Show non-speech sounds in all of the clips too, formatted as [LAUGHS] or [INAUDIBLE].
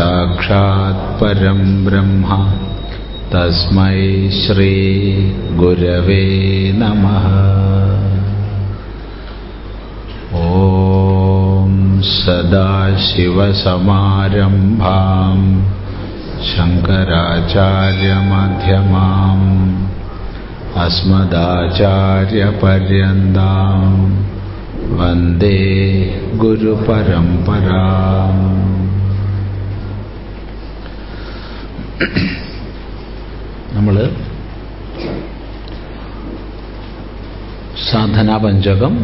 गुरुसाक्षात् परं ब्रह्म। तस्मै श्रीगुरवे नमः। ॐ सदाशिवसमारम्भाम् शङ्कराचार्यमध्यमाम् अस्मदाचार्यपर्यन्ताम् वन्दे गुरुपरम्पराम् നമ്മൾ സാധനാ പഞ്ചകം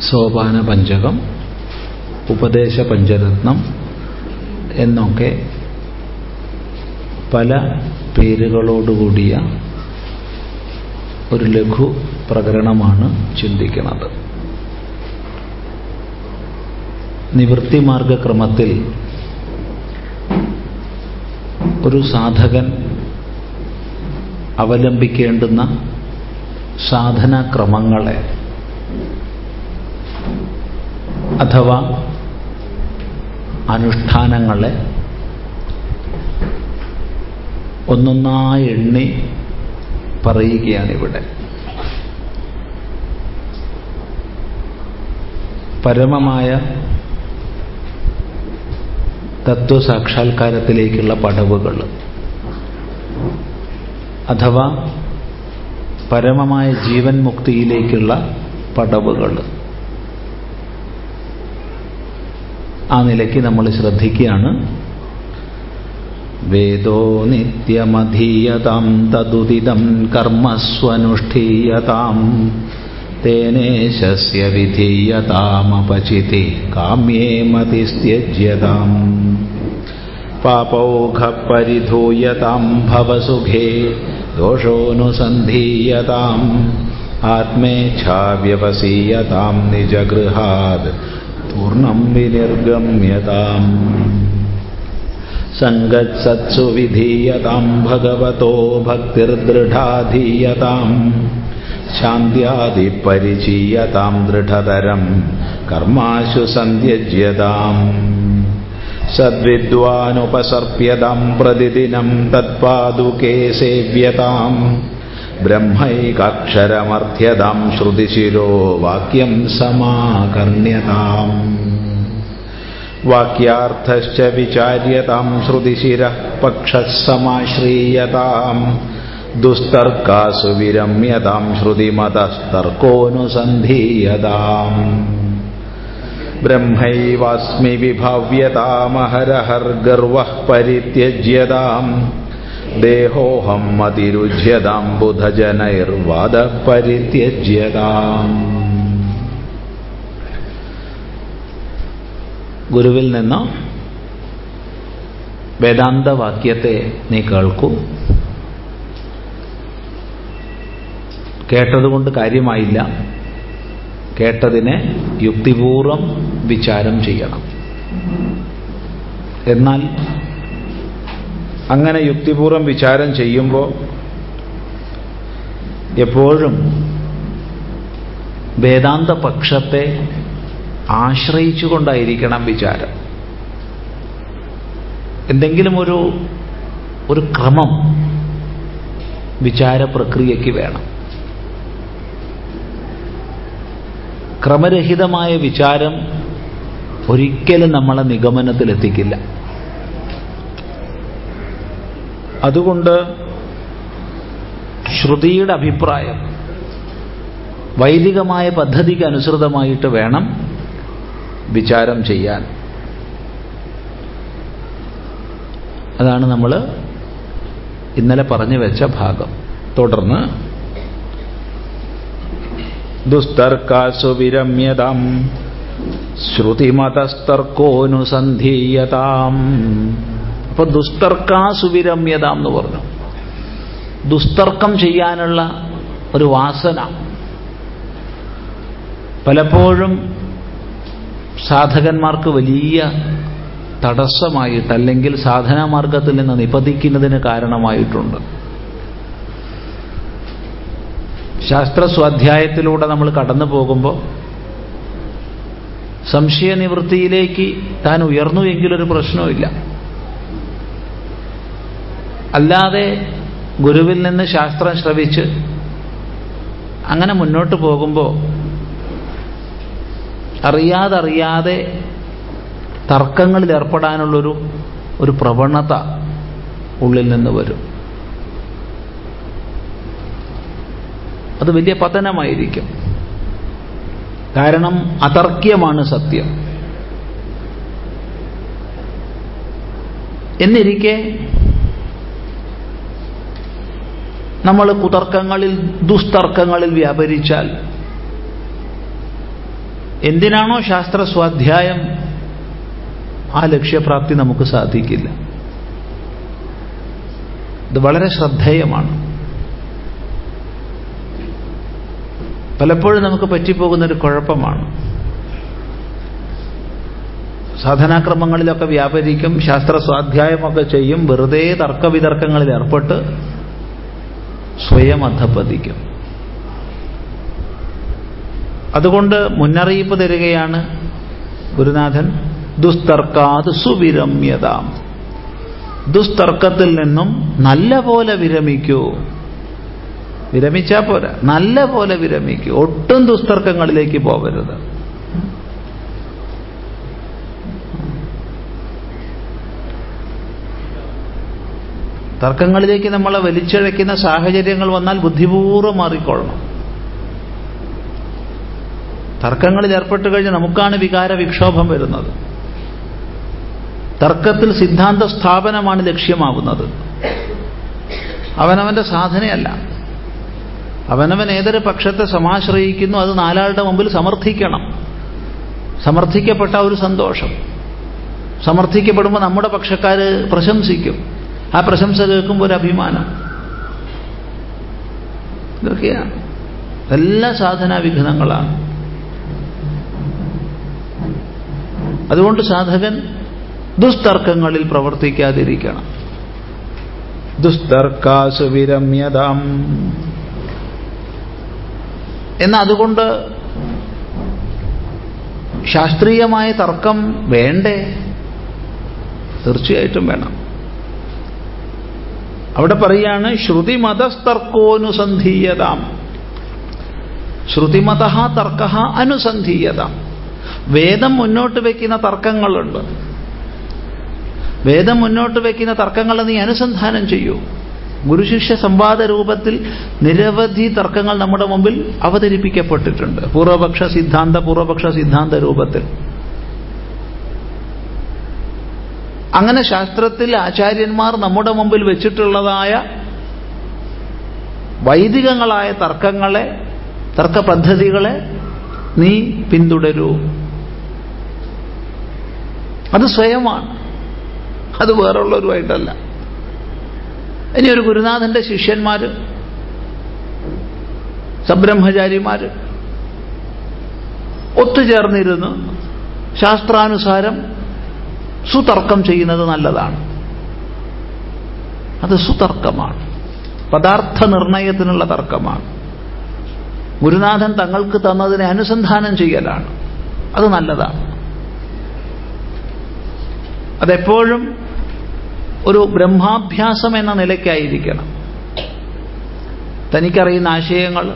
സോപാന പഞ്ചകം ഉപദേശ പഞ്ചരത്നം എന്നൊക്കെ പല പേരുകളോടുകൂടിയ ഒരു ലഘു പ്രകരണമാണ് ചിന്തിക്കുന്നത്. നിവൃത്തിമാർഗക്രമത്തിൽ ഒരു സാധകൻ അവലംബിക്കേണ്ടുന്ന സാധനാക്രമങ്ങളെ അഥവാ അനുഷ്ഠാനങ്ങളെ ഒന്നൊന്നായി എണ്ണി പറയുകയാണിവിടെ. പരമമായ തത്വസാക്ഷാത്കാരത്തിലേക്കുള്ള പടവുകൾ. അഥവാ പരമമായ ജീവൻ മുക്തിയിലേക്കുള്ള പടവുകൾ. ആ നിലയ്ക്ക് നമ്മൾ ശ്രദ്ധിക്കുകയാണ്. വേദോ നിത്യമധീയതാം തദുദിതം കർമ്മസ്വനുഷ്ഠീയതാം തേനേശസ്യ വിധീയതാമപചിതി കാമ്യേ മതിസ്ത്യജ്യതാം पापौघपरिधूयतां भवसुखे दोषोऽनुसन्धीयताम् आत्मेच्छाव्यवसीयतां निजगृहात् पूर्णम् विनिर्गम्यताम्। सङ्गत्सत्सु विधीयतां भगवतो भक्तिर्दृढाधीयताम् शान्त्यादिपरिचीयतां दृढतरं कर्माशु सन्त्यज्यताम् सद्विद्वानुपसर्प्यतां प्रतिदिनं तत्पादुके सेव्यताम् ब्रह्मैकाक्षरमर्थ्यतां श्रुतिशिरो वाक्यं समाकर्ण्यताम् वाक्यार्थश्च विचार्यतां श्रुतिशिरः पक्षः समाश्रीयताम् दुस्तर्कासु विरम्यतां श्रुतिमतस्तर्कोऽनुसन्धीयताम् ബ്രഹ്മൈവാസ്മി വിഭാവ്യതാമഹരഹർഗർവഃ പരിത്യജ്യതാം. ദേഹോഹം അതിരുജ്യതാം ബുധജനൈർവാദ പരിത്യജ്യതാം ഗുരുവിൽ നിന്ന് വേദാന്തവാക്യത്തെ നീ കേൾക്കൂ. കേട്ടതുകൊണ്ട് കാര്യമായില്ല. കേട്ടതിനെ യുക്തിപൂർവം വിചാരം ചെയ്യണം. എന്നാൽ അങ്ങനെ യുക്തിപൂർവം വിചാരം ചെയ്യുമ്പോൾ എപ്പോഴും വേദാന്ത പക്ഷത്തെ ആശ്രയിച്ചുകൊണ്ടായിരിക്കണം വിചാരം. എന്തെങ്കിലും ഒരു ഒരു ക്രമം വിചാര പ്രക്രിയയ്ക്ക് വേണം. ക്രമരഹിതമായ വിചാരം ഒരിക്കലും നമ്മളെ നിഗമനത്തിലെത്തിക്കില്ല. അതുകൊണ്ട് ശ്രുതിയുടെ അഭിപ്രായം വൈദികമായ പദ്ധതിക്ക് അനുസൃതമായിട്ട് വേണം വിചാരം ചെയ്യാൻ. അതാണ് നമ്മൾ ഇന്നലെ പറഞ്ഞു വെച്ച ഭാഗം. തുടർന്ന് ദുസ്തർക്കാസു വിരമ്യതാം ശ്രുതിമതസ്തർക്കോനുസന്ധീയതാം അപ്പൊ ദുസ്തർക്കാസുവിരമ്യതാം എന്ന് പറഞ്ഞു. ദുസ്തർക്കം ചെയ്യാനുള്ള ഒരു വാസന. പലപ്പോഴും സാധകന്മാർക്ക് വലിയ തടസ്സമായിട്ട് അല്ലെങ്കിൽ സാധനാമാർഗത്തിൽ നിന്ന് നിപതിക്കുന്നതിന് കാരണമായിട്ടുണ്ട്. ശാസ്ത്ര സ്വാധ്യായത്തിലൂടെ നമ്മൾ കടന്നു പോകുമ്പോൾ സംശയനിവൃത്തിയിലേക്ക് താൻ ഉയർന്നു എങ്കിലൊരു പ്രശ്നവുമില്ല. അല്ലാതെ ഗുരുവിൽ നിന്ന് ശാസ്ത്രം ശ്രവിച്ച് അങ്ങനെ മുന്നോട്ട് പോകുമ്പോൾ അറിയാതറിയാതെ തർക്കങ്ങളിൽ ഏർപ്പെടാനുള്ളൊരു ഒരു പ്രവണത ഉള്ളിൽ നിന്ന് വരും. അത് വലിയ പതനമായിരിക്കും. കാരണം അതർക്യമാണ് സത്യം. എന്നിരിക്കെ നമ്മൾ കുതർക്കങ്ങളിൽ ദുസ്തർക്കങ്ങളിൽ വ്യാപരിച്ചാൽ എന്തിനാണോ ശാസ്ത്ര സ്വാധ്യായം ആ ലക്ഷ്യപ്രാപ്തി നമുക്ക് സാധിക്കില്ല. ഇത് വളരെ ശ്രദ്ധേയമാണ്. പലപ്പോഴും നമുക്ക് പറ്റിപ്പോകുന്നൊരു കുഴപ്പമാണ്. സാധനാക്രമങ്ങളിലൊക്കെ വ്യാപരിക്കും ശാസ്ത്ര സ്വാധ്യായമൊക്കെ ചെയ്യും വെറുതെ തർക്കവിതർക്കങ്ങളിൽ ഏർപ്പെട്ട് സ്വയം അധപ്പതിക്കും അതുകൊണ്ട് മുന്നറിയിപ്പ് തരികയാണ് ഗുരുനാഥൻ. ദുസ്തർക്കാത് സുവിരമ്യതാം. ദുസ്തർക്കത്തിൽ നിന്നും നല്ല പോലെ വിരമിക്കൂ. വിരമിച്ചാൽ പോരാ. നല്ല പോലെ വിരമിക്കുക ഒട്ടും ദുസ്തർക്കങ്ങളിലേക്ക് പോകരുത്. തർക്കങ്ങളിലേക്ക് നമ്മളെ വലിച്ചഴയ്ക്കുന്ന സാഹചര്യങ്ങൾ വന്നാൽ ബുദ്ധിപൂർവം മാറിക്കൊള്ളണം. തർക്കങ്ങളിൽ ഏർപ്പെട്ട് കഴിഞ്ഞ് നമുക്കാണ് വികാര വിക്ഷോഭം വരുന്നത്. തർക്കത്തിൽ സിദ്ധാന്ത സ്ഥാപനമാണ് ലക്ഷ്യമാവുന്നത് അവനവന്റെ സാധനയല്ല. അവനവൻ ഏതൊരു പക്ഷത്തെ സമാശ്രയിക്കുന്നു അത് നാലാളുടെ മുമ്പിൽ സമർത്ഥിക്കണം. സമർത്ഥിക്കപ്പെട്ട ഒരു സന്തോഷം. സമർത്ഥിക്കപ്പെടുമ്പോൾ നമ്മുടെ പക്ഷക്കാർ പ്രശംസിക്കും. ആ പ്രശംസ കേൾക്കുമ്പോൾ ഒരു അഭിമാനം. ഇതൊക്കെയാണ് എല്ലാ സാധനാ വിഘ്നങ്ങളാണ്. അതുകൊണ്ട് സാധകൻ ദുസ്തർക്കങ്ങളിൽ പ്രവർത്തിക്കാതിരിക്കണം. ദുസ്തർക്കാസു വിരമ്യതാം എന്നാൽ അതുകൊണ്ട് ശാസ്ത്രീയമായ തർക്കം വേണ്ടേ? തീർച്ചയായിട്ടും വേണം. അവിടെ പറയാണ് ശ്രുതിമതസ്തർക്കോനുസന്ധീയതാം. ശ്രുതിമത തർക്ക അനുസന്ധീയതാം. വേദം മുന്നോട്ട് വയ്ക്കുന്ന തർക്കങ്ങളുണ്ട്. വേദം മുന്നോട്ട് വയ്ക്കുന്ന തർക്കങ്ങൾ നീ അനുസന്ധാനം ചെയ്യൂ. ഗുരുശിഷ്യ സംവാദ രൂപത്തിൽ നിരവധി തർക്കങ്ങൾ നമ്മുടെ മുമ്പിൽ അവതരിപ്പിക്കപ്പെട്ടിട്ടുണ്ട്. പൂർവപക്ഷ സിദ്ധാന്ത പൂർവപക്ഷ സിദ്ധാന്ത രൂപത്തിൽ. അങ്ങനെ ശാസ്ത്രത്തിൽ ആചാര്യന്മാർ നമ്മുടെ മുമ്പിൽ വെച്ചിട്ടുള്ളതായ വൈദികങ്ങളായ തർക്കങ്ങളെ തർക്ക പദ്ധതികളെ നീ പിന്തുടരൂ. അത് സ്വയമാണ്. അത് വേറുള്ളവരുമായിട്ടല്ല. ഇനി ഒരു ഗുരുനാഥന്റെ ശിഷ്യന്മാർ സബ്രഹ്മചാരിമാർ ഒത്തുചേർന്നിരുന്ന് ശാസ്ത്രാനുസാരം സുതർക്കം ചെയ്യുന്നത് നല്ലതാണ്. അത് സുതർക്കമാണ്. പദാർത്ഥ നിർണയത്തിനുള്ള തർക്കമാണ്. ഗുരുനാഥൻ തങ്ങൾക്ക് തന്നതിനെ അനുസന്ധാനം ചെയ്യലാണ്. അത് നല്ലതാണ്. അതെപ്പോഴും ഒരു ബ്രഹ്മാഭ്യാസം എന്ന നിലയ്ക്കായിരിക്കണം. തനിക്കറിയുന്ന ആശയങ്ങൾ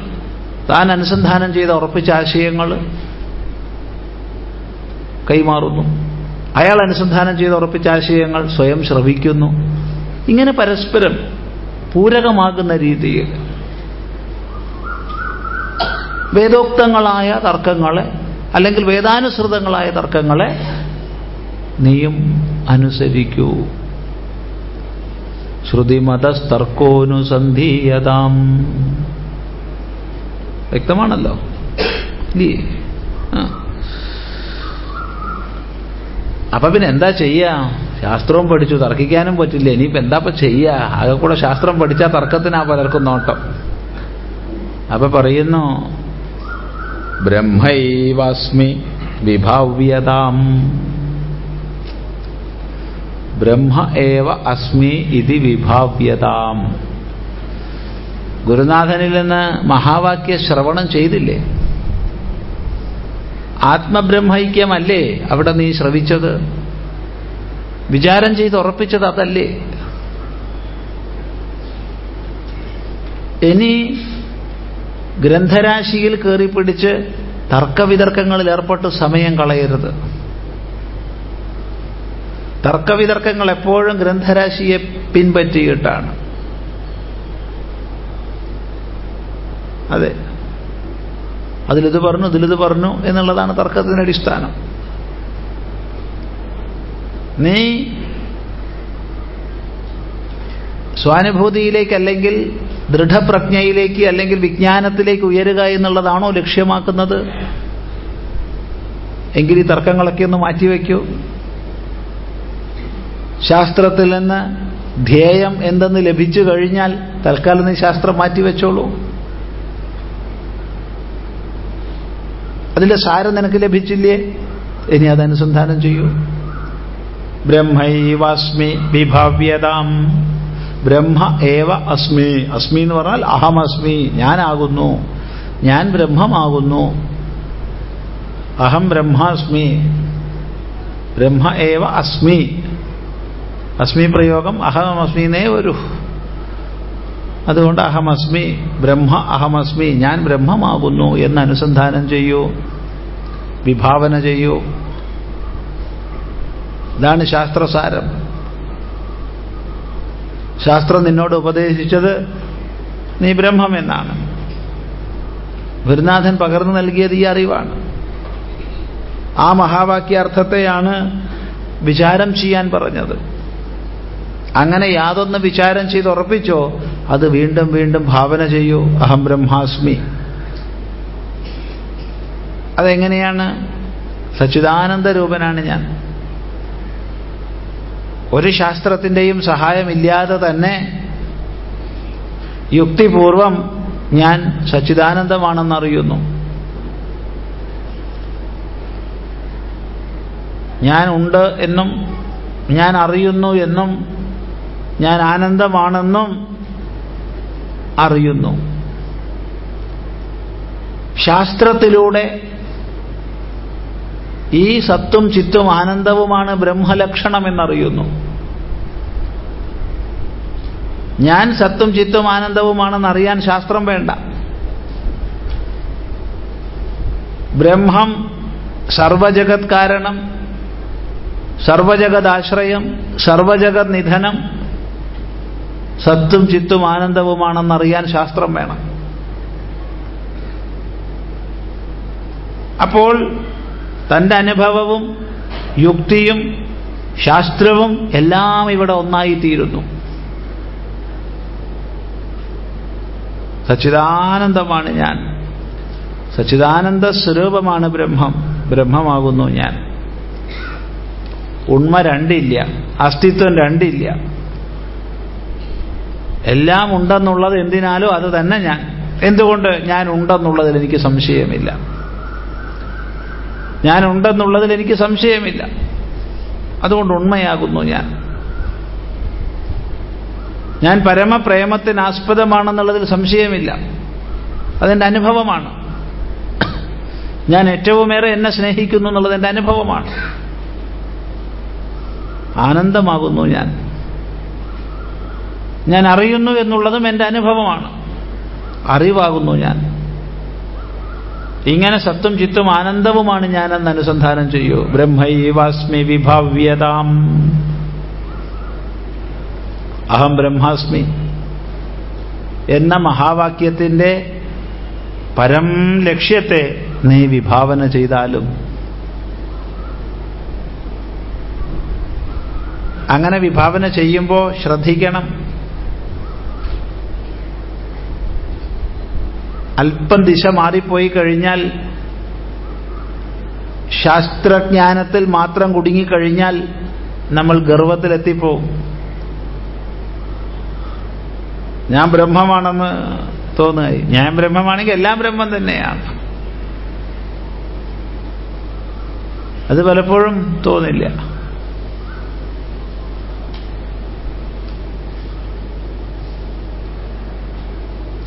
താൻ അനുസന്ധാനം ചെയ്ത് ഉറപ്പിച്ച ആശയങ്ങൾ കൈമാറുന്നു. അയാൾ അനുസന്ധാനം ചെയ്ത് ഉറപ്പിച്ച ആശയങ്ങൾ സ്വയം ശ്രവിക്കുന്നു. ഇങ്ങനെ പരസ്പരം പൂരകമാകുന്ന രീതിയിൽ വേദോക്തങ്ങളായ തർക്കങ്ങളെ അല്ലെങ്കിൽ വേദാനുസൃതങ്ങളായ തർക്കങ്ങളെ നീയും അനുസരിക്കൂ. ശ്രുതിമതസ്തർക്കോനുസന്ധീയതാം. വ്യക്തമാണല്ലോ. അപ്പൊ പിന്നെ എന്താ ചെയ്യാ? ശാസ്ത്രവും പഠിച്ചു തർക്കിക്കാനും പറ്റില്ല. ഇനിയിപ്പോ എന്താ ഇപ്പൊ ചെയ്യാ? അതൊക്കെ കൂടെ ശാസ്ത്രം പഠിച്ചാൽ തർക്കത്തിനാ പലർക്കും നോട്ടം. അപ്പൊ പറയുന്നു ബ്രഹ്മൈവാസ്മി വിഭാവ്യതാം. ബ്രഹ്മ ഏവ അസ്മി ഇതി വിഭാവ്യതാം. ഗുരുനാഥനിൽ നിന്ന് മഹാവാക്യ ശ്രവണം ചെയ്തില്ലേ? ആത്മബ്രഹ്മൈക്യമല്ലേ അവിടെ നീ ശ്രവിച്ചത്? വിചാരം ചെയ്ത് ഉറപ്പിച്ചത് അതല്ലേ? ഇനി ഗ്രന്ഥരാശിയിൽ കയറിപ്പിടിച്ച് തർക്കവിതർക്കങ്ങളിൽ ഏർപ്പെട്ട് സമയം കളയരുത്. തർക്കവിതർക്കങ്ങൾ എപ്പോഴും ഗ്രന്ഥരാശിയെ പിൻപറ്റിയിട്ടാണ്. അതെ. അതിലിത് പറഞ്ഞു ഇതിലിത് പറഞ്ഞു എന്നുള്ളതാണ് തർക്കത്തിന്റെ അടിസ്ഥാനം. നീ സ്വാനുഭൂതിയിലേക്ക് അല്ലെങ്കിൽ ദൃഢപ്രജ്ഞയിലേക്ക് അല്ലെങ്കിൽ വിജ്ഞാനത്തിലേക്ക് ഉയരുക എന്നുള്ളതാണോ ലക്ഷ്യമാക്കുന്നത്? എങ്കിൽ ഈ തർക്കങ്ങളൊക്കെ ഒന്ന് മാറ്റിവെക്കൂ. ശാസ്ത്രത്തിൽ നിന്ന് ധ്യേയം എന്തെന്ന് ലഭിച്ചു കഴിഞ്ഞാൽ തൽക്കാലം നീ ശാസ്ത്രം മാറ്റിവെച്ചോളൂ. അതിന്റെ സാരം നിനക്ക് ലഭിച്ചില്ലേ? ഇനി അത് അനുസന്ധാനം ചെയ്യൂ. ബ്രഹ്മൈവാസ്മി വിഭാവ്യതാം. ബ്രഹ്മ ഏവ അസ്മി. അസ്മി എന്ന് പറഞ്ഞാൽ അഹമസ്മി ഞാനാകുന്നു. ഞാൻ ബ്രഹ്മമാകുന്നു. അഹം ബ്രഹ്മാസ്മി. ബ്രഹ്മ ഏവ അസ്മി. അസ്മി പ്രയോഗം അഹമസ്മിന്നേ വരൂ അതുകൊണ്ട് അഹമസ്മി ബ്രഹ്മ അഹമസ്മി ഞാൻ ബ്രഹ്മമാകുന്നു എന്ന് അനുസന്ധാനം ചെയ്യൂ. വിഭാവന ചെയ്യൂ. ഇതാണ് ശാസ്ത്രസാരം. ശാസ്ത്രം നിന്നോട് ഉപദേശിച്ചത് നീ ബ്രഹ്മം എന്നാണ്. ഗുരുനാഥൻ പകർന്നു നൽകിയത് ഈ അറിവാണ്. ആ മഹാവാക്യാർത്ഥത്തെയാണ് വിചാരം ചെയ്യാൻ പറഞ്ഞത്. അങ്ങനെ യാതൊന്ന് വിചാരം ചെയ്ത് ഉറപ്പിച്ചോ അത് വീണ്ടും വീണ്ടും ഭാവന ചെയ്യൂ. അഹം ബ്രഹ്മാസ്മി. അതെങ്ങനെയാണ്? സച്ചിദാനന്ദ രൂപനാണ് ഞാൻ. ഒരു ശാസ്ത്രത്തിന്റെയും സഹായമില്ലാതെ തന്നെ യുക്തിപൂർവം ഞാൻ സച്ചിദാനന്ദമാണെന്നറിയുന്നു. ഞാൻ ഉണ്ട് എന്നും ഞാൻ അറിയുന്നു എന്നും ഞാൻ ആനന്ദമാണെന്നും അറിയുന്നു. ശാസ്ത്രത്തിലൂടെ ഈ സത്തും ചിത്തും ആനന്ദവുമാണ് ബ്രഹ്മലക്ഷണം എന്നറിയുന്നു. ഞാൻ സത്തും ചിത്തും ആനന്ദവുമാണെന്ന് അറിയാൻ ശാസ്ത്രം വേണ്ട. ബ്രഹ്മം സർവജഗത് കാരണം സർവജഗത് സർവജഗത് നിധനം സത്തും ചിത്തും ആനന്ദവുമാണെന്നറിയാൻ ശാസ്ത്രം വേണം. അപ്പോൾ തന്റെ അനുഭവവും യുക്തിയും ശാസ്ത്രവും എല്ലാം ഇവിടെ ഒന്നായിത്തീരുന്നു. സച്ചിദാനന്ദമാണ് ഞാൻ. സച്ചിദാനന്ദ സ്വരൂപമാണ് ബ്രഹ്മം. ബ്രഹ്മമാകുന്നു ഞാൻ. ഉണ്മ രണ്ടില്ല. അസ്തിത്വം രണ്ടില്ല. എല്ലാം ഉണ്ടെന്നുള്ളത് എന്തിനാലോ അത് തന്നെ ഞാൻ. എന്തുകൊണ്ട് ഞാൻ ഉണ്ടെന്നുള്ളതിൽ എനിക്ക് സംശയമില്ല. ഞാൻ ഉണ്ടെന്നുള്ളതിൽ എനിക്ക് സംശയമില്ല. അതുകൊണ്ട് ഉണ്മയാകുന്നു ഞാൻ. ഞാൻ പരമപ്രേമത്തിന് ആസ്പദമാണെന്നുള്ളതിൽ സംശയമില്ല. അതെന്റെ അനുഭവമാണ്. ഞാൻ ഏറ്റവുമേറെ എന്നെ സ്നേഹിക്കുന്നു എന്നുള്ളത് എന്റെ അനുഭവമാണ്. ആനന്ദമാകുന്നു ഞാൻ. ഞാൻ അറിയുന്നു എന്നുള്ളതും എന്റെ അനുഭവമാണ്. അറിവാകുന്നു ഞാൻ. ഇങ്ങനെ സത്വം ചിത്തും ആനന്ദവുമാണ് ഞാനെന്ന് അനുസന്ധാനം ചെയ്യൂ. ബ്രഹ്മൈവാസ്മി വിഭാവ്യതാം. അഹം ബ്രഹ്മാസ്മി. എന്ന മഹാവാക്യത്തിന്റെ പരം ലക്ഷ്യത്തെ നീ വിഭാവന ചെയ്താലും അങ്ങനെ വിഭാവന ചെയ്യുമ്പോൾ ശ്രദ്ധിക്കണം. അല്പം ദിശ മാറിപ്പോയി കഴിഞ്ഞാൽ ശാസ്ത്രജ്ഞാനത്തിൽ മാത്രം കുടുങ്ങിക്കഴിഞ്ഞാൽ നമ്മൾ ഗർവത്തിലെത്തിപ്പോവും. ഞാൻ ബ്രഹ്മമാണെന്ന് തോന്നുകയായി. ഞാൻ ബ്രഹ്മമാണെങ്കിൽ എല്ലാം ബ്രഹ്മം തന്നെയാണ്. അത് പലപ്പോഴും തോന്നില്ല.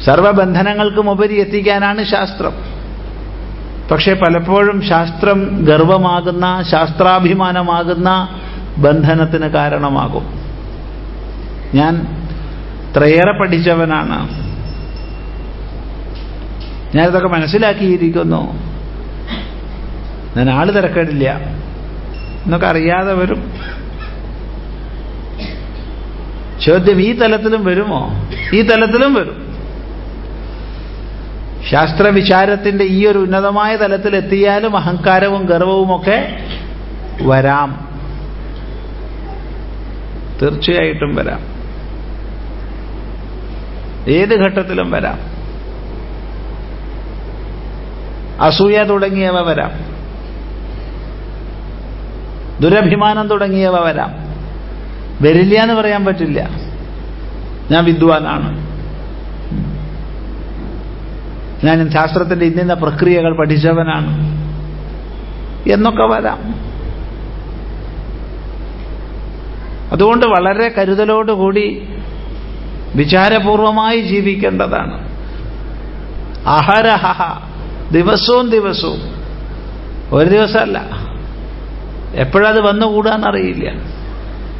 സർവബന്ധനങ്ങൾക്കും ഉപരി എത്തിക്കാനാണ് ശാസ്ത്രം. പക്ഷേ പലപ്പോഴും ശാസ്ത്രം ഗർവമാകുന്ന ശാസ്ത്രാഭിമാനമാകുന്ന ബന്ധനത്തിന് കാരണമാകും. ഞാൻ ഇത്രയേറെ പഠിച്ചവനാണ്. ഞാനിതൊക്കെ മനസ്സിലാക്കിയിരിക്കുന്നു. ഞാൻ ആൾ തിരക്കേടില്ല. എന്നൊക്കെ അറിയാതെ വരും. ചോദ്യം ഈ തലത്തിലും വരുമോ? ഈ തലത്തിലും വരും. ശാസ്ത്രവിചാരത്തിന്റെ ഈ ഒരു ഉന്നതമായ തലത്തിൽ എത്തിയാലും അഹങ്കാരവും ഗർവവുമൊക്കെ വരാം. തീർച്ചയായിട്ടും വരാം. ഏത് ഘട്ടത്തിലും വരാം. അസൂയ തുടങ്ങിയവ വരാം. ദുരഭിമാനം തുടങ്ങിയവ വരാം. വരില്ല എന്ന് പറയാൻ പറ്റില്ല. ഞാൻ വിദ്വാനാണ്. ഞാൻ ശാസ്ത്രത്തിന്റെ ഇന്നിന്ന പ്രക്രിയകൾ പഠിച്ചവനാണ്. എന്നൊക്കെ വരാം. അതുകൊണ്ട് വളരെ കരുതലോടുകൂടി വിചാരപൂർവമായി ജീവിക്കേണ്ടതാണ്. അഹരഹ ദിവസവും ദിവസവും. ഒരു ദിവസമല്ല. എപ്പോഴത് വന്നുകൂടാന്നറിയില്ല.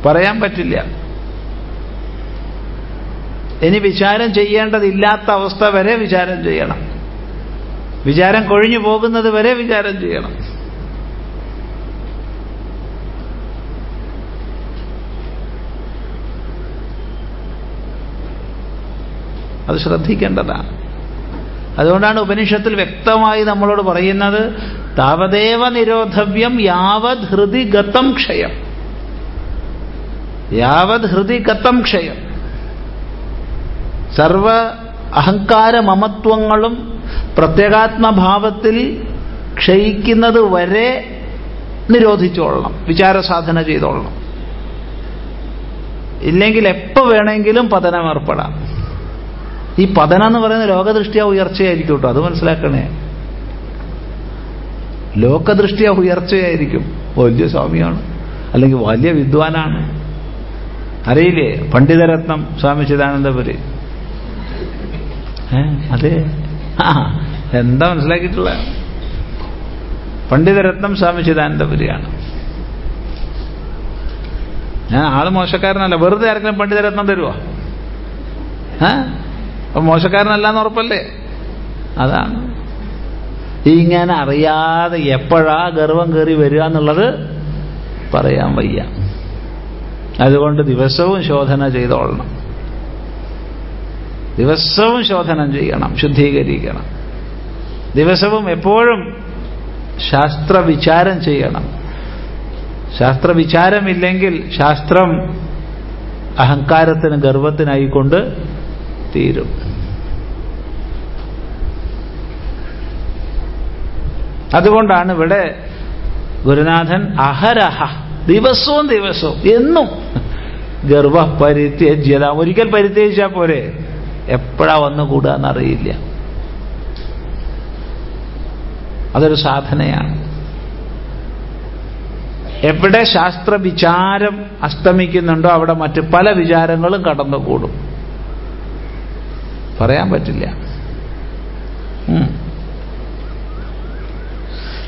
പറയാൻ പറ്റില്ല. ഇനി വിചാരം ചെയ്യേണ്ടതില്ലാത്ത അവസ്ഥ വരെ വിചാരം ചെയ്യണം. വിചാരം കൊഴിഞ്ഞു പോകുന്നത് വരെ വിചാരം ചെയ്യണം. അത് ശ്രദ്ധിക്കേണ്ടതാണ്. അതുകൊണ്ടാണ് ഉപനിഷത്തിൽ വ്യക്തമായി നമ്മളോട് പറയുന്നത് താവദേവ നിരോധവ്യം യാവത് ഹൃദി ഗതം ക്ഷയം. യാവത് ഹൃദി ക്ഷയം. സർവ അഹങ്കാര മമത്വങ്ങളും പ്രത്യേകാത്മഭാവത്തിൽ ക്ഷയിക്കുന്നത് വരെ നിരോധിച്ചോളണം വിചാരസാധന ചെയ്തോളണം. ഇല്ലെങ്കിൽ എപ്പോ വേണമെങ്കിലും പതനം ഏർപ്പെടാം. ഈ പതനം എന്ന് പറയുന്നത് ലോകദൃഷ്ടിയ ഉയർച്ചയായിരിക്കും കേട്ടോ അത് മനസ്സിലാക്കണേ. ലോകദൃഷ്ടിയ ഉയർച്ചയായിരിക്കും. വലിയ സ്വാമിയാണ് അല്ലെങ്കിൽ വലിയ വിദ്വാനാണ്. അറിയില്ലേ? പണ്ഡിതരത്നം സ്വാമി ചിദാനന്ദപുരി. അതെ. എന്താ മനസ്സിലാക്കിയിട്ടുള്ള? പണ്ഡിതരത്നം സ്വാമി ചിദാനന്ദപുരിയാണ്. ഞാൻ ആൾ മോശക്കാരനല്ല വെറുതെ ആർക്കെങ്കിലും പണ്ഡിതരത്നം തരുമോ ഏ മോശക്കാരനല്ല എന്ന് ഉറപ്പല്ലേ? അതാണ്. ഇങ്ങനെ അറിയാതെ എപ്പോഴാ ഗർവം കയറി വരിക എന്നുള്ളത് പറയാൻ വയ്യ. അതുകൊണ്ട് ദിവസവും ശോധന ചെയ്തോളണം. ദിവസവും ശോധനം ചെയ്യണം ശുദ്ധീകരിക്കണം. ദിവസവും എപ്പോഴും ശാസ്ത്രവിചാരം ചെയ്യണം. ശാസ്ത്രവിചാരമില്ലെങ്കിൽ ശാസ്ത്രം അഹങ്കാരത്തിന് ഗർവത്തിനായിക്കൊണ്ട് തീരും. അതുകൊണ്ടാണ് ഇവിടെ ഗുരുനാഥൻ അഹരഹ ദിവസവും ദിവസവും എന്നും ഗർവ പരിത്യജ്യത ഒരിക്കൽ പരിത്യജിച്ചാൽ പോരെ? എപ്പോഴാ വന്നു കൂടാന്നറിയില്ല. അതൊരു സാധനയാണ്. എവിടെ ശാസ്ത്ര വിചാരം അസ്തമിക്കുന്നുണ്ടോ അവിടെ മറ്റ് പല വിചാരങ്ങളും കടന്നുകൂടും. പറയാൻ പറ്റില്ല.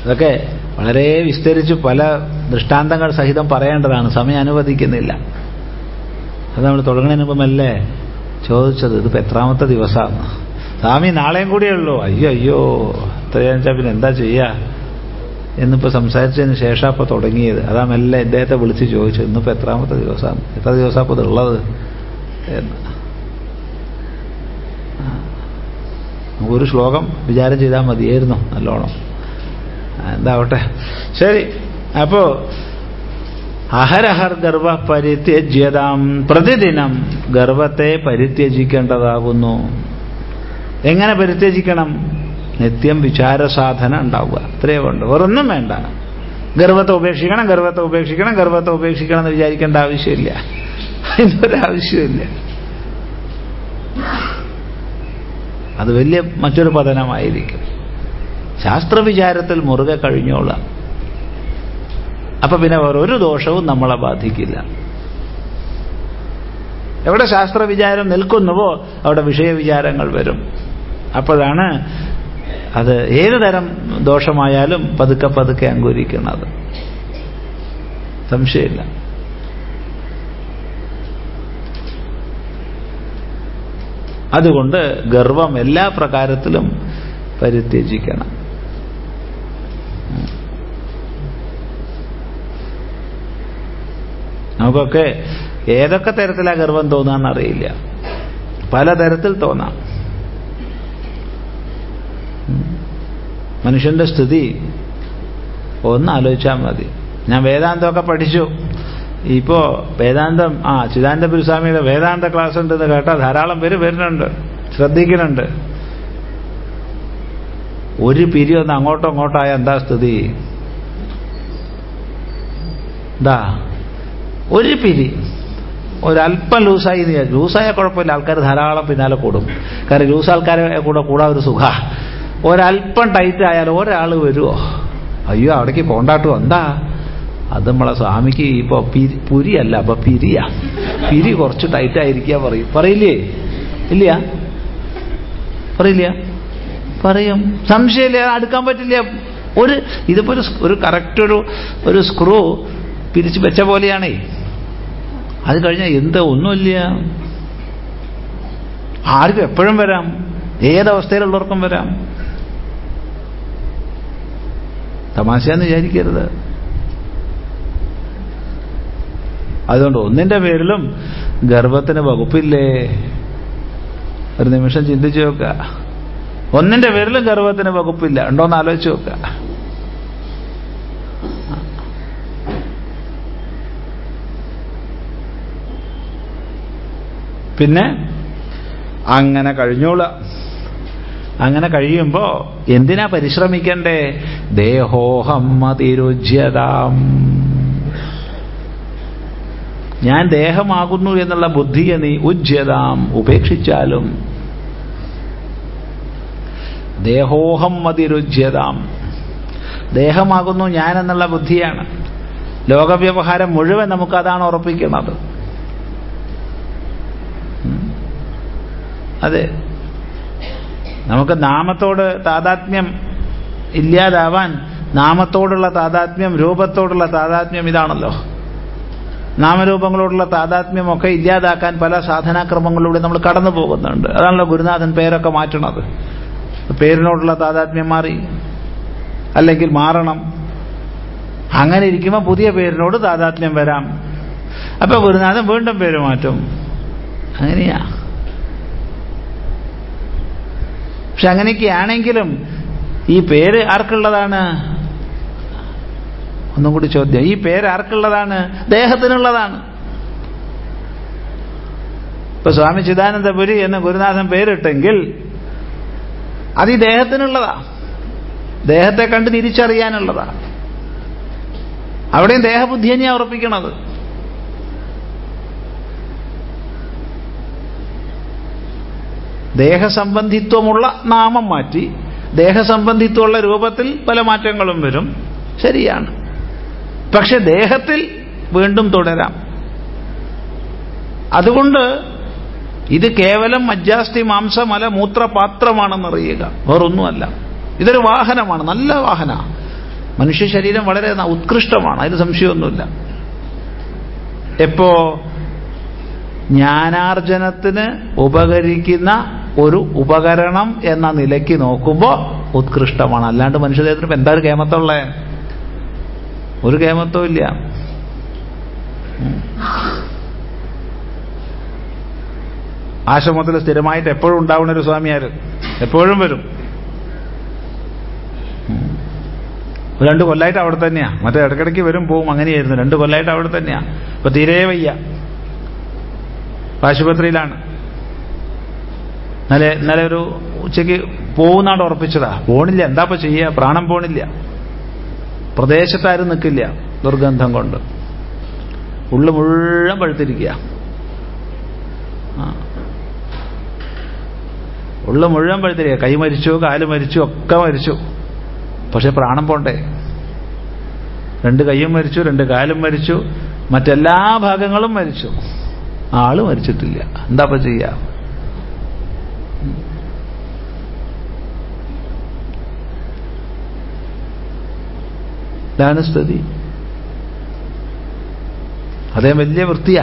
ഇതൊക്കെ വളരെ വിസ്തരിച്ച് പല ദൃഷ്ടാന്തങ്ങൾ സഹിതം പറയേണ്ടതാണ്. സമയം അനുവദിക്കുന്നില്ല. അത് നമ്മൾ തുടങ്ങുന്നതിന് മുമ്പ് ചോദിച്ചത് ഇതിപ്പോൾ എത്രാമത്തെ ദിവസമാണ് സ്വാമി നാളെയും കൂടിയേ ഉള്ളൂ. അയ്യോ അയ്യോ എത്രയാണെന്ന് വെച്ചാൽ പിന്നെ എന്താ ചെയ്യുക എന്നിപ്പോൾ സംസാരിച്ചതിന് ശേഷം അപ്പോൾ തുടങ്ങിയത്. അതാ മെല്ലെ ഇദ്ദേഹത്തെ വിളിച്ച് ചോദിച്ചു ഇന്നിപ്പോൾ എത്രാമത്തെ ദിവസമാണ് എത്ര ദിവസമാണ് അപ്പൊ ഇതുള്ളത്? എന്ന്. ഒരു ശ്ലോകം വിചാരം ചെയ്താൽ മതിയായിരുന്നു നല്ലോണം. എന്താവട്ടെ. ശരി അപ്പോ അഹരഹർ ഗർവ പരിത്യജ്യതാം പ്രതിദിനം ഗർവത്തെ പരിത്യജിക്കേണ്ടതാകുന്നു. എങ്ങനെ പരിത്യജിക്കണം? നിത്യം വിചാരസാധന ഉണ്ടാവുക. അത്രയേ വേണ്ട. വേറൊന്നും വേണ്ട. ഗർവത്തെ ഉപേക്ഷിക്കണം ഗർവത്തെ ഉപേക്ഷിക്കണം ഗർവത്തെ ഉപേക്ഷിക്കണം എന്ന് വിചാരിക്കേണ്ട ആവശ്യമില്ല. അതിനൊരാവശ്യമില്ല അത് വലിയ മറ്റൊരു പതനമായിരിക്കും. ശാസ്ത്രവിചാരത്തിൽ മുറുകെ കഴിഞ്ഞോളാം. അപ്പൊ പിന്നെ ഒരു ദോഷവും നമ്മളെ ബാധിക്കില്ല. എവിടെ ശാസ്ത്ര വിചാരം നിൽക്കുന്നുവോ അവിടെ വിഷയവിചാരങ്ങൾ വരും. അപ്പോഴാണ് അത് ഏത് തരം ദോഷമായാലും പതുക്കെ പതുക്കെ അങ്കുരിക്കുന്നത്. സംശയമില്ല. അതുകൊണ്ട് ഗർവം എല്ലാ പ്രകാരത്തിലും പരിത്യജിക്കണം. നമുക്കൊക്കെ ഏതൊക്കെ തരത്തിലാ ഗർവം തോന്നാന്നറിയില്ല. പലതരത്തിൽ തോന്നാം. മനുഷ്യന്റെ സ്ഥിതി ഒന്ന് ആലോചിച്ചാൽ മതി. ഞാൻ വേദാന്തമൊക്കെ പഠിച്ചു. ഇപ്പോ വേദാന്തം ആ ചിദാനന്ദപുരി സ്വാമിയുടെ വേദാന്ത ക്ലാസ് ഉണ്ടെന്ന് കേട്ടാൽ ധാരാളം പേര് വരുന്നുണ്ട് ശ്രദ്ധിക്കുന്നുണ്ട്. ഒരു പിരി ഒന്ന് അങ്ങോട്ടോ അങ്ങോട്ടോ ആയ എന്താ സ്ഥിതി? എന്താ ഒരു പിരി. ഒരല്പം ലൂസായി ലൂസായ കുഴപ്പമില്ല. ആൾക്കാർ ധാരാളം പിന്നാലെ കൂടും. കാരണം ലൂസ് ആൾക്കാരെ കൂടെ കൂടാൻ ഒരു സുഖ. ഒരല്പം ടൈറ്റ് ആയാൽ ഒരാൾ വരുമോ അയ്യോ അവിടേക്ക് കോണ്ടാക്ട് എന്താ? അത് നമ്മളെ സ്വാമിക്ക് ഇപ്പൊ പുരിയല്ല അപ്പൊ പിരിയ. പിരി കുറച്ച് ടൈറ്റ് ആയിരിക്കുക പറയും. പറയില്ലേ? ഇല്ല പറയില്ല പറയും. സംശയമില്ല അടുക്കാൻ പറ്റില്ല. ഒരു ഇതിപ്പോ ഒരു കറക്റ്റ് ഒരു ഒരു സ്ക്രൂ പിരിച്ചു വെച്ച പോലെയാണേ. അത് കഴിഞ്ഞാൽ എന്താ ഒന്നുമില്ല. ആർക്കും എപ്പോഴും വരാം. ഏതവസ്ഥയിലുള്ളവർക്കും വരാം. തമാശയെന്ന് വിചാരിക്കരുത്. അതുകൊണ്ട് ഒന്നിന്റെ പേരിലും ഗർഭത്തിന് വകുപ്പില്ലേ? ഒരു നിമിഷം ചിന്തിച്ചു നോക്കുക ഒന്നിന്റെ പേരിലും ഗർഭത്തിന് വകുപ്പില്ല. ഉണ്ടോന്ന് ആലോചിച്ച് നോക്കുക പിന്നെ അങ്ങനെ കഴിഞ്ഞോളാം. അങ്ങനെ കഴിയുമ്പോ എന്തിനാ പരിശ്രമിക്കണ്ടേ? ദേഹോഹം അതിരുജ്യതാം. ഞാൻ ദേഹമാകുന്നു എന്നുള്ള ബുദ്ധിയെ നീ ഉജ്യതാം ഉപേക്ഷിച്ചാലും. ദേഹോഹം അതിരുജ്യതാം. ദേഹമാകുന്നു ഞാൻ എന്നുള്ള ബുദ്ധിയാണ്. ലോകവ്യവഹാരം മുഴുവൻ നമുക്കതാണ് ഉറപ്പിക്കുന്നത്. അതെ. നമുക്ക് നാമത്തോട് താതാത്മ്യം ഇല്ലാതാവാൻ നാമത്തോടുള്ള താതാത്മ്യം രൂപത്തോടുള്ള താതാത്മ്യം ഇതാണല്ലോ. നാമരൂപങ്ങളോടുള്ള താതാത്മ്യമൊക്കെ ഇല്ലാതാക്കാൻ പല സാധനാക്രമങ്ങളിലൂടെ നമ്മൾ കടന്നു പോകുന്നുണ്ട്. അതാണല്ലോ ഗുരുനാഥൻ പേരൊക്കെ മാറ്റണത്. പേരിനോടുള്ള താതാത്മ്യം മാറി അല്ലെങ്കിൽ മാറണം. അങ്ങനെ ഇരിക്കുമ്പോൾ പുതിയ പേരിനോട് താതാത്മ്യം വരാം. അപ്പൊ ഗുരുനാഥൻ വീണ്ടും പേര് മാറ്റും. അങ്ങനെയാ. പക്ഷെ അങ്ങനെയൊക്കെയാണെങ്കിലും ഈ പേര് ആർക്കുള്ളതാണ്? ഒന്നും കൂടി ചോദ്യം. ഈ പേര് ആർക്കുള്ളതാണ്? ദേഹത്തിനുള്ളതാണ്. ഇപ്പൊ സ്വാമി ചിദാനന്ദപുരി എന്ന് ഗുരുനാഥൻ പേരിട്ടെങ്കിൽ അത് ഈ ദേഹത്തിനുള്ളതാ. ദേഹത്തെ കണ്ട് തിരിച്ചറിയാനുള്ളതാ. അവിടെയും ദേഹബുദ്ധി തന്നെയാണ് ഉറപ്പിക്കണത്. ദേഹസംബന്ധിത്വമുള്ള നാമം മാറ്റി ദേഹസംബന്ധിത്വമുള്ള രൂപത്തിൽ പല മാറ്റങ്ങളും വരും. ശരിയാണ്. പക്ഷെ ദേഹത്തിൽ വീണ്ടും തുടരാം. അതുകൊണ്ട് ഇത് കേവലം മജ്ജാസ്തി മാംസമല മൂത്രപാത്രമാണെന്നറിയുക. വേറൊന്നുമല്ല. ഇതൊരു വാഹനമാണ്. നല്ല വാഹന. മനുഷ്യ ശരീരം വളരെ ഉത്കൃഷ്ടമാണ്. അതിന് സംശയമൊന്നുമില്ല. എപ്പോ ജ്ഞാനാർജനത്തിന് ഉപകരിക്കുന്ന ഒരു ഉപകരണം എന്ന നിലയ്ക്ക് നോക്കുമ്പോൾ ഉത്കൃഷ്ടമാണ്. അല്ലാണ്ട് മനുഷ്യദേഹത്തിന് എന്താ ഒരു കേമത്തുള്ളേ ഒരു കേമത്വം ഇല്ല. ആശ്രമത്തിൽ സ്ഥിരമായിട്ട് എപ്പോഴും ഉണ്ടാവുന്ന ഒരു സ്വാമിയാര് എപ്പോഴും വരും. രണ്ട് കൊല്ലായിട്ട് അവിടെ തന്നെയാ. മറ്റേ ഇടയ്ക്കിടയ്ക്ക് വരും പോവും അങ്ങനെയായിരുന്നു. രണ്ട് കൊല്ലായിട്ട് അവിടെ തന്നെയാ. ഇപ്പൊ തീരെ വയ്യ. ആശുപത്രിയിലാണ്. ഇന്നലെ ഇന്നലെ ഒരു ഉച്ചയ്ക്ക് പോകുന്നാണ്ട് ഉറപ്പിച്ചതാ. പോണില്ല. എന്താപ്പൊ ചെയ്യുക പ്രാണം പോണില്ല. പ്രദേശത്താരും നിൽക്കില്ല ദുർഗന്ധം കൊണ്ട്. ഉള്ളു മുഴുവൻ പഴുത്തിരിക്കുക ഉള്ളു മുഴുവൻ പഴുത്തിരിക്കുക കൈ മരിച്ചു കാൽ മരിച്ചു ഒക്കെ മരിച്ചു. പക്ഷെ പ്രാണം പോണ്ടേ? രണ്ട് കൈയും മരിച്ചു രണ്ട് കാലും മരിച്ചു മറ്റെല്ലാ ഭാഗങ്ങളും മരിച്ചു. ആൾ മരിച്ചിട്ടില്ല. എന്താപ്പൊ ചെയ്യാം? സ്ഥിതി അദ്ദേഹം വലിയ വൃത്തിയാ.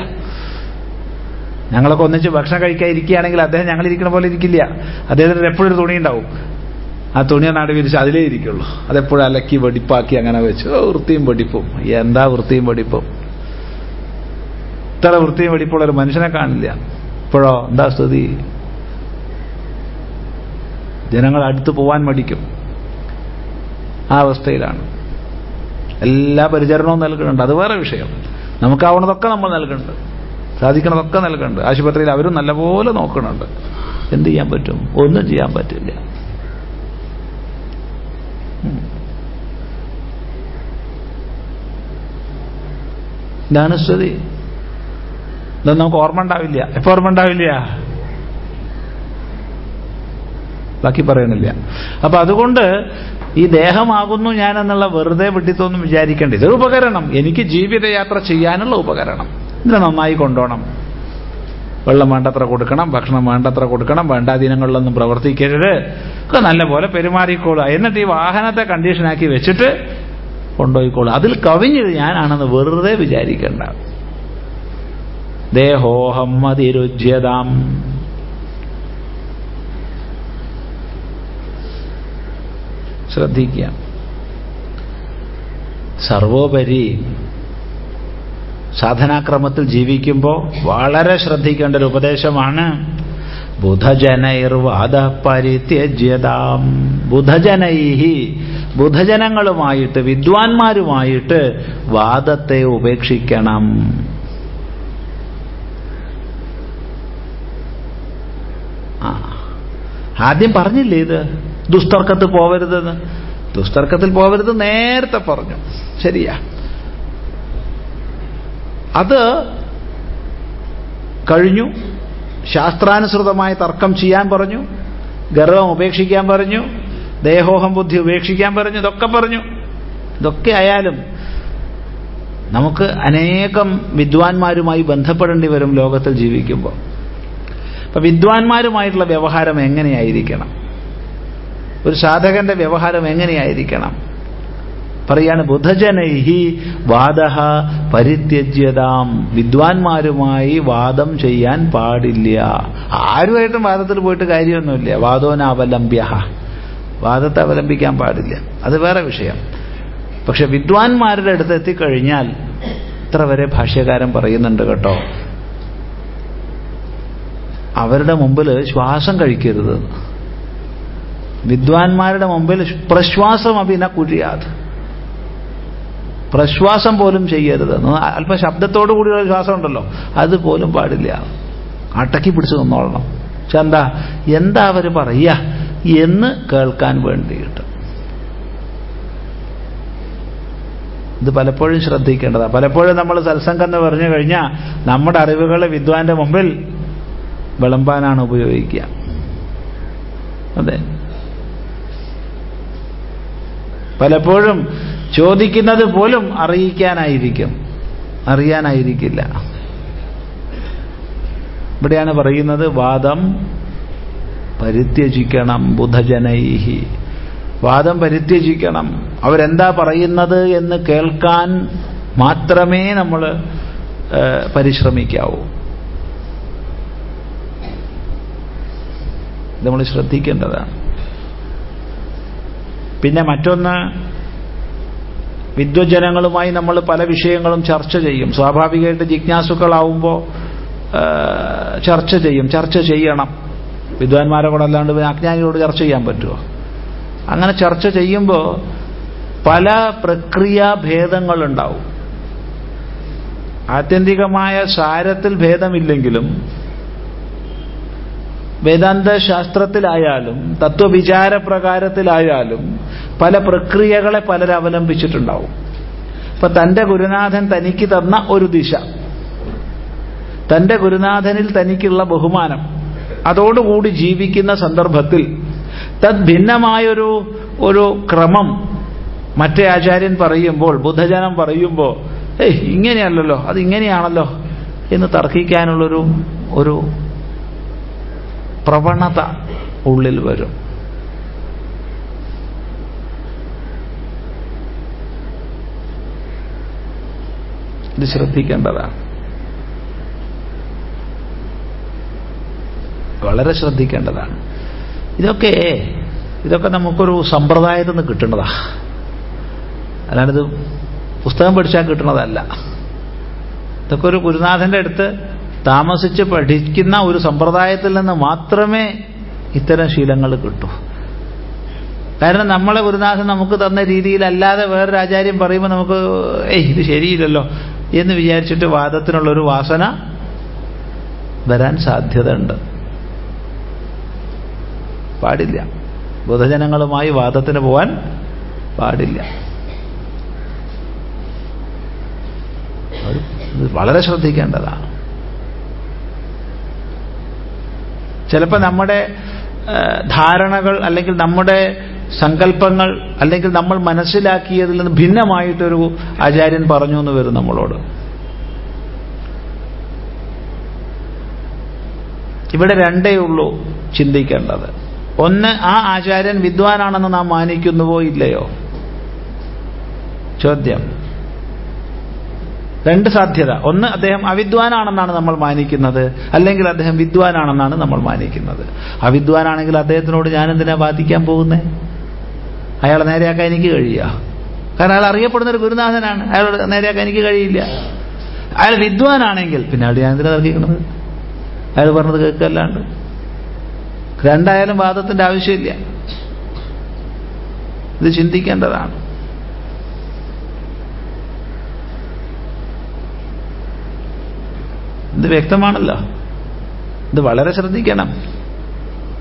ഞങ്ങളൊക്കെ ഒന്നിച്ച് ഭക്ഷണം കഴിക്കാൻ ഇരിക്കുകയാണെങ്കിൽ അദ്ദേഹം ഞങ്ങൾ ഇരിക്കുന്ന പോലെ ഇരിക്കില്ല. അദ്ദേഹത്തിന് എപ്പോഴും ഒരു തുണി ഉണ്ടാവും. ആ തുണിയെ നാട് വിരിച്ച് അതിലേ ഇരിക്കുള്ളൂ. അതെപ്പോഴും അലക്കി വെടിപ്പാക്കി അങ്ങനെ വെച്ച്. വൃത്തിയും വെടിപ്പും. എന്താ വൃത്തിയും വെടിപ്പും? ഇത്ര വൃത്തിയും വെടിപ്പുള്ള ഒരു മനുഷ്യനെ കാണില്ല. ഇപ്പോഴോ എന്താ സ്ഥിതി ജനങ്ങൾ അടുത്ത് പോവാൻ മടിക്കും. ആ അവസ്ഥയിലാണ്. എല്ലാ പരിചരണവും നൽകുന്നുണ്ട്. അത് വേറെ വിഷയം. നമുക്കാവണതൊക്കെ നമ്മൾ നൽകുന്നുണ്ട്. സാധിക്കണതൊക്കെ നൽകുന്നുണ്ട്. ആശുപത്രിയിൽ അവരും നല്ലപോലെ നോക്കുന്നുണ്ട്. എന്ത് ചെയ്യാൻ പറ്റും? ഒന്നും ചെയ്യാൻ പറ്റില്ല. ഇതാണ് ഇതൊന്നും നമുക്ക് ഓർമ്മ ഉണ്ടാവില്ല. എപ്പോ ഓർമ്മ ഉണ്ടാവില്ല? ബാക്കി പറയണില്ല. അപ്പൊ അതുകൊണ്ട് ഈ ദേഹമാകുന്നു ഞാൻ എന്നുള്ള വെറുതെ വിട്ടിത്തൊന്നും വിചാരിക്കേണ്ട. ഇതൊരു ഉപകരണം. എനിക്ക് ജീവിതയാത്ര ചെയ്യാനുള്ള ഉപകരണം. ഇതിനെ നന്നായി കൊണ്ടോണം. വെള്ളം വേണ്ടത്ര കൊടുക്കണം ഭക്ഷണം വേണ്ടത്ര കൊടുക്കണം വേണ്ടാധീനങ്ങളിലൊന്നും പ്രവർത്തിക്കരുത്. ഒക്കെ നല്ല പോലെ പെരുമാറിക്കോളുക. എന്നിട്ട് ഈ വാഹനത്തെ കണ്ടീഷനാക്കി വെച്ചിട്ട് കൊണ്ടുപോയിക്കോളുക അതിൽ കവിഞ്ഞത് ഞാനാണെന്ന് വെറുതെ വിചാരിക്കേണ്ട. ദേഹോഹം അതിരുജ്യതാം. ശ്രദ്ധിക്കുക. സർവോപരി സാധനാക്രമത്തിൽ ജീവിക്കുമ്പോൾ വളരെ ശ്രദ്ധിക്കേണ്ട ഒരു ഉപദേശമാണ് ബുധജനൈർവാദ പരിത്യജ്യതാം ബുധജനൈഹി ബുധജനങ്ങളുമായിട്ട് വിദ്വാൻമാരുമായിട്ട് വാദത്തെ ഉപേക്ഷിക്കണം. ആദ്യം പറഞ്ഞില്ലേ ഇത്? ദുസ്തർക്കത്തിൽ പോവരുതെന്ന്? ദുസ്തർക്കത്തിൽ പോവരുത് നേരത്തെ പറഞ്ഞു. ശരിയാ. അത് കഴിഞ്ഞു. ശാസ്ത്രാനുസൃതമായ തർക്കം ചെയ്യാൻ പറഞ്ഞു. ഗർവം ഉപേക്ഷിക്കാൻ പറഞ്ഞു. ദേഹോഹം ബുദ്ധി ഉപേക്ഷിക്കാൻ പറഞ്ഞു. ഇതൊക്കെ പറഞ്ഞു. ഇതൊക്കെ ആയാലും നമുക്ക് അനേകം വിദ്വാൻമാരുമായി ബന്ധപ്പെടേണ്ടി വരും ലോകത്തിൽ ജീവിക്കുമ്പോൾ. അപ്പൊ വിദ്വാൻമാരുമായിട്ടുള്ള വ്യവഹാരം എങ്ങനെയായിരിക്കണം? ഒരു സാധകന്റെ വ്യവഹാരം എങ്ങനെയായിരിക്കണം? പറയാണ് ബുധജനൈഹി വാദ പരിത്യജ്യതാം. വിദ്വാൻമാരുമായി വാദം ചെയ്യാൻ പാടില്ല. ആരുമായിട്ടും വാദത്തിൽ പോയിട്ട് കാര്യമൊന്നുമില്ല. വാദോനാവലംബ്യ വാദത്തെ അവലംബിക്കാൻ പാടില്ല. അത് വേറെ വിഷയം. പക്ഷെ വിദ്വാൻമാരുടെ അടുത്ത് എത്തിക്കഴിഞ്ഞാൽ ഇത്ര വരെ ഭാഷ്യകാരൻ പറയുന്നുണ്ട് കേട്ടോ. അവരുടെ മുമ്പിൽ ശ്വാസം കഴിക്കരുത്. വിദ്വാൻമാരുടെ മുമ്പിൽ പ്രശ്വാസം അഭിന കുഴിയാത് പ്രശ്വാസം പോലും ചെയ്യരുത്. അല്പ ശബ്ദത്തോടു കൂടിയുള്ള ശ്വാസം ഉണ്ടല്ലോ അതുപോലും പാടില്ല. അടക്കി പിടിച്ചു നിന്നോളണം. പക്ഷെ എന്താ എന്താ അവർ പറയുക എന്ന് കേൾക്കാൻ വേണ്ടിയിട്ട്. ഇത് പലപ്പോഴും ശ്രദ്ധിക്കേണ്ടതാണ് പലപ്പോഴും നമ്മൾ സത്സംഗം എന്ന് പറഞ്ഞു കഴിഞ്ഞാൽ നമ്മുടെ അറിവുകളെ വിദ്വാന്റെ മുമ്പിൽ വിളമ്പാനാണ് ഉപയോഗിക്കുക. അതെ. പലപ്പോഴും ചോദിക്കുന്നത് പോലും അറിയിക്കാനായിരിക്കും. അറിയാനായിരിക്കില്ല. ഇവിടെയാണ് പറയുന്നത് വാദം പരിത്യജിക്കണം ബുധജനൈഹി. വാദം പരിത്യജിക്കണം. അവരെന്താ പറയുന്നത് എന്ന് കേൾക്കാൻ മാത്രമേ നമ്മൾ പരിശ്രമിക്കാവൂ. നമ്മൾ ശ്രദ്ധിക്കേണ്ടതാണ്. പിന്നെ മറ്റൊന്ന് വിദ്വജനങ്ങളുമായി നമ്മൾ പല വിഷയങ്ങളും ചർച്ച ചെയ്യും. സ്വാഭാവികമായിട്ട് ജിജ്ഞാസുക്കളാവുമ്പോൾ ചർച്ച ചെയ്യും. ചർച്ച ചെയ്യണം. വിദ്വാൻമാരെ കൂടെ അല്ലാണ്ട് അജ്ഞാനികളോട് ചർച്ച ചെയ്യാൻ പറ്റുമോ അങ്ങനെ ചർച്ച ചെയ്യുമ്പോൾ പല പ്രക്രിയാ ഭേദങ്ങളുണ്ടാവും. ആത്യന്തികമായ സാരത്തിൽ ഭേദമില്ലെങ്കിലും വേദാന്ത ശാസ്ത്രത്തിലായാലും തത്വവിചാര പ്രകാരത്തിലായാലും പല പ്രക്രിയകളെ പലരവലംബിച്ചിട്ടുണ്ടാവും അപ്പൊ തന്റെ ഗുരുനാഥൻ തനിക്ക് തന്ന ഒരു ദിശ. തന്റെ ഗുരുനാഥനിൽ തനിക്കുള്ള ബഹുമാനം. അതോടുകൂടി ജീവിക്കുന്ന സന്ദർഭത്തിൽ തദ് ഭിന്നമായൊരു ഒരു ക്രമം മറ്റേ ആചാര്യൻ പറയുമ്പോൾ ബുദ്ധജനം പറയുമ്പോൾ ഏയ് ഇങ്ങനെയല്ലല്ലോ അത് ഇങ്ങനെയാണല്ലോ എന്ന് തർക്കിക്കാനുള്ളൊരു ഒരു പ്രവണത ഉള്ളിൽ വരും. ഇത് ശ്രദ്ധിക്കേണ്ടതാണ്. വളരെ ശ്രദ്ധിക്കേണ്ടതാണ്. ഇതൊക്കെ ഇതൊക്കെ നമുക്കൊരു സമ്പ്രദായത്തിൽ നിന്ന് കിട്ടുന്നതാ അല്ലാണ്ടിത് പുസ്തകം പഠിച്ചാൽ കിട്ടുന്നതല്ല ഇതൊക്കെ ഒരു ഗുരുനാഥന്റെ അടുത്ത് താമസിച്ച് പഠിക്കുന്ന ഒരു സമ്പ്രദായത്തിൽ നിന്ന് മാത്രമേ ഇത്തരം ശീലങ്ങൾ കിട്ടൂ. കാരണം നമ്മളെ ഗുരുനാഥൻ നമുക്ക് തന്ന രീതിയിലല്ലാതെ വേറൊരു ആചാര്യം പറയുമ്പോൾ നമുക്ക് ഏയ് ഇത് ശരിയില്ലല്ലോ എന്ന് വിചാരിച്ചിട്ട് വാദത്തിനുള്ളൊരു വാസന വരാൻ സാധ്യതയുണ്ട്. പാടില്ല. ബുധജനങ്ങളുമായി വാദത്തിന് പോവാൻ പാടില്ല. വളരെ ശ്രദ്ധിക്കേണ്ടതാണ്. ചിലപ്പോൾ നമ്മുടെ ധാരണകൾ അല്ലെങ്കിൽ നമ്മുടെ സങ്കല്പങ്ങൾ അല്ലെങ്കിൽ നമ്മൾ മനസ്സിലാക്കിയതിൽ നിന്ന് ഭിന്നമായിട്ടൊരു ആചാര്യൻ പറഞ്ഞു എന്ന് വരും നമ്മളോട്. ഇവിടെ രണ്ടേ ഉള്ളൂ ചിന്തിക്കേണ്ടത്. ഒന്ന് ആ ആചാര്യൻ വിദ്വാനാണെന്ന് നാം മാനിക്കുന്നുവോ ഇല്ലയോ? ചോദ്യം. രണ്ട് സാധ്യത. ഒന്ന് അദ്ദേഹം അവിദ്വാനാണെന്നാണ് നമ്മൾ മാനിക്കുന്നത്. അല്ലെങ്കിൽ അദ്ദേഹം വിദ്വാനാണെന്നാണ് നമ്മൾ മാനിക്കുന്നത്. അവിദ്വാനാണെങ്കിൽ അദ്ദേഹത്തിനോട് ഞാൻ എന്തിനാ ബാധിക്കാൻ പോകുന്നത് അയാളെ നേരെയാക്കാൻ എനിക്ക് കഴിയുക കാരണം അയാൾ അറിയപ്പെടുന്ന ഒരു ഗുരുനാഥനാണ്. അയാളോട് നേരെയാക്കാൻ എനിക്ക് കഴിയില്ല. അയാൾ വിദ്വാനാണെങ്കിൽ പിന്നെ അയാൾ ഞാൻ എന്തിനാ തർക്കിക്കുന്നത് അയാൾ പറഞ്ഞത് കേൾക്കല്ലാണ്ട്. രണ്ടായാലും വാദത്തിന്റെ ആവശ്യമില്ല. ഇത് ചിന്തിക്കേണ്ടതാണ്. ഇത് വ്യക്തമാണല്ലോ. ഇത് വളരെ ശ്രദ്ധിക്കണം.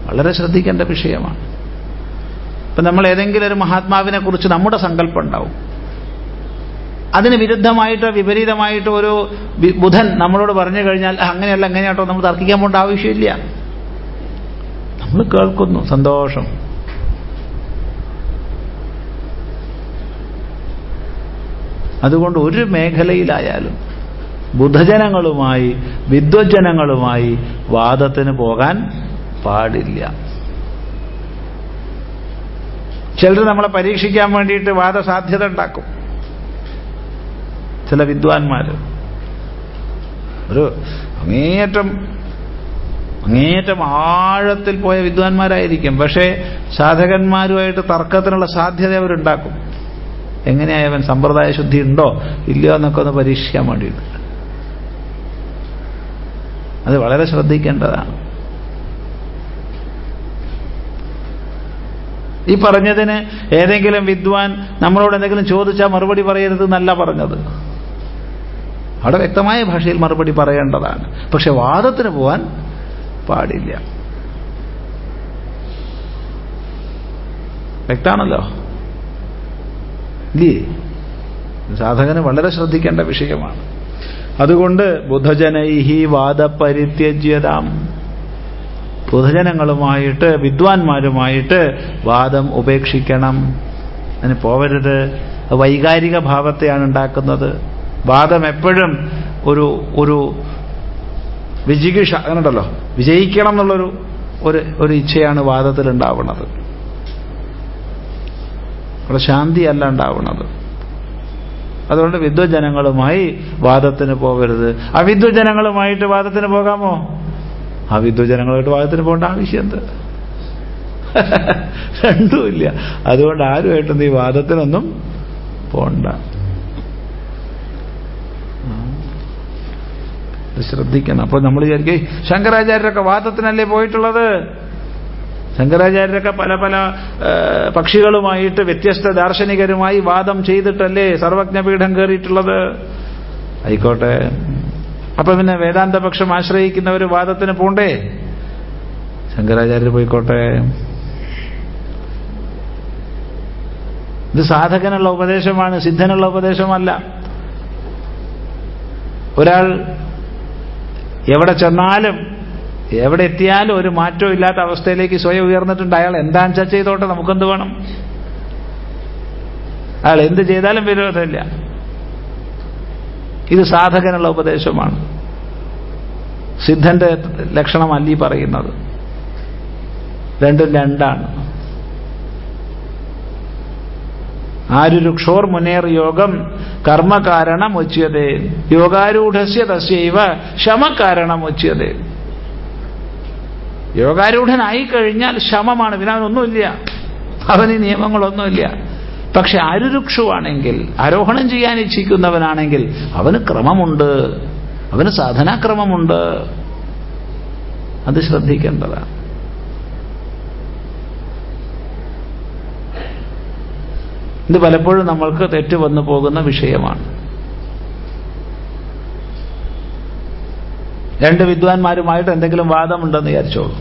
വളരെ ശ്രദ്ധിക്കേണ്ട വിഷയമാണ്. ഇപ്പൊ നമ്മൾ ഏതെങ്കിലും ഒരു മഹാത്മാവിനെ കുറിച്ച് നമ്മുടെ സങ്കല്പം ഉണ്ടാവും. അതിന് വിരുദ്ധമായിട്ടോ വിപരീതമായിട്ടോ ഒരു ബുധൻ നമ്മളോട് പറഞ്ഞു കഴിഞ്ഞാൽ അങ്ങനെയല്ല എങ്ങനെയാട്ടോ നമ്മൾ തർക്കിക്കാൻ പോകേണ്ട ആവശ്യമില്ല. നമ്മൾ കേൾക്കുന്നു സന്തോഷം. അതുകൊണ്ട് ഒരു മേഖലയിലായാലും ബുധജനങ്ങളുമായി വിദ്വജ്ജനങ്ങളുമായി വാദത്തിന് പോകാൻ പാടില്ല. ചിലർ നമ്മളെ പരീക്ഷിക്കാൻ വേണ്ടിയിട്ട് വാദസാധ്യത ഉണ്ടാക്കും. ചില വിദ്വാൻമാർ ഒരു അങ്ങേയറ്റം അങ്ങേയറ്റം ആഴത്തിൽ പോയ വിദ്വാൻമാരായിരിക്കും. പക്ഷേ സാധകന്മാരുമായിട്ട് തർക്കത്തിനുള്ള സാധ്യത അവരുണ്ടാക്കും. എങ്ങനെയായവൻ സമ്പ്രദായ ശുദ്ധി ഉണ്ടോ? ഇല്ലയോ എന്നൊക്കെ ഒന്ന് പരീക്ഷിക്കാൻ വേണ്ടിയിട്ട്. അത് വളരെ ശ്രദ്ധിക്കേണ്ടതാണ്. ഈ പറഞ്ഞതിന് ഏതെങ്കിലും വിദ്വാൻ നമ്മളോട് എന്തെങ്കിലും ചോദിച്ചാൽ മറുപടി പറയരുത് എന്നല്ല പറഞ്ഞത്. അവിടെ വ്യക്തമായ ഭാഷയിൽ മറുപടി പറയേണ്ടതാണ്. പക്ഷെ വാദത്തിന് പോവാൻ പാടില്ല. വ്യക്താണല്ലോ. ഇല്ലേ? സാധകന് വളരെ ശ്രദ്ധിക്കേണ്ട വിഷയമാണ്. അതുകൊണ്ട് ബുധജനൈഹി വാദപരിത്യജ്യതാം. ബുധജനങ്ങളുമായിട്ട് വിദ്വാൻമാരുമായിട്ട് വാദം ഉപേക്ഷിക്കണം. അതിന് പോവരുത്. വൈകാരിക ഭാവത്തെയാണ് ഉണ്ടാക്കുന്നത്. വാദം എപ്പോഴും ഒരു ഒരു വിജിഗിഷ അങ്ങനെയുണ്ടല്ലോ. വിജയിക്കണം എന്നുള്ളൊരു ഒരു ഒരു ഇച്ഛയാണ് വാദത്തിൽ ഉണ്ടാവുന്നത് അവിടെ ശാന്തിയല്ല ഉണ്ടാവുന്നത് അതുകൊണ്ട് വിദ്വജനങ്ങളുമായി വാദത്തിന് പോകരുത്. അവിദ്വജനങ്ങളുമായിട്ട് വാദത്തിന് പോകാമോ? അവിദ്വജനങ്ങളുമായിട്ട് വാദത്തിന് പോകേണ്ട ആവശ്യം എന്ത് രണ്ടുമില്ല. അതുകൊണ്ട് ആരുമായിട്ടും ഈ വാദത്തിനൊന്നും പോണ്ട. ശ്രദ്ധിക്കണം. അപ്പൊ നമ്മൾ വിചാരിക്കേ ശങ്കരാചാര്യരൊക്കെ വാദത്തിനല്ലേ പോയിട്ടുള്ളത്? ശങ്കരാചാര്യരൊക്കെ പല പല പക്ഷികളുമായിട്ട് വ്യത്യസ്ത ദാർശനികരുമായി വാദം ചെയ്തിട്ടല്ലേ സർവജ്ഞപീഠം കയറിയിട്ടുള്ളത്? ആയിക്കോട്ടെ. അപ്പൊ പിന്നെ വേദാന്തപക്ഷം ആശ്രയിക്കുന്നവർ വാദത്തിന് പോണ്ടേ? ശങ്കരാചാര്യർ പോയിക്കോട്ടെ. ഇത് സാധകനുള്ള ഉപദേശമാണ് സിദ്ധനുള്ള ഉപദേശമല്ല. ഒരാൾ എവിടെ ചെന്നാലും എവിടെ എത്തിയാലും ഒരു മാറ്റവും ഇല്ലാത്ത അവസ്ഥയിലേക്ക് സ്വയം ഉയർന്നിട്ടുണ്ട്. അയാൾ എന്താണെന്ന് വെച്ചാൽ ചെയ്തോട്ടെ നമുക്കെന്ത് വേണം? അയാൾ എന്ത് ചെയ്താലും വിരോധമില്ല. ഇത് സാധകനുള്ള ഉപദേശമാണ്. സിദ്ധന്റെ ലക്ഷണമല്ല ഈ പറയുന്നത്. രണ്ടും രണ്ടാണ്. ആരുരുക്ഷോർ മുനേർ യോഗം കർമ്മകാരണം ഉച്യതേ. യോഗാരൂഢസ്യ തസ്യൈവ ശമകാരണം ഉച്യതേ. യോഗാരൂഢനായി കഴിഞ്ഞാൽ ശമമാണ്. പിന്നെ അവനൊന്നുമില്ല. അവന് നിയമങ്ങളൊന്നുമില്ല. പക്ഷെ അരുരുക്ഷുവാണെങ്കിൽ ആരോഹണം ചെയ്യാൻ ഇച്ഛിക്കുന്നവനാണെങ്കിൽ അവന് ക്രമമുണ്ട്. അവന് സാധനാക്രമമുണ്ട്. അത് ശ്രദ്ധിക്കേണ്ടതാണ്. ഇത് പലപ്പോഴും നമ്മൾക്ക് തെറ്റ് വന്നു പോകുന്ന വിഷയമാണ്. രണ്ട് വിദ്വാൻമാരുമായിട്ട് എന്തെങ്കിലും വാദമുണ്ടെന്ന് വിചാരിച്ചോളൂ.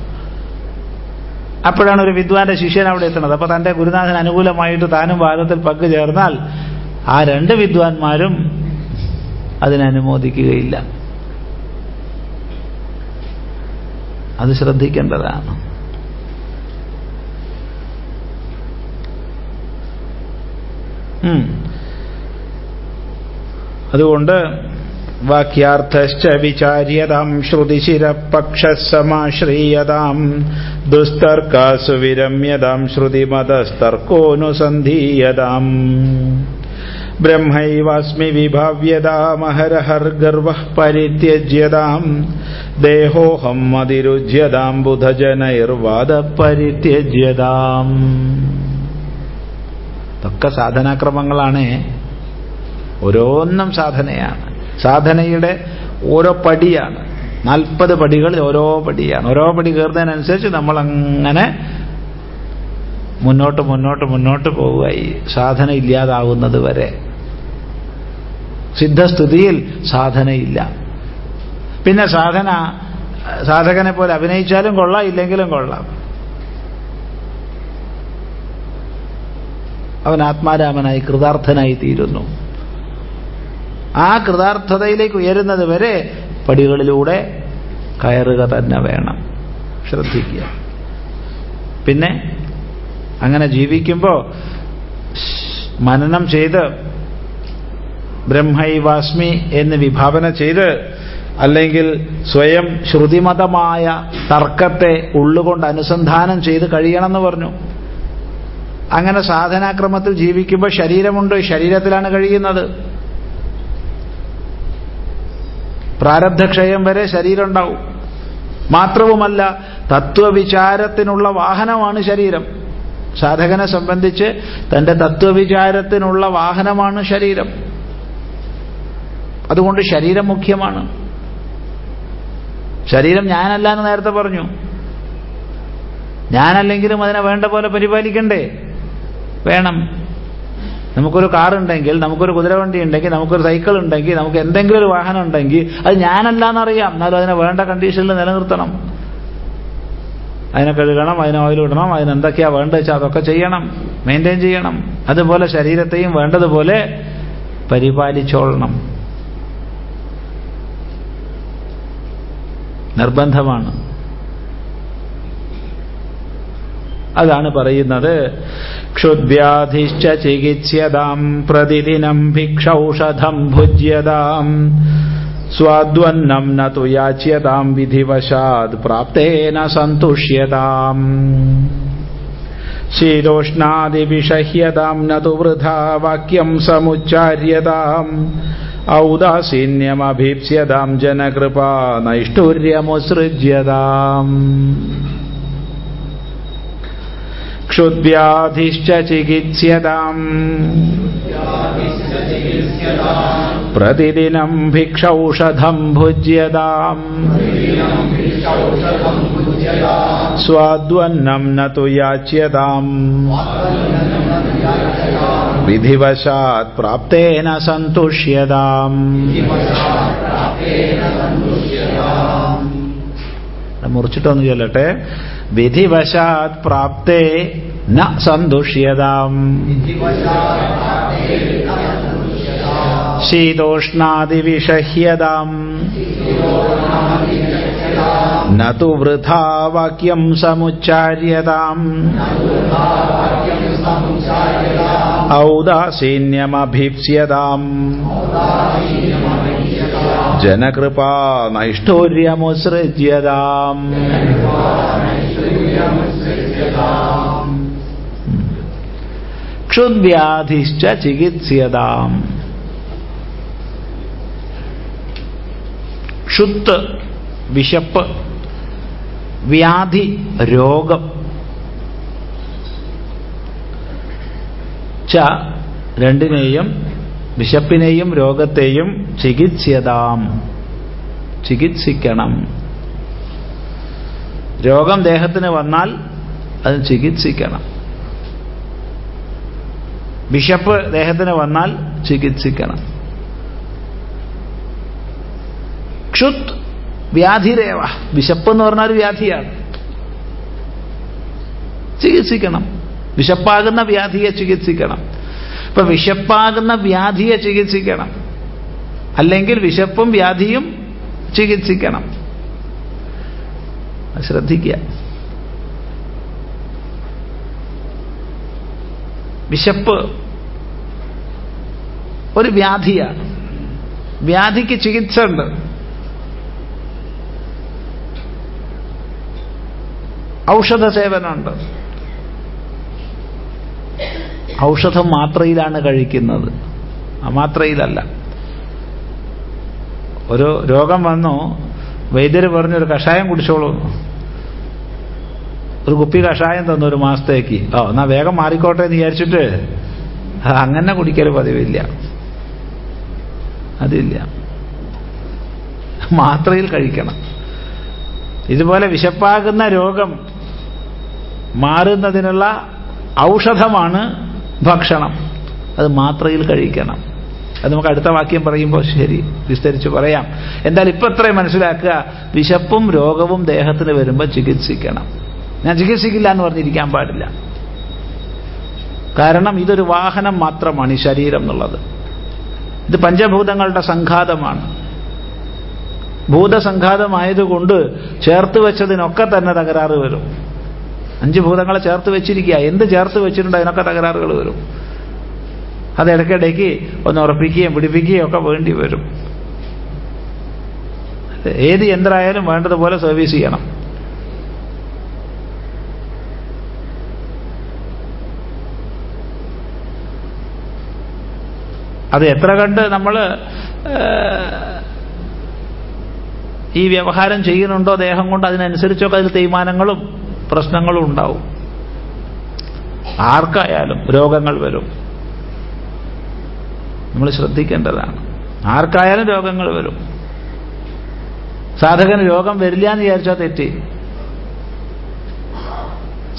അപ്പോഴാണ് ഒരു വിദ്വാന്റെ ശിഷ്യൻ അവിടെ എത്തുന്നത്. അപ്പൊ തന്റെ ഗുരുനാഥൻ അനുകൂലമായിട്ട് താനും വാദത്തിൽ പങ്കുചേർന്നാൽ ആ രണ്ട് വിദ്വാൻമാരും അതിനനുമോദിക്കുകയില്ല അത് ശ്രദ്ധിക്കേണ്ടതാണ്. അതുകൊണ്ട് വാക്യാർത്ഥശ്ച വിചാര്യതാം ശ്രുതിശിരപക്ഷസമാശ്രീയതാം ദുസ്തർക്കാസു വിരമ്യതാം ശ്രുതിമതസ്തർക്കോനുസന്ധീയതാം ബ്രഹ്മൈവാസ്മി വിഭാവ്യതാമഹരഹർഗർവ പരിത്യജ്യതാം ദേഹോഹം മതിരുജ്യതാം ബുധജനൈർവാദ പരിത്യജ്യതാം ഇതൊക്കെ സാധനാക്രമങ്ങളാണ്. ഓരോന്നും സാധനയാണ്. സാധനയുടെ ഓരോ പടിയാണ്. നാൽപ്പത് പടികൾ ഓരോ പടിയാണ്. ഓരോ പടി കയറുന്നതിനനുസരിച്ച് നമ്മൾ അങ്ങനെ മുന്നോട്ട് മുന്നോട്ട് മുന്നോട്ട് പോവുകയായി സാധന ഇല്ലാതാവുന്നത് വരെ. സിദ്ധസ്ഥിതിയിൽ സാധനയില്ല. പിന്നെ സാധന സാധകനെ പോലെ അഭിനയിച്ചാലും കൊള്ളാം ഇല്ലെങ്കിലും കൊള്ളാം. അവൻ ആത്മാരാമനായി കൃതാർത്ഥനായി തീരുന്നു. ആ കൃതാർത്ഥതയിലേക്ക് ഉയരുന്നത് വരെ പടികളിലൂടെ കയറുക തന്നെ വേണം. ശ്രദ്ധിക്കുക. പിന്നെ അങ്ങനെ ജീവിക്കുമ്പോൾ മനനം ചെയ്ത് ബ്രഹ്മൈവാസ്മി എന്ന് വിഭാവന ചെയ്ത് അല്ലെങ്കിൽ സ്വയം ശ്രുതിമതമായ തർക്കത്തെ ഉള്ളുകൊണ്ട് അനുസന്ധാനം ചെയ്ത് കഴിയണമെന്ന് പറഞ്ഞു. അങ്ങനെ സാധനാക്രമത്തിൽ ജീവിക്കുമ്പോൾ ശരീരമുണ്ട് ശരീരത്തിലാണ് കഴിയുന്നത്. പ്രാരബ്ധക്ഷയം വരെ ശരീരം ഉണ്ടാവും മാത്രവുമല്ല തത്വവിചാരത്തിനുള്ള വാഹനമാണ് ശരീരം. സാധകനെ സംബന്ധിച്ച് തന്റെ തത്വവിചാരത്തിനുള്ള വാഹനമാണ് ശരീരം. അതുകൊണ്ട് ശരീരം മുഖ്യമാണ്. ശരീരം ഞാനല്ല എന്ന് നേരത്തെ പറഞ്ഞു. ഞാനല്ലെങ്കിലും അതിനെ വേണ്ട പോലെ പരിപാലിക്കണ്ടേ? വേണം. നമുക്കൊരു കാർ ഉണ്ടെങ്കിൽ നമുക്കൊരു കുതിരവണ്ടി ഉണ്ടെങ്കിൽ നമുക്കൊരു സൈക്കിൾ ഉണ്ടെങ്കിൽ നമുക്ക് എന്തെങ്കിലും ഒരു വാഹനം ഉണ്ടെങ്കിൽ അത് ഞാനല്ല എന്നറിയാം എന്നാലും അതിനെ വേണ്ട കണ്ടീഷനിൽ നിലനിർത്തണം. അതിനെ കഴുകണം അതിനെ ഓയിൽ ഇടണം അതിന് എന്തൊക്കെയാ വേണ്ടത് വെച്ചാൽ അതൊക്കെ ചെയ്യണം. മെയിന്റെയിൻ ചെയ്യണം. അതുപോലെ ശരീരത്തെയും വേണ്ടതുപോലെ പരിപാലിച്ചോളണം. നിർബന്ധമാണ്. അതാണ് പറയുന്നത്. ക്ഷുദ്വ്യാധിശ്ച ചികിത്സ്യതാം പ്രതിദിനം ഭിക്ഷൌഷധം ഭുജ്യതാം. സ്വാദ്വന്നം ന യാച്യതാം വിധിവശാത് പ്രാപ്തേന സന്തുഷ്യതാം. ശീതോഷ്ണാദിവിഷഹ്യതാം ന വൃഥാ വാക്യം സമുച്ചാര്യതാം. ഔദാസീന്യമഭീപ്സ്യതാം ജനകൃപാ നൈഷ്ഠുര്യമുസൃജ്യതാം. क्षुद्व्याधिश्च चिकित्स्यताम् प्रतिदिनम् भिक्षौषधम् भुज्यताम् स्वाद्वन्नम् न तु याच्यताम् विधिवशात् प्राप्तेन सन्तुष्यताम् മുറിച്ചിട്ടൊന്ന് ചൊല്ലട്ടെ വിധിവശാത് പ്രാപ്തേ ന സന്തുഷ്യതാം. ശീതോഷ്ണാദിവിഷഹ്യതാം. നു വൃഥാ വാക്യം സമുച്ചാര്യതാം. ഔദാസീന്യമഭീപ്സ്യതാം. ജനകൃപാ നൈഷ്ഠൂര്യമുസൃജ്യതാം ക്ഷുദ്വ്യാധിശ്ച ചികിത്സ്യതാം. ക്ഷുത്ത് വിശപ്പ് വ്യാധി രോഗം ച രണ്ടിനെയും വിശപ്പിനെയും രോഗത്തെയും ചികിത്സ്യതാം. ചികിത്സിക്കണം. രോഗം ദേഹത്തിന് വന്നാൽ അത് ചികിത്സിക്കണം. വിശപ്പ് ദേഹത്തിന് വന്നാൽ ചികിത്സിക്കണം. ക്ഷുത് വ്യാധിരേവ. വിശപ്പ് എന്ന് പറഞ്ഞാൽ ഒരു വ്യാധിയാണ്. ചികിത്സിക്കണം. വിശപ്പാകുന്ന വ്യാധിയെ ചികിത്സിക്കണം. ഇപ്പൊ വിശപ്പാകുന്ന വ്യാധിയെ ചികിത്സിക്കണം. അല്ലെങ്കിൽ വിശപ്പും വ്യാധിയും ചികിത്സിക്കണം. ശ്രദ്ധിക്കുക. വിശപ്പ് ഒരു വ്യാധിയാണ്. വ്യാധിക്ക് ചികിത്സ ഉണ്ട് ഔഷധ സേവനമുണ്ട്. ഔഷധം മാത്രയിലാണ് കഴിക്കുന്നത്. മാത്രയിലല്ല. ഒരു രോഗം വന്നു വൈദ്യർ ഒരു കഷായം കുടിച്ചോളൂ. ഒരു കുപ്പി കഷായം തന്നു ഒരു മാസത്തേക്ക്. ഓ എന്നാ വേഗം മാറിക്കോട്ടെ എന്ന് വിചാരിച്ചിട്ട്? അങ്ങനെ കുടിക്കൽ പതിവില്ല. അതില്ല. മാത്രയിൽ കഴിക്കണം. ഇതുപോലെ വിശപ്പാകുന്ന രോഗം മാറുന്നതിനുള്ള ഔഷധമാണ് ഭക്ഷണം. അത് മാത്രയിൽ കഴിക്കണം. അത് നമുക്ക് അടുത്ത വാക്യം പറയുമ്പോൾ ശരി വിസ്തരിച്ച് പറയാം. എന്തായാലും ഇപ്പൊ ഇത്രയും മനസ്സിലാക്കുക? വിശപ്പും രോഗവും ദേഹത്തിന് വരുമ്പോൾ ചികിത്സിക്കണം. ഞാൻ ചികിത്സിക്കില്ല എന്ന് പറഞ്ഞിരിക്കാൻ പാടില്ല. കാരണം ഇതൊരു വാഹനം മാത്രമാണ് ഈ ശരീരം എന്നുള്ളത്. ഇത് പഞ്ചഭൂതങ്ങളുടെ സംഘാതമാണ്. ഭൂതസംഘാതമായതുകൊണ്ട് ചേർത്ത് വെച്ചതിനൊക്കെ തന്നെ തകരാറ് വരും. അഞ്ച് ഭൂതങ്ങളെ ചേർത്ത് വെച്ചിരിക്കുക. എന്ത് ചേർത്ത് വെച്ചിട്ടുണ്ടോ അതിനൊക്കെ തകരാറുകൾ വരും. അത് ഇടയ്ക്കിടയ്ക്ക് ഒന്ന് ഉറപ്പിക്കുകയും പിടിപ്പിക്കുകയും ഒക്കെ വേണ്ടി വരും. ഏത് യന്ത്രമായാലും വേണ്ടതുപോലെ സർവീസ് ചെയ്യണം. അത് എത്ര കണ്ട് നമ്മൾ ഈ വ്യവഹാരം ചെയ്യുന്നുണ്ടോ ദേഹം കൊണ്ട് അതിനനുസരിച്ചൊക്കെ അതിൽ തേയ്മാനങ്ങളും പ്രശ്നങ്ങളും ഉണ്ടാവും ആർക്കായാലും രോഗങ്ങൾ വരും. നമ്മൾ ശ്രദ്ധിക്കേണ്ടതാണ്. ആർക്കായാലും രോഗങ്ങൾ വരും. സാധകന് രോഗം വരില്ല എന്ന് വിചാരിച്ചാൽ തെറ്റി.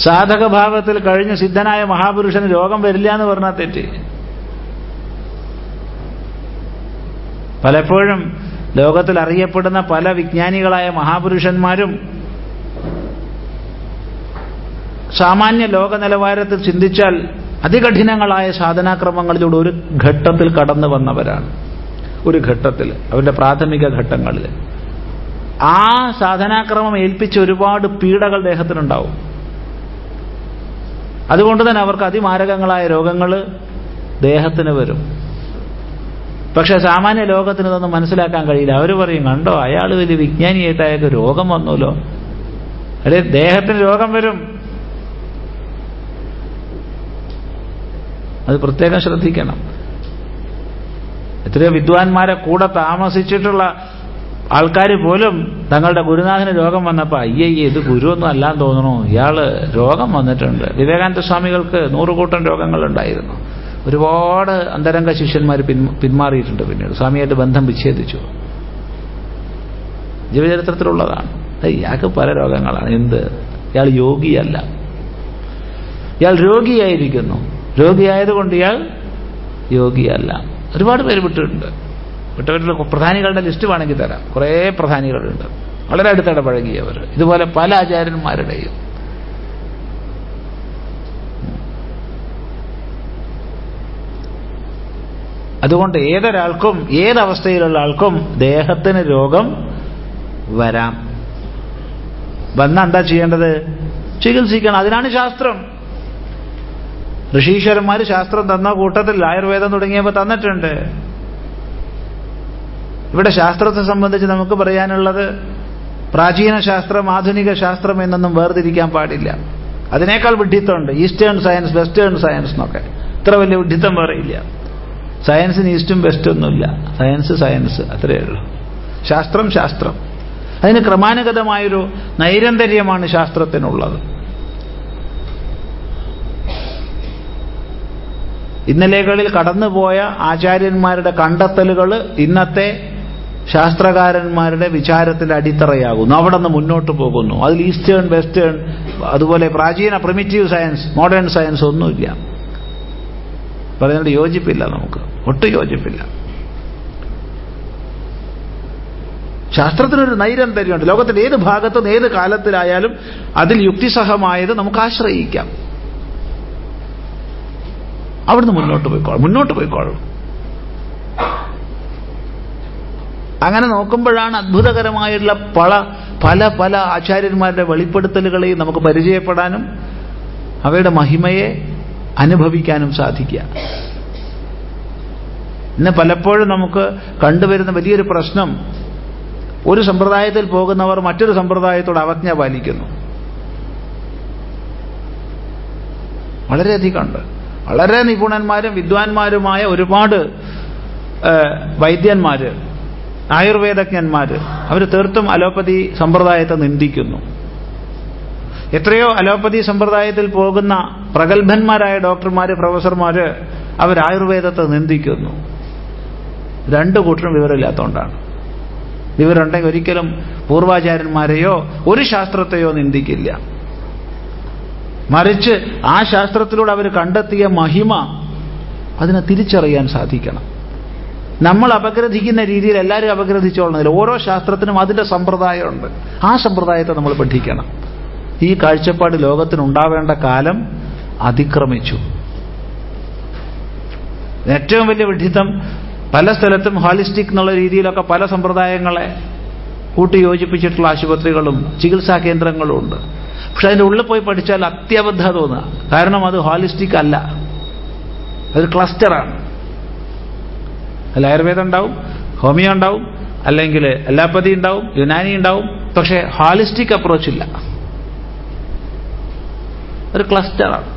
സാധകഭാവത്തിൽ കഴിഞ്ഞ സിദ്ധനായ മഹാപുരുഷന് രോഗം വരില്ല എന്ന് പറഞ്ഞാൽ തെറ്റി. പലപ്പോഴും ലോകത്തിൽ അറിയപ്പെടുന്ന പല വിജ്ഞാനികളായ മഹാപുരുഷന്മാരും സാമാന്യ ലോക നിലവാരത്തിൽ ചിന്തിച്ചാൽ അതികഠിനങ്ങളായ സാധനാക്രമങ്ങളിലൂടെ ഒരു ഘട്ടത്തിൽ കടന്നു വന്നവരാണ്. ഒരു ഘട്ടത്തിൽ അവരുടെ പ്രാഥമിക ഘട്ടങ്ങളിൽ. ആ സാധനാക്രമം ഏൽപ്പിച്ച ഒരുപാട് പീഡകൾ ദേഹത്തിനുണ്ടാവും. അതുകൊണ്ട് തന്നെ അവർക്ക് അതിമാരകങ്ങളായ രോഗങ്ങൾ ദേഹത്തിന് വരും. പക്ഷെ സാമാന്യ ലോകത്തിന് ഇതൊന്നും മനസ്സിലാക്കാൻ കഴിയില്ല. അവർ പറയും കണ്ടോ അയാൾ വലിയ വിജ്ഞാനിയായിട്ട് അയാൾക്ക് രോഗം വന്നല്ലോ. അല്ലെ ദേഹത്തിന് രോഗം വരും. അത് പ്രത്യേകം ശ്രദ്ധിക്കണം. എത്രയോ വിദ്വാൻമാരെ കൂടെ താമസിച്ചിട്ടുള്ള ആൾക്കാർ പോലും തങ്ങളുടെ ഗുരുനാഥന് രോഗം വന്നപ്പോൾ അയ്യയ്യ ഇത് ഗുരുവൊന്നും അല്ലാന്ന് തോന്നണു. ഇയാൾ രോഗം വന്നിട്ടുണ്ട്. വിവേകാനന്ദ സ്വാമികൾക്ക് നൂറുകൂട്ടം രോഗങ്ങളുണ്ടായിരുന്നു. ഒരുപാട് അന്തരംഗ ശിഷ്യന്മാർ പിന്മാറിയിട്ടുണ്ട് പിന്നീട്. സ്വാമിയായിട്ട് ബന്ധം വിച്ഛേദിച്ചു. ജീവചരിത്രത്തിലുള്ളതാണ്. ഇയാൾക്ക് പല രോഗങ്ങളാണ്. എന്ത്? ഇയാൾ യോഗിയല്ല. ഇയാൾ രോഗിയായിരിക്കുന്നു. രോഗിയായതുകൊണ്ട് ഇയാൾ യോഗിയല്ല. ഒരുപാട് പേര് വിട്ടിട്ടുണ്ട്. വിട്ടവരുടെ പ്രധാനികളുടെ ലിസ്റ്റ് വേണമെങ്കിൽ തരാം. കുറേ പ്രധാനികളുണ്ട്. വളരെ അടുത്തിടപഴകിയവർ ഇതുപോലെ പല ആചാര്യന്മാരുടെയും. അതുകൊണ്ട് ഏതൊരാൾക്കും ഏതവസ്ഥയിലുള്ള ആൾക്കും ദേഹത്തിന് രോഗം വരാം. വന്ന എന്താ ചെയ്യേണ്ടത്? ചികിത്സിക്കണം. അതിനാണ് ശാസ്ത്രം. ഋഷീശ്വരന്മാർ ശാസ്ത്രം തന്ന കൂട്ടത്തിൽ ആയുർവേദം തുടങ്ങിയപ്പോൾ തന്നിട്ടുണ്ട്. ഇവിടെ ശാസ്ത്രത്തെ സംബന്ധിച്ച് നമുക്ക് പറയാനുള്ളത് പ്രാചീന ശാസ്ത്രം ആധുനിക ശാസ്ത്രം എന്നൊന്നും വേർതിരിക്കാൻ പാടില്ല. അതിനേക്കാൾ വിഡ്ഢിത്തമുണ്ട് ഈസ്റ്റേൺ സയൻസ് വെസ്റ്റേൺ സയൻസ് എന്നൊക്കെ. ഇത്ര വലിയ വിഡ്ഢിത്തം വേറെയില്ല സയൻസിന് ഈസ്റ്റും വെസ്റ്റും ഒന്നുമില്ല. സയൻസ് സയൻസ് അത്രയേ ഉള്ളൂ. ശാസ്ത്രം ശാസ്ത്രം. അതിന് ക്രമാനുഗതമായൊരു നൈരന്തര്യമാണ് ശാസ്ത്രത്തിനുള്ളത്. ഇന്നലെകളിൽ കടന്നുപോയ ആചാര്യന്മാരുടെ കണ്ടെത്തലുകൾ ഇന്നത്തെ ശാസ്ത്രകാരന്മാരുടെ വിചാരത്തിന്റെ അടിത്തറയാകുന്നു. അവിടെ നിന്ന് മുന്നോട്ട് പോകുന്നു. അതിൽ ഈസ്റ്റേൺ വെസ്റ്റേൺ അതുപോലെ പ്രാചീന പ്രിമിറ്റീവ് സയൻസ് മോഡേൺ സയൻസ് ഒന്നുമില്ല. പറയുന്നത് യോജിപ്പില്ല നമുക്ക്. ഒട്ടും യോജിപ്പില്ല. ശാസ്ത്രത്തിനൊരു നൈരന്തര്യമുണ്ട് ലോകത്തിന്റെ ഏത് ഭാഗത്തും ഏത് കാലത്തിലായാലും അതിൽ യുക്തിസഹമായത് നമുക്ക് ആശ്രയിക്കാം. അവിടുന്ന് മുന്നോട്ട് പോയിക്കോളും മുന്നോട്ട് പോയിക്കോളും. അങ്ങനെ നോക്കുമ്പോഴാണ് അത്ഭുതകരമായുള്ള പല പല പല ആചാര്യന്മാരുടെ വെളിപ്പെടുത്തലുകളെയും നമുക്ക് പരിചയപ്പെടാനും അവയുടെ മഹിമയെ അനുഭവിക്കാനും സാധിക്കുക. ഇന്ന് പലപ്പോഴും നമുക്ക് കണ്ടുവരുന്ന വലിയൊരു പ്രശ്നം ഒരു സമ്പ്രദായത്തിൽ പോകുന്നവർ മറ്റൊരു സമ്പ്രദായത്തോട് അവജ്ഞ പാലിക്കുന്നു വളരെയധികം ഉണ്ട് വളരെ നിപുണന്മാരും വിദ്വാൻമാരുമായ ഒരുപാട് വൈദ്യന്മാര് ആയുർവേദജ്ഞന്മാര് അവർ തീർത്തും അലോപ്പതി സമ്പ്രദായത്തെ നിന്ദിക്കുന്നു. എത്രയോ അലോപ്പതി സമ്പ്രദായത്തിൽ പോകുന്ന പ്രഗത്ഭന്മാരായ ഡോക്ടർമാര് പ്രൊഫസർമാര് അവർ ആയുർവേദത്തെ നിന്ദിക്കുന്നു. രണ്ടു കൂട്ടരും വിവരമില്ലാത്തതുകൊണ്ടാണ് വിവരമുണ്ടെങ്കിൽ ഒരിക്കലും പൂർവാചാര്യന്മാരെയോ ഒരു ശാസ്ത്രത്തെയോ നിന്ദിക്കില്ല. മറിച്ച് ആ ശാസ്ത്രത്തിലൂടെ അവർ കണ്ടെത്തിയ മഹിമ അതിനെ തിരിച്ചറിയാൻ സാധിക്കണം. നമ്മൾ അപഗ്രഥിക്കുന്ന രീതിയിൽ എല്ലാവരും അപഗ്രഥിച്ചോളുന്നില്ല ഓരോ ശാസ്ത്രത്തിനും അതിന്റെ സമ്പ്രദായമുണ്ട്. ആ സമ്പ്രദായത്തെ നമ്മൾ പഠിക്കണം. ഈ കാഴ്ചപ്പാട് ലോകത്തിനുണ്ടാവേണ്ട കാലം അതിക്രമിച്ചു. ഏറ്റവും വലിയ വിഡിത്തം പല സ്ഥലത്തും ഹോളിസ്റ്റിക് എന്നുള്ള രീതിയിലൊക്കെ പല സമ്പ്രദായങ്ങളെ കൂട്ടി യോജിപ്പിച്ചിട്ടുള്ള ആശുപത്രികളും ചികിത്സാ കേന്ദ്രങ്ങളും ഉണ്ട്. പക്ഷെ അതിന്റെ ഉള്ളിൽ പോയി പഠിച്ചാൽ അത്യബദ്ധ തോന്നുക. കാരണം അത് ഹോളിസ്റ്റിക് അല്ല. അതൊരു ക്ലസ്റ്ററാണ് അല്ല ആയുർവേദം ഉണ്ടാവും ഹോമിയോ ഉണ്ടാവും അല്ലെങ്കിൽ അല്ലാപ്പതി ഉണ്ടാവും യുനാനി ഉണ്ടാവും പക്ഷേ ഹോളിസ്റ്റിക് അപ്രോച്ച് ഇല്ല. ഒരു ക്ലസ്റ്ററാണ്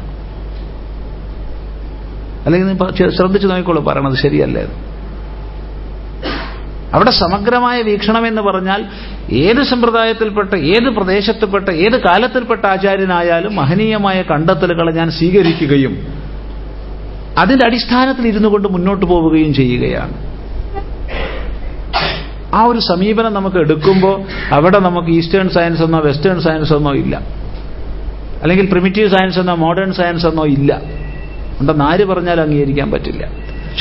അല്ലെങ്കിൽ ശ്രദ്ധിച്ച് നോക്കിക്കോളൂ പറയണത് ശരിയല്ലേ? അവിടെ സമഗ്രമായ വീക്ഷണം എന്ന് പറഞ്ഞാൽ ഏത് സമ്പ്രദായത്തിൽപ്പെട്ട ഏത് പ്രദേശത്തിൽപ്പെട്ട ഏത് കാലത്തിൽപ്പെട്ട ആചാര്യനായാലും മഹനീയമായ കണ്ടെത്തലുകളെ ഞാൻ സ്വീകരിക്കുകയും അതിന്റെ അടിസ്ഥാനത്തിൽ ഇരുന്നു കൊണ്ട് മുന്നോട്ട് പോവുകയും ചെയ്യുകയാണ്. ആ ഒരു സമീപനം നമുക്ക് എടുക്കുമ്പോൾ അവിടെ നമുക്ക് ഈസ്റ്റേൺ സയൻസ് എന്നോ വെസ്റ്റേൺ സയൻസ് എന്നോ ഇല്ല. അല്ലെങ്കിൽ പ്രിമിറ്റീവ് സയൻസ് എന്നോ മോഡേൺ സയൻസ് എന്നോ ഇല്ല. ഉണ്ടെന്ന് ആര് പറഞ്ഞാൽ അംഗീകരിക്കാൻ പറ്റില്ല.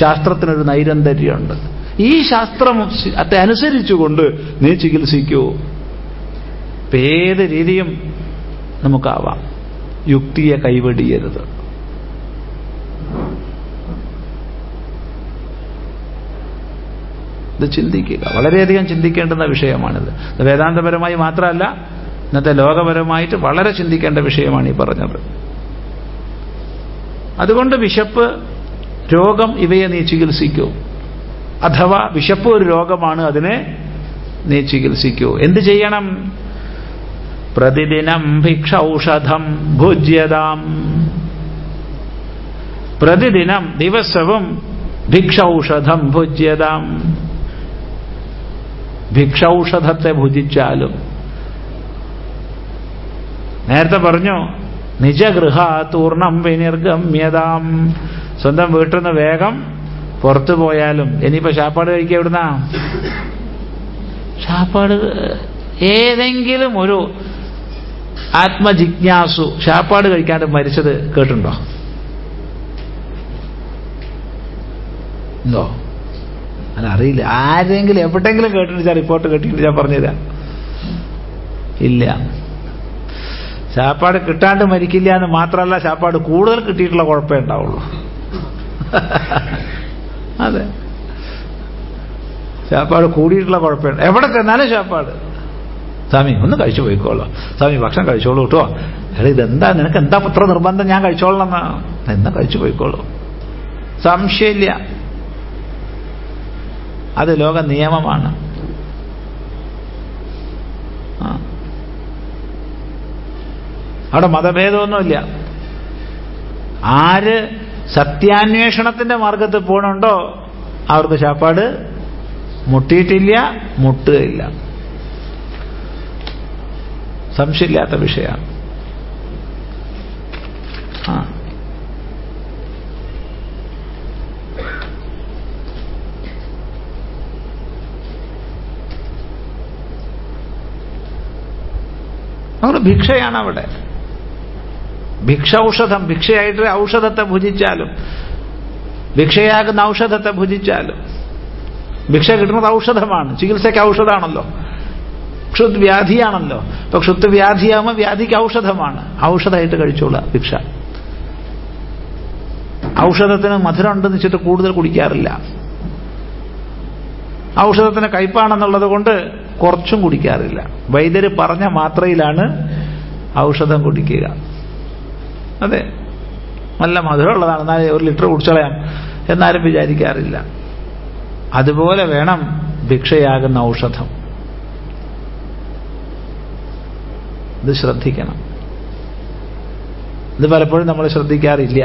ശാസ്ത്രത്തിനൊരു നൈരന്തര്യമുണ്ട്. ഈ ശാസ്ത്രം അനുസരിച്ചുകൊണ്ട് നീ ചികിത്സിക്കൂ. ഏത് രീതിയും നമുക്കാവാം. യുക്തിയെ കൈവടിയരുത്. ഇത് ചിന്തിക്കുക. വളരെയധികം ചിന്തിക്കേണ്ടുന്ന വിഷയമാണിത്. വേദാന്തപരമായി മാത്രമല്ല ഇന്നത്തെ ലോകപരമായിട്ട് വളരെ ചിന്തിക്കേണ്ട വിഷയമാണ് ഈ പറഞ്ഞത്. അതുകൊണ്ട് വിശപ്പ് രോഗം ഇവയെ നീ ചികിത്സിക്കൂ. അഥവാ വിശപ്പ് ഒരു രോഗമാണ് അതിനെ നീ ചികിത്സിക്കൂ. എന്ത് ചെയ്യണം? പ്രതിദിനം ഭിക്ഷൌഷധം ഭുജ്യതാം. പ്രതിദിനം ദിവസവും ഭിക്ഷൌഷധം ഭുജ്യതാം. ഭിക്ഷൌഷധത്തെ ഭുജിച്ചാലും. നേരത്തെ പറഞ്ഞു നിജഗൃഹ തൂർണം വിനിർഗമ്യതാം. സ്വന്തം വീട്ടിൽ നിന്ന് വേഗം പുറത്തു പോയാലും ഇനിയിപ്പോ ഷാപ്പാട് കഴിക്കുക എവിടുന്ന? ഷാപ്പാട് ഏതെങ്കിലും ഒരു ആത്മജിജ്ഞാസു ഷാപ്പാട് കഴിക്കാണ്ട് മരിച്ചത് കേട്ടുണ്ടോ ഉണ്ടോ? അല്ല അറിയില്ല. ആരെങ്കിലും എവിടെയെങ്കിലും കേട്ടിട്ട് റിപ്പോർട്ട് കേട്ടിട്ട് ഞാൻ പറഞ്ഞുതരാം. ഇല്ല. ചാപ്പാട് കിട്ടാണ്ട് മരിക്കില്ല എന്ന് മാത്രമല്ല ചാപ്പാട് കൂടുതൽ കിട്ടിയിട്ടുള്ള കുഴപ്പമേ ഉണ്ടാവുള്ളൂ. അതെ. ശാപ്പാട് കൂടിയിട്ടുള്ള കുഴപ്പമില്ല. എവിടെ ചെന്നാലും ശാപ്പാട് സ്വാമി ഒന്ന് കഴിച്ചു പോയിക്കോളോ. സ്വാമി ഭക്ഷണം കഴിച്ചോളൂ കേട്ടോ. അയാൾ ഇതെന്താ? നിനക്ക് എന്താ പുത്ര നിർബന്ധം? ഞാൻ കഴിച്ചോളണം എന്നാ. കഴിച്ചു പോയിക്കോളൂ. സംശയമില്ല. അത് ലോക നിയമമാണ്. അവിടെ മതഭേദമൊന്നുമില്ല. ആര് സത്യാന്വേഷണത്തിന്റെ മാർഗത്തിൽ പോകണുണ്ടോ അവർക്ക് ചാപ്പാട് മുട്ടിയിട്ടില്ല മുട്ടുകയില്ല. സംശയമില്ലാത്ത വിഷയമാണ്. ആ. ഭിക്ഷയാണ് അവിടെ. ഭിക്ഷ ഔഷധം ഭിക്ഷയായിട്ട് ഔഷധത്തെ ഭുജിച്ചാലും ഭിക്ഷയാകുന്ന ഔഷധത്തെ ഭുജിച്ചാലും. ഭിക്ഷ കിട്ടുന്നത് ഔഷധമാണ് ചികിത്സയ്ക്ക് ഔഷധമാണല്ലോ. ക്ഷുത് വ്യാധിയാണല്ലോ അപ്പൊ ക്ഷുത്ത് വ്യാധിയാകുമ്പോൾ വ്യാധിക്ക് ഔഷധമാണ്. ഔഷധമായിട്ട് കഴിച്ചോളുക ഭിക്ഷ. ഔഷധത്തിന് മധുരം ഉണ്ടെന്ന് വെച്ചിട്ട് കൂടുതൽ കുടിക്കാറില്ല. ഔഷധത്തിന് കയ്പാണെന്നുള്ളത് കൊണ്ട് കുറച്ചും കുടിക്കാറില്ല. വൈദ്യർ പറഞ്ഞ മാത്രയിലാണ് ഔഷധം കുടിക്കുക. അതെ. നല്ല മധുരമുള്ളതാണ്. എന്നാലും ഒരു ലിറ്റർ കുടിച്ചളയാം എന്നാലും വിചാരിക്കാറില്ല. അതുപോലെ വേണം ഭിക്ഷയാകുന്ന ഔഷധം. ഇത് ശ്രദ്ധിക്കണം. ഇത് പലപ്പോഴും നമ്മൾ ശ്രദ്ധിക്കാറില്ല.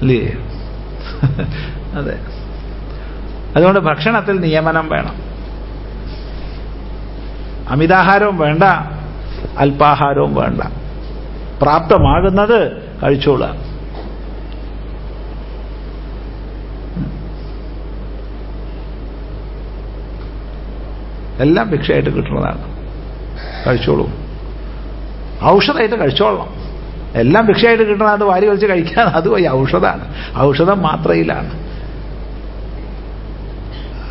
അല്ലേ? അതെ. അതുകൊണ്ട് ഭക്ഷണത്തിൽ നിയമനം വേണം. അമിതാഹാരവും വേണ്ട അല്പാഹാരവും വേണ്ട. പ്രാപ്തമാകുന്നത് കഴിച്ചോളുക എല്ലാം ഭിക്ഷയായിട്ട് കിട്ടുന്നതാണ്. കഴിച്ചോളൂ. ഔഷധമായിട്ട് കഴിച്ചോളണം. എല്ലാം ഭിക്ഷയായിട്ട് കിട്ടണം അത് വാരി വലിച്ച് കഴിക്കാൻ അത് ഔഷധമാണ്. ഔഷധം മാത്രയിലാണ്.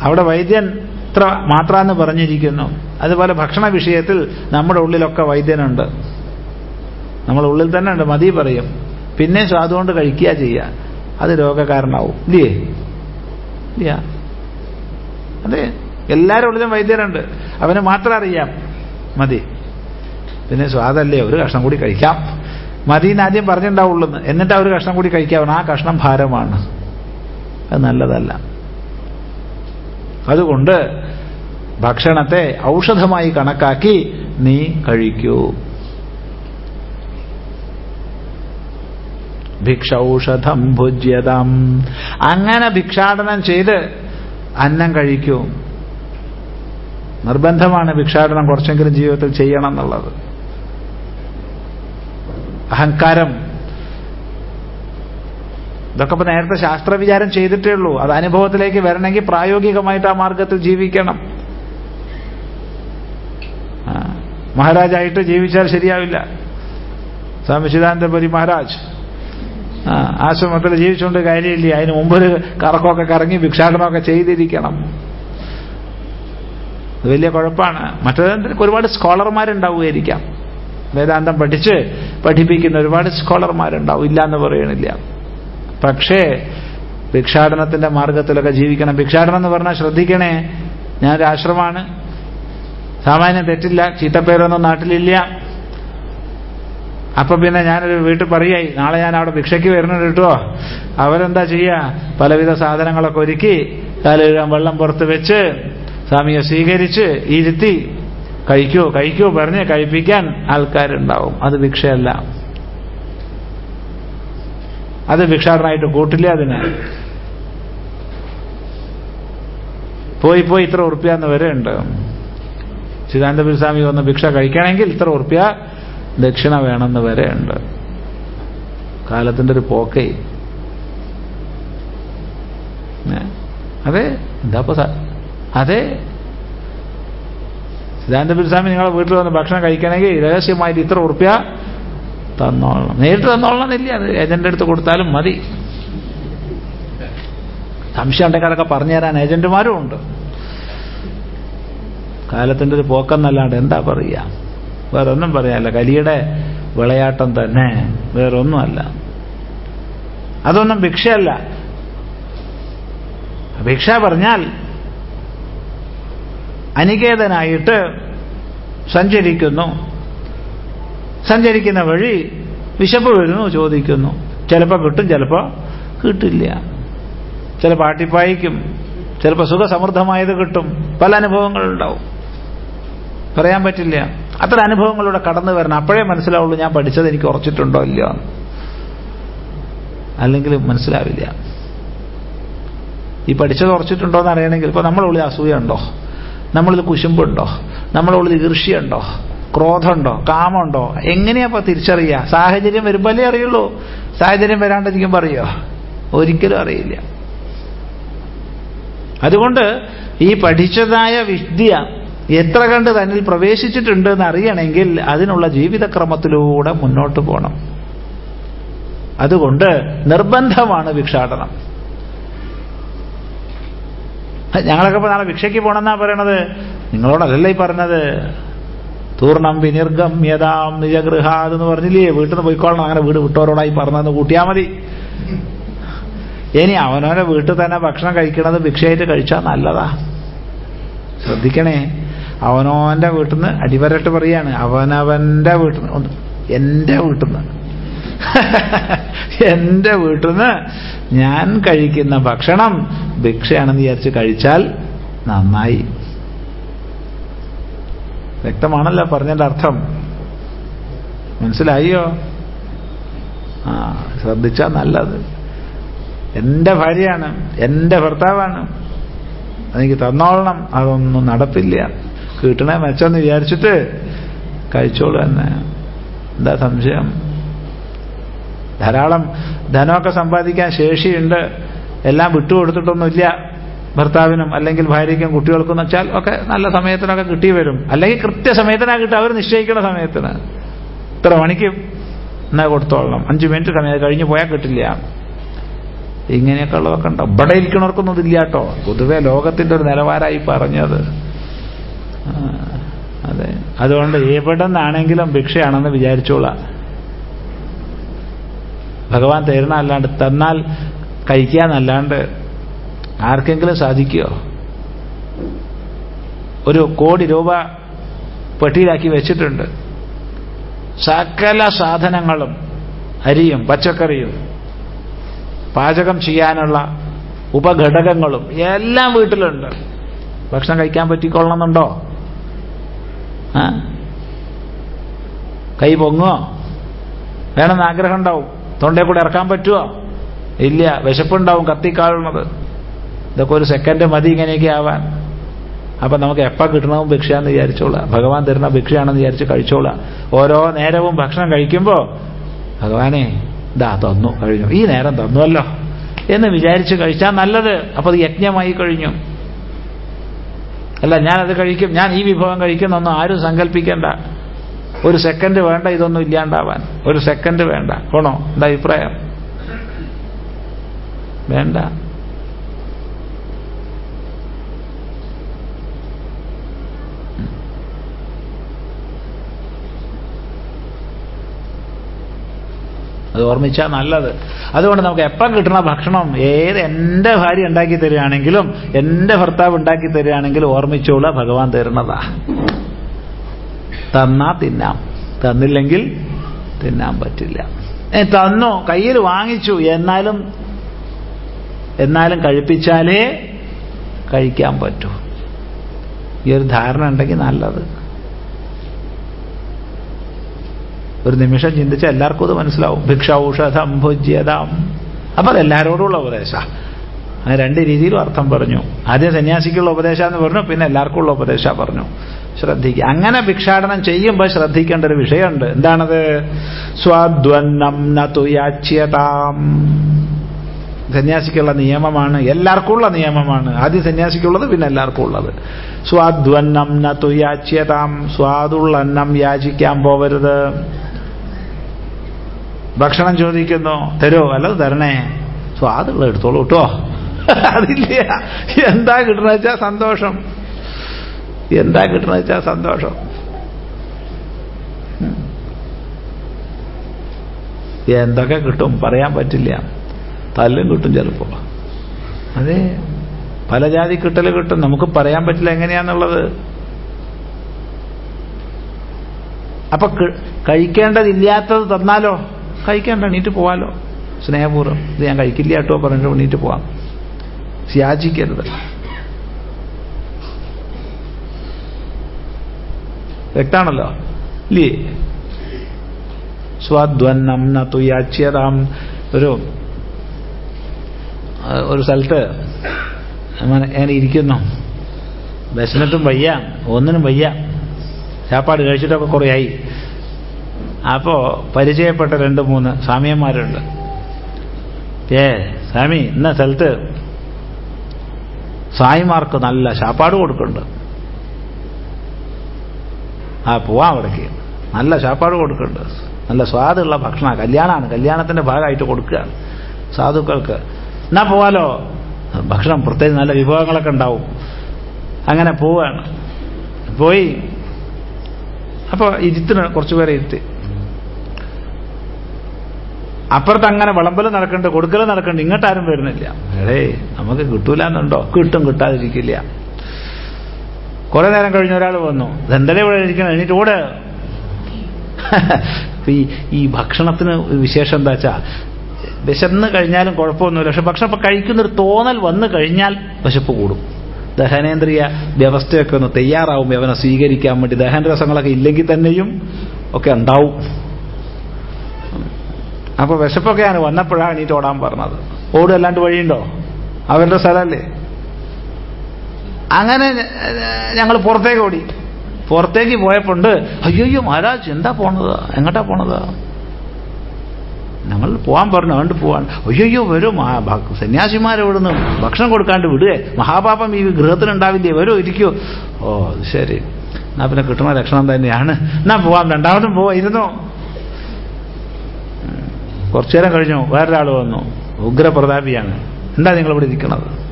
അവിടെ വൈദ്യൻ ഇത്ര മാത്ര എന്ന് പറഞ്ഞിരിക്കുന്നു. അതുപോലെ ഭക്ഷണ വിഷയത്തിൽ നമ്മുടെ ഉള്ളിലൊക്കെ വൈദ്യനുണ്ട്. നമ്മുടെ ഉള്ളിൽ തന്നെ ഉണ്ട് മതി പറയും. പിന്നെ സ്വാദ് കൊണ്ട് കഴിക്കുക ചെയ്യുക അത് രോഗകാരണമാവും ഇല്ലേ? ഇല്ല. അതെ. എല്ലാവരും ഉള്ളിലും വൈദ്യരുണ്ട്. അവന് മാത്രം അറിയാം. മതി. പിന്നെ സ്വാദല്ലേ? ഒരു കഷ്ണം കൂടി കഴിക്കാം. മതി എന്ന് ആദ്യം പറഞ്ഞിട്ടുണ്ടാവുള്ളൂ എന്നിട്ട് ആ ഒരു കഷ്ണം കൂടി കഴിക്കാവണം ആ കഷ്ണം ഭാരമാണ്. അത് നല്ലതല്ല. അതുകൊണ്ട് ഭക്ഷണത്തെ ഔഷധമായി കണക്കാക്കി നീ കഴിക്കൂ. ഭിക്ഷൌഷധം ഭുജ്യതം. അങ്ങനെ ഭിക്ഷാടനം ചെയ്ത് അന്നം കഴിക്കൂ. നിർബന്ധമാണ് ഭിക്ഷാടനം കുറച്ചെങ്കിലും ജീവിതത്തിൽ ചെയ്യണം എന്നുള്ളത്. അഹങ്കാരം. ഇതൊക്കെ ഇപ്പൊ നേരത്തെ ശാസ്ത്രവിചാരം ചെയ്തിട്ടേ ഉള്ളൂ. അത് അനുഭവത്തിലേക്ക് വരണമെങ്കിൽ പ്രായോഗികമായിട്ട് ആ മാർഗത്തിൽ ജീവിക്കണം. മഹാരാജായിട്ട് ജീവിച്ചാൽ ശരിയാവില്ല. സ്വാമി ശിദാനന്ദപുരി മഹാരാജ് ആശ്രമത്തിൽ ജീവിച്ചുകൊണ്ട് കാര്യമില്ല? അതിന് മുമ്പൊരു കറക്കമൊക്കെ കറങ്ങി ഭിക്ഷാടനമൊക്കെ ചെയ്തിരിക്കണം. അത് വലിയ കുഴപ്പമാണ്. മറ്റേതെന്തിനൊക്കെ ഒരുപാട് സ്കോളർമാരുണ്ടാവുമായിരിക്കാം. വേദാന്തം പഠിച്ച് പഠിപ്പിക്കുന്ന ഒരുപാട് സ്കോളർമാരുണ്ടാവും. ഇല്ല എന്ന് പറയണില്ല. പക്ഷേ ഭിക്ഷാടനത്തിന്റെ മാർഗത്തിലൊക്കെ ജീവിക്കണം. ഭിക്ഷാടനം എന്ന് പറഞ്ഞാൽ ശ്രദ്ധിക്കണേ ഞാനൊരു ആശ്രമമാണ് സാമാന്യം തെറ്റില്ല. ചീത്തപ്പേരൊന്നും നാട്ടിലില്ല. അപ്പൊ പിന്നെ ഞാനൊരു വീട്ടിൽ പറയായി നാളെ ഞാൻ അവിടെ ഭിക്ഷയ്ക്ക് വരുന്നുണ്ട് കേട്ടോ. അവരെന്താ ചെയ്യുക പലവിധ സാധനങ്ങളൊക്കെ ഒരുക്കി കാലുകഴുകാൻ വെള്ളം പുറത്ത് വെച്ച് സ്വാമിയെ സ്വീകരിച്ച് ഇരുത്തി കഴിക്കൂ കഴിക്കൂ പറഞ്ഞ് കഴിപ്പിക്കാൻ ആൾക്കാരുണ്ടാവും. അത് ഭിക്ഷയല്ല. അത് ഭിക്ഷാടനായിട്ട് കൂട്ടില്ല അതിന്? പോയി പോയി ഇത്ര ഉറുപ്പ്യാന്ന് വരെ ഉണ്ട് ചിദാനന്ദപുരി സ്വാമി വന്ന് ഭിക്ഷ കഴിക്കണമെങ്കിൽ ഇത്ര ഉറുപ്പ്യ ദക്ഷിണ വേണമെന്ന് വരെ ഉണ്ട്. കാലത്തിന്റെ ഒരു പോക്കേ അതെ? എന്താ അതെ? സിദ്ധാന്തപുരി സ്വാമി നിങ്ങളെ വീട്ടിൽ വന്ന് ഭക്ഷണം കഴിക്കണമെങ്കിൽ രഹസ്യമായിട്ട് ഇത്ര ഉറുപ്പ്യ തന്നോളണം. നേരിട്ട് തന്നോളണം എന്നില്ല. അത് ഏജന്റ് അടുത്ത് കൊടുത്താലും മതി. സംശയം ഉണ്ടെങ്കിൽ അതൊക്കെ പറഞ്ഞുതരാൻ ഏജന്റുമാരും ഉണ്ട്. കാലത്തിന്റെ ഒരു പോക്കെന്നല്ലാണ്ട് എന്താ പറയുക വേറൊന്നും പറയാല്ല കലിയുടെ വിളയാട്ടം തന്നെ വേറൊന്നുമല്ല. അതൊന്നും ഭിക്ഷയല്ല. ഭിക്ഷ പറഞ്ഞാൽ അനികേതനായിട്ട് സഞ്ചരിക്കുന്നു. സഞ്ചരിക്കുന്ന വഴി വിശപ്പ് വരുന്നു ചോദിക്കുന്നു. ചിലപ്പോൾ കിട്ടും ചിലപ്പോൾ കിട്ടില്ല. ചിലപ്പോൾ ആട്ടിപ്പായിക്കും ചിലപ്പോൾ സുഖസമൃദ്ധമായത് കിട്ടും. പല അനുഭവങ്ങളുണ്ടാവും. പറയാൻ പറ്റില്ല. അത്ര അനുഭവങ്ങളിലൂടെ കടന്നു വരണം. അപ്പോഴേ മനസ്സിലാവുള്ളൂ ഞാൻ പഠിച്ചത് എനിക്ക് ഉറച്ചിട്ടുണ്ടോ ഇല്ലയോ അല്ലെങ്കിൽ മനസ്സിലാവില്ല. ഈ പഠിച്ചത് ഉറച്ചിട്ടുണ്ടോ എന്ന് അറിയണമെങ്കിൽ ഇപ്പോൾ നമ്മളുള്ളിൽ അസൂയുണ്ടോ? നമ്മളിൽ കുശുമ്പുണ്ടോ? നമ്മളുള്ളിൽ ഈർഷ്യുണ്ടോ ക്രോധമുണ്ടോ? കാമുണ്ടോ എങ്ങനെയാ തിരിച്ചറിയുക? സാഹചര്യം വരുമ്പോഴേ അറിയുള്ളൂ. സാഹചര്യം വരാണ്ടിരിക്കുമ്പോൾ അറിയോ? ഒരിക്കലും അറിയില്ല. അതുകൊണ്ട് ഈ പഠിച്ചതായ വിദ്യ എത്ര കണ്ട് തന്നിൽ പ്രവേശിച്ചിട്ടുണ്ട് എന്ന് അറിയണമെങ്കിൽ അതിനുള്ള ജീവിതക്രമത്തിലൂടെ മുന്നോട്ട് പോകണം. അതുകൊണ്ട് നിർബന്ധമാണ് ഭിക്ഷാടനം. ഞങ്ങളൊക്കെ നാളെ ഭിക്ഷയ്ക്ക് പോകണമെന്നാ പറയണത്. നിങ്ങളോടല്ലല്ലേ ഈ പറഞ്ഞത്? തൂർണം വിനിർഗമ്യതാം നിജഗൃഹാത് എന്ന് പറഞ്ഞില്ലേ? വീട്ടിൽ നിന്ന് പോയിക്കോളണം. അങ്ങനെ വീട് വിട്ടവരോടായി പറഞ്ഞതെന്ന് കൂട്ടിയാൽ മതി. ഇനി അവനവനെ വീട്ടിൽ തന്നെ ഭക്ഷണം കഴിക്കണത് ഭിക്ഷയായിട്ട് കഴിച്ചാൽ നല്ലതാ. ശ്രദ്ധിക്കണേ. അവനവന്റെ വീട്ടിൽ നിന്ന് അടിവരട്ട് പറയാണ്. അവനവന്റെ വീട്ടിൽ നിന്ന് എന്റെ വീട്ടിൽ നിന്ന് [LAUGHS] എന്റെ വീട്ടിൽ നിന്ന് ഞാൻ കഴിക്കുന്ന ഭക്ഷണം ഭിക്ഷയാണെന്ന് വിചാരിച്ച് കഴിച്ചാൽ നന്നായി. വ്യക്തമാണല്ലോ പറഞ്ഞതിന്റെ അർത്ഥം. മനസ്സിലായോ ആ ശ്രദ്ധിച്ചാ നല്ലത്. എന്റെ ഭാര്യയാണ് എന്റെ ഭർത്താവാണ്. എനിക്ക് തന്നോളണം അതൊന്നും നടപ്പില്ല കിട്ടണേ മെച്ചമെന്ന് വിചാരിച്ചിട്ട് കഴിച്ചോളൂ തന്നെ എന്താ സംശയം? ധാരാളം ധനമൊക്കെ സമ്പാദിക്കാൻ ശേഷിയുണ്ട്. എല്ലാം വിട്ടുകൊടുത്തിട്ടൊന്നുമില്ല. ഭർത്താവിനും അല്ലെങ്കിൽ ഭാര്യയ്ക്കും കുട്ടികൾക്കും എന്ന് വെച്ചാൽ ഒക്കെ നല്ല സമയത്തിനൊക്കെ കിട്ടി വരും. അല്ലെങ്കിൽ കൃത്യസമയത്തിനാ കിട്ടുക. അവർ നിശ്ചയിക്കുന്ന സമയത്തിന്. ഇത്ര മണിക്ക് എന്നാ കൊടുത്തോളണം. അഞ്ചു മിനിറ്റ് സമയം. കഴിഞ്ഞു പോയാൽ കിട്ടില്ല. ഇങ്ങനെയൊക്കെ ഉള്ളതൊക്കെ ഉണ്ടോ? ഇവിടെ ഇരിക്കണവർക്കൊന്നും ഇതില്ല കേട്ടോ. പൊതുവെ ലോകത്തിന്റെ ഒരു നിലവാരമായി പറഞ്ഞത് അതെ. അതുകൊണ്ട് എവിടെ നിന്നാണെങ്കിലും ഭിക്ഷയാണെന്ന് വിചാരിച്ചോളാം. ഭഗവാൻ തരുന്ന അല്ലാണ്ട് തന്നാൽ കഴിക്കാന്നല്ലാണ്ട് ആർക്കെങ്കിലും സാധിക്കുമോ ഒരു കോടി രൂപ പെട്ടിയിലാക്കി വെച്ചിട്ടുണ്ട്. സകല സാധനങ്ങളും അരിയും പച്ചക്കറിയും പാചകം ചെയ്യാനുള്ള ഉപഘടകങ്ങളും എല്ലാം വീട്ടിലുണ്ട്. ഭക്ഷണം കഴിക്കാൻ പറ്റിക്കൊള്ളണമെന്നുണ്ടോ? ആ. കൈ പൊങ്ങോ വേണമെന്ന് ആഗ്രഹം ഉണ്ടാവും തൊണ്ടയിൽ കൂടെ ഇറക്കാൻ പറ്റുമോ ഇല്ല വിശപ്പുണ്ടാവും കത്തിക്കാളുന്നത് ഇതൊക്കെ ഒരു സെക്കൻഡ് മതി ഇങ്ങനെയൊക്കെ ആവാൻ. അപ്പൊ നമുക്ക് എപ്പോൾ കിട്ടണവും ഭിക്ഷയാന്ന് വിചാരിച്ചോളാം. ഭഗവാൻ തരുന്ന ഭിക്ഷയാണെന്ന് വിചാരിച്ച് കഴിച്ചോളാം. ഓരോ നേരവും ഭക്ഷണം കഴിക്കുമ്പോൾ ഭഗവാനെ ഇതാ തന്നു കഴിഞ്ഞു. ഈ നേരം തന്നുവല്ലോ എന്ന് വിചാരിച്ച് കഴിച്ചാൽ നല്ലത്. അപ്പൊ അത് യജ്ഞമായി കഴിഞ്ഞു. അല്ല ഞാനത് കഴിക്കും. ഞാൻ ഈ വിഭവം കഴിക്കുന്നൊന്നും ആരും സങ്കല്പിക്കേണ്ട. ഒരു സെക്കൻഡ് വേണ്ട ഇതൊന്നും ഇല്ലാണ്ടാവാൻ. ഒരു സെക്കൻഡ് വേണ്ട. ആണോ? എന്താ അഭിപ്രായം? വേണ്ട. അത് ഓർമ്മിച്ചാൽ നല്ലത്. അതുകൊണ്ട് നമുക്ക് എപ്പം കിട്ടുന്ന ഭക്ഷണം ഏത് എന്റെ ഭാര്യ ഉണ്ടാക്കി തരികയാണെങ്കിലും എന്റെ ഭർത്താവ് ഉണ്ടാക്കി തരികയാണെങ്കിലും ഓർമ്മിച്ചോളൂ ഭഗവാൻ തരുന്നതാ തന്നാ തിന്നാം. തന്നില്ലെങ്കിൽ തിന്നാൻ പറ്റില്ല. തന്നു? കയ്യിൽ വാങ്ങിച്ചു. എന്നാലും എന്നാലും കഴിപ്പിച്ചാലേ കഴിക്കാൻ പറ്റൂ. ഈ ഒരു ധാരണ ഉണ്ടെങ്കിൽ നല്ലത്. ഒരു നിമിഷം ചിന്തിച്ച എല്ലാവർക്കും അത് മനസ്സിലാവും. ഭിക്ഷ ഔഷധം ഭുജ്യതാം. അപ്പൊ അതെല്ലാരോടുള്ള ഉപദേശ. അങ്ങനെ രണ്ട് രീതിയിലും അർത്ഥം പറഞ്ഞു. ആദ്യം സന്യാസിക്കുള്ള ഉപദേശം എന്ന് പറഞ്ഞു പിന്നെ എല്ലാവർക്കും ഉള്ള ഉപദേശ പറഞ്ഞു. ശ്രദ്ധിക്കുക അങ്ങനെ ഭിക്ഷാടനം ചെയ്യുമ്പോൾ ശ്രദ്ധിക്കേണ്ട ഒരു വിഷയമുണ്ട്. എന്താണത്? സ്വാദ്വന്നം നതുയാച്യതാം സന്യാസിക്കുള്ള നിയമമാണ് എല്ലാവർക്കും ഉള്ള നിയമമാണ്. ആദ്യം സന്യാസിക്കുള്ളത് പിന്നെ എല്ലാവർക്കും ഉള്ളത് സ്വാദ്വന്നം നതുയാച്യതാം സ്വാദുള്ള അന്നം യാചിക്കാൻ പോവരുത്. ഭക്ഷണം ചോദിക്കുന്നു തരോ അല്ലത് തരണേ. സ്വാദുള്ള എടുത്തോളൂ കേട്ടോ. അതില്ല. എന്താ കിട്ടണ വെച്ചാ സന്തോഷം. എന്താ കിട്ടണ വെച്ചാ സന്തോഷം. എന്തൊക്കെ കിട്ടും പറയാൻ പറ്റില്ല. തല്ലും കിട്ടും ചിലപ്പോ അതെ. പല ജാതി കിട്ടൽ കിട്ടും. നമുക്ക് പറയാൻ പറ്റില്ല എങ്ങനെയാന്നുള്ളത്. അപ്പൊ കഴിക്കേണ്ടതില്ലാത്തത് തന്നാലോ? കഴിക്കണ്ട എണീറ്റ് പോവാലോ? സ്നേഹപൂർവം. ഇത് ഞാൻ കഴിക്കില്ല കേട്ടോ പറഞ്ഞിട്ട് എണീറ്റ് പോവാം. യാചിക്കരുത് വ്യക്താണല്ലോ? ഇല്ലേ? സ്വാധ്വന്നം നു യാച്യതാം. ഒരു ഒരു സ്ഥലത്ത് ഞാൻ ഇരിക്കുന്നു. വിശന്നിട്ടും വയ്യ ഒന്നിനും വയ്യ. ചാപ്പാട് കഴിച്ചിട്ടൊക്കെ കുറേയായി. അപ്പോൾ പരിചയപ്പെട്ട രണ്ട് മൂന്ന് സ്വാമിയന്മാരുണ്ട്. ഏ സ്വാമി ഇന്ന സ്ഥലത്ത് സ്വാമിമാർക്ക് നല്ല ശാപ്പാട് കൊടുക്കുന്നുണ്ട്. ആ പോവാം അവിടേക്ക്. നല്ല ശാപ്പാട് കൊടുക്കുന്നുണ്ട്. നല്ല സ്വാദുള്ള ഭക്ഷണമാണ് കല്യാണമാണ് കല്യാണത്തിന്റെ ഭാഗമായിട്ട് കൊടുക്കുകയാണ് സാധുക്കൾക്ക്. എന്നാ പോവാലോ? ഭക്ഷണം പ്രത്യേകിച്ച് നല്ല വിഭവങ്ങളൊക്കെ ഉണ്ടാവും. അങ്ങനെ പോവാണ്. പോയി. അപ്പോൾ ഇരുത്തിന് കുറച്ചുപേരെ ഇരുത്തി. അപ്പുറത്ത് അങ്ങനെ വിളമ്പലും നടക്കുന്നുണ്ട് കൊടുക്കലും നടക്കുന്നുണ്ട് ഇങ്ങോട്ടാരും വരുന്നില്ല. എടേ നമുക്ക് കിട്ടൂല എന്നുണ്ടോ കിട്ടും കിട്ടാതിരിക്കില്ല. കുറെ നേരം കഴിഞ്ഞ ഒരാൾ വന്നു. ഇതെന്തേ ഇവിടെ ഇരിക്കണം എന്നിട്ട് ഈ ഈ ഭക്ഷണത്തിന് വിശേഷം എന്താ വെച്ചാ വിശന്ന് കഴിഞ്ഞാലും കുഴപ്പമൊന്നുമില്ല. പക്ഷെ ഭക്ഷണം ഇപ്പൊ കഴിക്കുന്നൊരു തോന്നൽ വന്നു കഴിഞ്ഞാൽ വിശപ്പ് കൂടും. ദഹനേന്ദ്രിയ വ്യവസ്ഥയൊക്കെ ഒന്ന് തയ്യാറാവും അവനെ സ്വീകരിക്കാൻ വേണ്ടി. ദഹനരസങ്ങളൊക്കെ ഇല്ലെങ്കിൽ തന്നെയും ഒക്കെ ഉണ്ടാവും. അപ്പൊ വിശപ്പൊക്കെയാണ് വന്നപ്പോഴാണ് എണീറ്റ് ഓടാൻ പറഞ്ഞത്. ഓടുമല്ലാണ്ട് വഴിയുണ്ടോ? അവരുടെ സ്ഥലമല്ലേ? അങ്ങനെ ഞങ്ങൾ പുറത്തേക്ക് ഓടി. പുറത്തേക്ക് പോയപ്പോണ്ട് അയ്യോ മഹാരാജ് എന്താ പോണത്? എങ്ങോട്ടാ പോണത്? ഞങ്ങൾ പോവാൻ പറഞ്ഞു അതുകൊണ്ട് പോവാൻ. അയ്യോ വരും സന്യാസിമാരെ ഇവിടുന്ന് ഭക്ഷണം കൊടുക്കാണ്ട് വിടുക മഹാപാപം ഈ ഗൃഹത്തിനുണ്ടാവില്ലേ വരോ ഇരിക്കോ. ഓ ശരി. എന്നാ പിന്നെ കിട്ടുന്ന ലക്ഷണം തന്നെയാണ്. എന്നാ പോവാം രണ്ടാമതും പോവാ ഇരുന്നോ? കുറച്ചു നേരം കഴിഞ്ഞു. വേറൊരാൾ വന്നു. ഉഗ്രപ്രതാപിയാണ്. എന്താ നിങ്ങൾ ഇവിടെ ഇരിക്കണത്?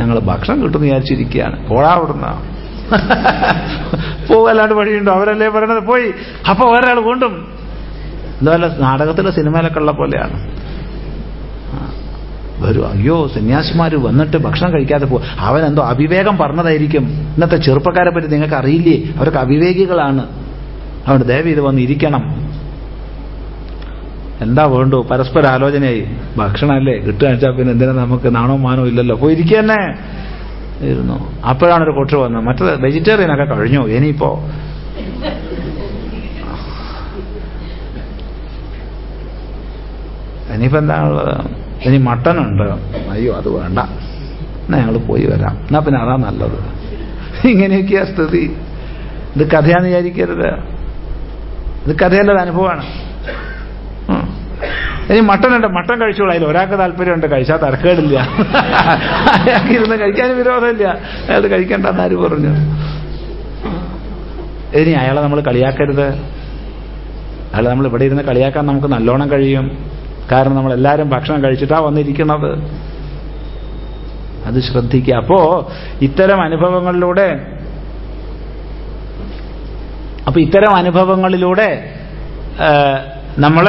ഞങ്ങൾ ഭക്ഷണം കിട്ടുമെന്ന് വിചാരിച്ചിരിക്കുകയാണ്. പോടാ അവിടുന്ന. പോവല്ലാണ്ട് വഴിയുണ്ടോ? അവരല്ലേ പറയണത്? പോയി. അപ്പൊ വേറൊരാൾ വീണ്ടും എന്തായാലും നാടകത്തിലെ സിനിമയിലൊക്കെ ഉള്ള പോലെയാണ്. വരും. അയ്യോ സന്യാസിമാർ വന്നിട്ട് ഭക്ഷണം കഴിക്കാതെ പോകും അവനെന്തോ അവിവേകം പറഞ്ഞതായിരിക്കും. ഇന്നത്തെ ചെറുപ്പക്കാരെ പറ്റി നിങ്ങൾക്ക് അറിയില്ലേ അവരൊക്കെ അവിവേകികളാണ്. അതുകൊണ്ട് ദയവ് ഇത് വന്ന് ഇരിക്കണം. എന്താ വേണ്ടു? പരസ്പര ആലോചനയായി. ഭക്ഷണമല്ലേ? കിട്ടുക വെച്ചാൽ പിന്നെ എന്തിനാ നമുക്ക് നാണോ മാനോ ഇല്ലല്ലോ? പോയി ഇരിക്കുക തന്നെ. ഇരുന്നു അപ്പോഴാണ് ഒരു കൊട്ടു വന്നത്. മറ്റത് വെജിറ്റേറിയനൊക്കെ കഴിഞ്ഞു. ഇനിയിപ്പോ ഇനിയിപ്പോ എന്താ ഉള്ളത്? ഇനി മട്ടനുണ്ട് അയ്യോ അത് വേണ്ട. എന്നാ ഞങ്ങൾ പോയി വരാം. എന്നാ പിന്നെ അതാ നല്ലത്. ഇങ്ങനെയൊക്കെയാ സ്ഥിതി. ഇത് കഥയാന്ന് വിചാരിക്കരുത്. ഇത് കഥയല്ലത് അനുഭവമാണ്. ഇനി മട്ടനുണ്ട് മട്ടൻ കഴിച്ചോളൂ. അതിൽ ഒരാൾക്ക് താല്പര്യമുണ്ട് കഴിച്ചാൽ തരക്കേടില്ല. അയാൾക്ക് ഇരുന്ന് കഴിക്കാനും വിരോധമില്ല. അയാൾ കഴിക്കണ്ടെന്ന് ആര് പറഞ്ഞു? ഇനി അയാളെ നമ്മൾ കളിയാക്കരുത്. അയാളെ നമ്മൾ ഇവിടെ ഇരുന്ന് കളിയാക്കാൻ നമുക്ക് നല്ലോണം കഴിയും. കാരണം നമ്മൾ എല്ലാവരും ഭക്ഷണം കഴിച്ചിട്ടാ വന്നിരിക്കുന്നത് അത് ശ്രദ്ധിക്കുക. അപ്പോ ഇത്തരം അനുഭവങ്ങളിലൂടെ അപ്പൊ ഇത്തരം അനുഭവങ്ങളിലൂടെ നമ്മൾ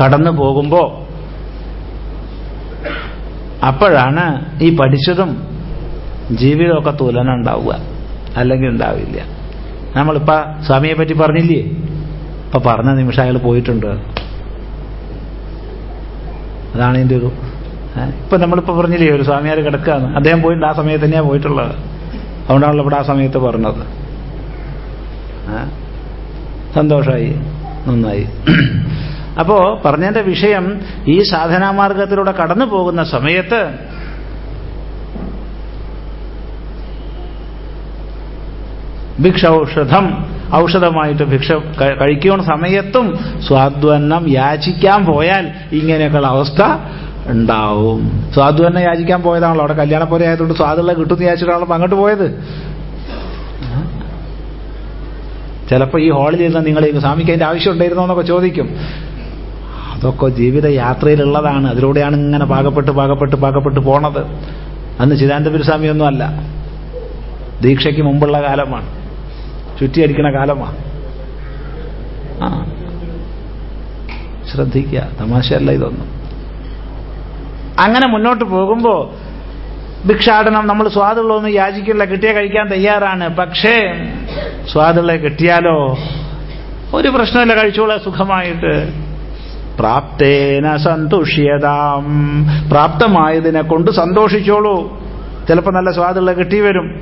കടന്നു പോകുമ്പോ അപ്പോഴാണ് ഈ പഠിച്ചതും ജീവിതമൊക്കെ തുലനം ഉണ്ടാവുക. അല്ലെങ്കിൽ ഉണ്ടാവില്ല. നമ്മളിപ്പോ സ്വാമിയെ പറ്റി പറഞ്ഞില്ലേ? ഇപ്പൊ പറഞ്ഞ നിമിഷം അയാൾ പോയിട്ടുണ്ട്. അതാണ് ഇതിന്റെ ഒരു ഇപ്പൊ നമ്മളിപ്പോ പറഞ്ഞില്ലേ ഒരു സ്വാമിയാർ കിടക്കുകയാണ് അദ്ദേഹം പോയിട്ട് ആ സമയത്ത് തന്നെയാ പോയിട്ടുള്ളത്. അതുകൊണ്ടാണല്ലോ ഇവിടെ ആ സമയത്ത് പറഞ്ഞത്. സന്തോഷമായി നന്നായി. അപ്പോ പറഞ്ഞതിന്റെ വിഷയം ഈ സാധനാമാർഗത്തിലൂടെ കടന്നു പോകുന്ന സമയത്ത് ഭിക്ഷ ഔഷധം ഔഷധമായിട്ട് ഭിക്ഷ കഴിക്കുന്ന സമയത്തും സ്വാധ്വന്നം യാചിക്കാൻ പോയാൽ ഇങ്ങനെയൊക്കെയുള്ള അവസ്ഥ ഉണ്ടാവും. സ്വാധ്വന്നം യാചിക്കാൻ പോയതാണല്ലോ. അവിടെ കല്യാണ പോലെ ആയതുകൊണ്ട് സ്വാദുള്ള കിട്ടുമെന്ന് യാചിച്ചിട്ടാണല്ലോ അങ്ങോട്ട് പോയത്. ചിലപ്പോൾ ഈ ഹാളിൽ ഇരുന്ന് നിങ്ങൾ സ്വാമിക്ക് അതിന്റെ ആവശ്യം ഉണ്ടായിരുന്നോ എന്നൊക്കെ ചോദിക്കും. അതൊക്കെ ജീവിത യാത്രയിലുള്ളതാണ് അതിലൂടെയാണ് ഇങ്ങനെ പാകപ്പെട്ട് പാകപ്പെട്ട് പാകപ്പെട്ട് പോണത്. അന്ന് ചിദാനന്ദപുര സ്വാമിയൊന്നുമല്ല ദീക്ഷയ്ക്ക് മുമ്പുള്ള കാലമാണ്. ചുറ്റിയടിക്കണ കാലമാണ്. ആ. ശ്രദ്ധിക്കുക. തമാശയല്ല ഇതൊന്നും. അങ്ങനെ മുന്നോട്ട് പോകുമ്പോ ഭിക്ഷാടനം നമ്മൾ സ്വാദുള്ളതൊന്നും യാചിക്കില്ല കിട്ടിയാൽ കഴിക്കാൻ തയ്യാറാണ്. പക്ഷേ സ്വാദുള്ള കിട്ടിയാലോ ഒരു പ്രശ്നമില്ല കഴിച്ചോളെ സുഖമായിട്ട്. പ്രാപ്തേന സന്തുഷ്യതാം. പ്രാപ്തമായതിനെ കൊണ്ട് സന്തോഷിച്ചോളൂ. ചിലപ്പോൾ നല്ല സ്വാദുള്ള കിട്ടി വരും.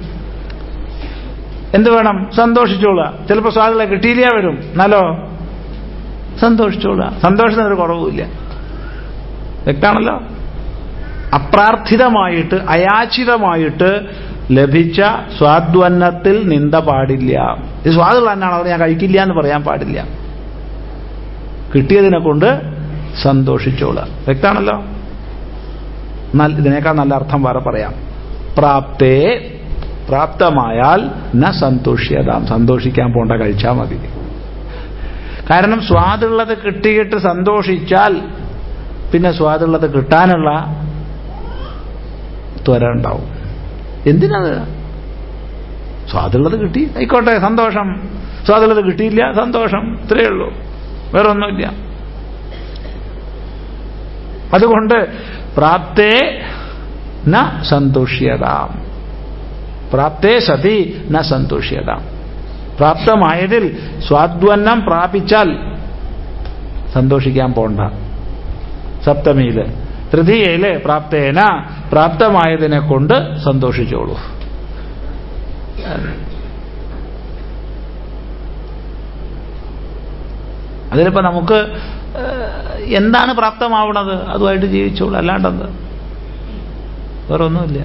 എന്ത് വേണം? സന്തോഷിച്ചോളുക. ചിലപ്പോൾ സ്വാദുള്ള കിട്ടിയില്ല വരും. എന്നാലോ? സന്തോഷിച്ചോളുക. സന്തോഷത്തിനൊരു കുറവുമില്ല. വ്യക്താണല്ലോ അപ്രാർത്ഥിതമായിട്ട് അയാചിതമായിട്ട് ലഭിച്ച സ്വാദ്വന്നത്തിൽ നിന്ദ പാടില്ല. ഇത് സ്വാദുള്ള തന്നെയാണ് അവർ ഞാൻ കഴിക്കില്ല എന്ന് പറയാൻ പാടില്ല. കിട്ടിയതിനെ കൊണ്ട് സന്തോഷിച്ചോളുക വ്യക്താണല്ലോ? ഇതിനേക്കാൾ നല്ല അർത്ഥം വേറെ പറയാം. പ്രാപ്തേ പ്രാപ്തമായാൽ ന സന്തോഷ്യതാം. സന്തോഷിക്കാൻ പോണ്ട കഴിച്ചാൽ മതി. കാരണം സ്വാദുള്ളത് കിട്ടിയിട്ട് സന്തോഷിച്ചാൽ പിന്നെ സ്വാദുള്ളത് കിട്ടാനുള്ള ത്വര ഉണ്ടാവും. എന്തിനത്? സ്വാദുള്ളത് കിട്ടി ആയിക്കോട്ടെ സന്തോഷം. സ്വാദുള്ളത് കിട്ടിയില്ല സന്തോഷം. ഇത്രയേ ഉള്ളൂ. വേറെ ഒന്നുമില്ല അതുകൊണ്ട് പ്രാപ്തേ ന സന്തോഷ്യതാം. പ്രാപ്തേ സതി ന സന്തോഷ്യതാം. പ്രാപ്തമായതിൽ സ്വാദ്വന്നം പ്രാപിച്ചാൽ സന്തോഷിക്കാൻ പോണ്ട. സപ്തമിയിൽ. തൃതീയയിൽ പ്രാപ്തേന പ്രാപ്തമായതിനെ കൊണ്ട് സന്തോഷിച്ചോളൂ. അതിലിപ്പോ നമുക്ക് എന്താണ് പ്രാപ്തമാവണത്? അതുമായിട്ട് ജീവിച്ചോളൂ. അല്ലാണ്ടെന്ത് വേറെ ഒന്നുമില്ല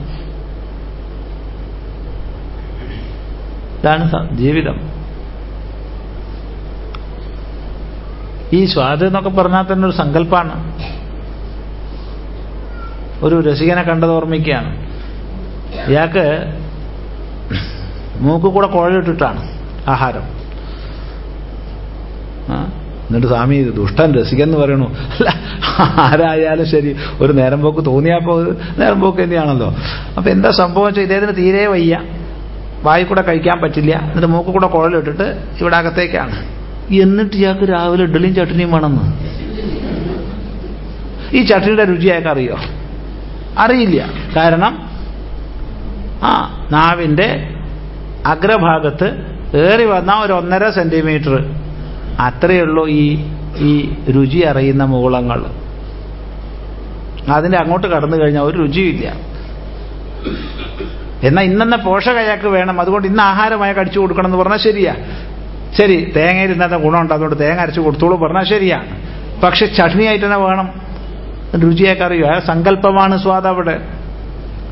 ഇതാണ് ജീവിതം. ഈ സ്വാദ് എന്നൊക്കെ പറഞ്ഞാൽ തന്നെ ഒരു സങ്കല്പമാണ് ഒരു രസികനെ കണ്ടത് ഓർമ്മിക്കുകയാണ്. ഇയാൾക്ക് മൂക്ക് കൂടെ കുഴലിട്ടിട്ടാണ് ആഹാരം എന്നിട്ട് സ്വാമി ദുഷ്ടൻ ദുഷ്ടൻ രസികെന്ന് പറയണു. അല്ല ആരായാലും ശരി. ഒരു നേരം പോക്ക് തോന്നിയാപ്പോ നേരം പോക്ക് തന്നെയാണല്ലോ. അപ്പൊ എന്താ സംഭവം വെച്ചാൽ ഇദ്ദേഹത്തിന് തീരെ വയ്യ. വായി കൂടെ കഴിക്കാൻ പറ്റില്ല. എന്നിട്ട് മൂക്ക് കൂടെ കുഴലിട്ടിട്ട് ഇവിടെ അകത്തേക്കാണ്. എന്നിട്ട് ഇയാൾക്ക് രാവിലെ ഇഡ്ഡലിയും ചട്ടിനിയും വേണമെന്ന് ഈ ചട്ടിയുടെ രുചി അയാൾക്ക് അറിയോ അറിയില്ല. കാരണം ആ നാവിന്റെ അഗ്രഭാഗത്ത് ഏറി വന്ന ഒരു ഒന്നര സെന്റിമീറ്റർ അത്രയേ ഉള്ളൂ ഈ ഈ രുചി അറിയുന്ന മൂളങ്ങൾ. അതിന്റെ അങ്ങോട്ട് കടന്നു കഴിഞ്ഞാൽ ഒരു രുചിയില്ല എന്നാൽ ഇന്നെന്ന പോഷക അയാൾക്ക് വേണം. അതുകൊണ്ട് ഇന്ന് ആഹാരമായി കടിച്ചു കൊടുക്കണം എന്ന് പറഞ്ഞാൽ ശരിയാ. ശരി തേങ്ങയിൽ ഇന്നത്തെ ഗുണമുണ്ട്. അതുകൊണ്ട് തേങ്ങ അരച്ചു കൊടുത്തോളൂ പറഞ്ഞാൽ ശരിയാണ് പക്ഷെ ചട്നിയായിട്ട് തന്നെ വേണം. രുചിയൊക്കെ അറിയുക അയാൾ സങ്കല്പമാണ് സ്വാദ് അവിടെ.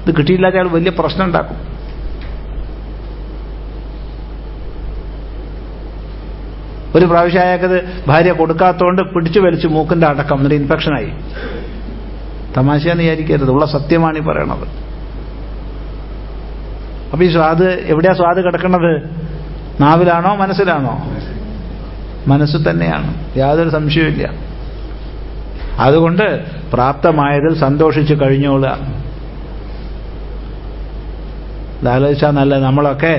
ഇത് കിട്ടിയില്ലാത്ത ആൾ വലിയ പ്രശ്നം ഉണ്ടാക്കും. ഒരു പ്രാവശ്യം അയാൾക്കത് ഭാര്യ കൊടുക്കാത്തതുകൊണ്ട് പിടിച്ചു വലിച്ചു മൂക്കിന്റെ അടക്കം എന്നിട്ട് ഇൻഫെക്ഷനായി തമാശയെന്ന് വിചാരിക്കരുത്. ഉള്ള സത്യമാണ് ഈ പറയണത്. അപ്പൊ ഈ സ്വാദ് എവിടെയാ സ്വാദ് കിടക്കുന്നത് നാവിലാണോ മനസ്സിലാണോ? മനസ്സിൽ തന്നെയാണ്. യാതൊരു സംശയമില്ല അതുകൊണ്ട് പ്രാപ്തമായതിൽ സന്തോഷിച്ചു കഴിഞ്ഞോളുക. ഇതാലോചിച്ചാൽ നല്ല നമ്മളൊക്കെ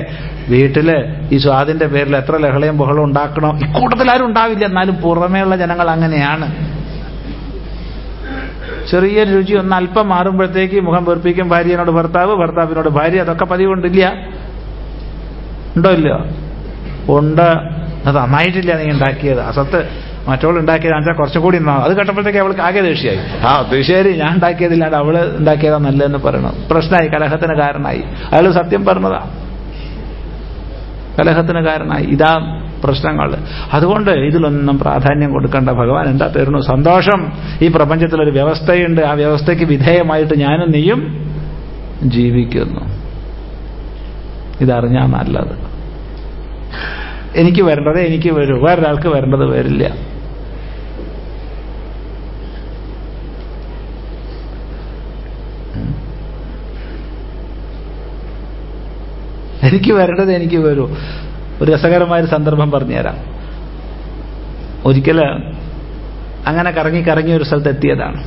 വീട്ടിൽ ഈ സ്വാദിന്റെ പേരിൽ എത്ര ലഹളയും ബഹളവും ഉണ്ടാക്കണം? ഇക്കൂട്ടത്തിൽ ആരും ഉണ്ടാവില്ല എന്നാലും പുറമേയുള്ള ജനങ്ങൾ അങ്ങനെയാണ്. ചെറിയൊരു രുചി ഒന്ന് അല്പം മാറുമ്പോഴത്തേക്ക് മുഖം വെറുപ്പിക്കും ഭാര്യനോട് ഭർത്താവ് ഭർത്താവിനോട് ഭാര്യ അതൊക്കെ പതിവുണ്ടില്ല. ഉണ്ടോ ഇല്ലയോ? ഉണ്ട്. അത് നന്നായിട്ടില്ല നീ ഉണ്ടാക്കിയത്. അസത്ത് മറ്റവൾ ഉണ്ടാക്കിയത് കുറച്ചും കൂടി അത് കേട്ടപ്പോഴത്തേക്ക് അവൾക്ക് ആകെ ദേഷ്യമായി. ആ അത് ഞാൻ ഉണ്ടാക്കിയതില്ലാണ്ട് അവൾ ഉണ്ടാക്കിയതാ നല്ലതെന്ന് പറയണം. പ്രശ്നമായി കലഹത്തിന് കാരണമായി. അയാൾ സത്യം പറഞ്ഞതാ. കലഹത്തിന് കാരണമായി. ഇതാ പ്രശ്നങ്ങൾ. അതുകൊണ്ട് ഇതിലൊന്നും പ്രാധാന്യം കൊടുക്കേണ്ട. ഭഗവാൻ എന്താ തരുന്നു? സന്തോഷം. ഈ പ്രപഞ്ചത്തിലൊരു വ്യവസ്ഥയുണ്ട്. ആ വ്യവസ്ഥയ്ക്ക് വിധേയമായിട്ട് ഞാനും നീയും ജീവിക്കുന്നു. ഇതറിഞ്ഞാൽ നല്ലത്. എനിക്ക് വരേണ്ടത് എനിക്ക് വരൂ. വേറൊരാൾക്ക് വരേണ്ടത് വരില്ല. എനിക്ക് വരേണ്ടത് എനിക്ക് വരൂ ഒരു രസകരമായൊരു സന്ദർഭം പറഞ്ഞുതരാം. ഒരിക്കൽ അങ്ങനെ കറങ്ങി കറങ്ങി ഒരു സ്ഥലത്ത് എത്തിയതാണ്.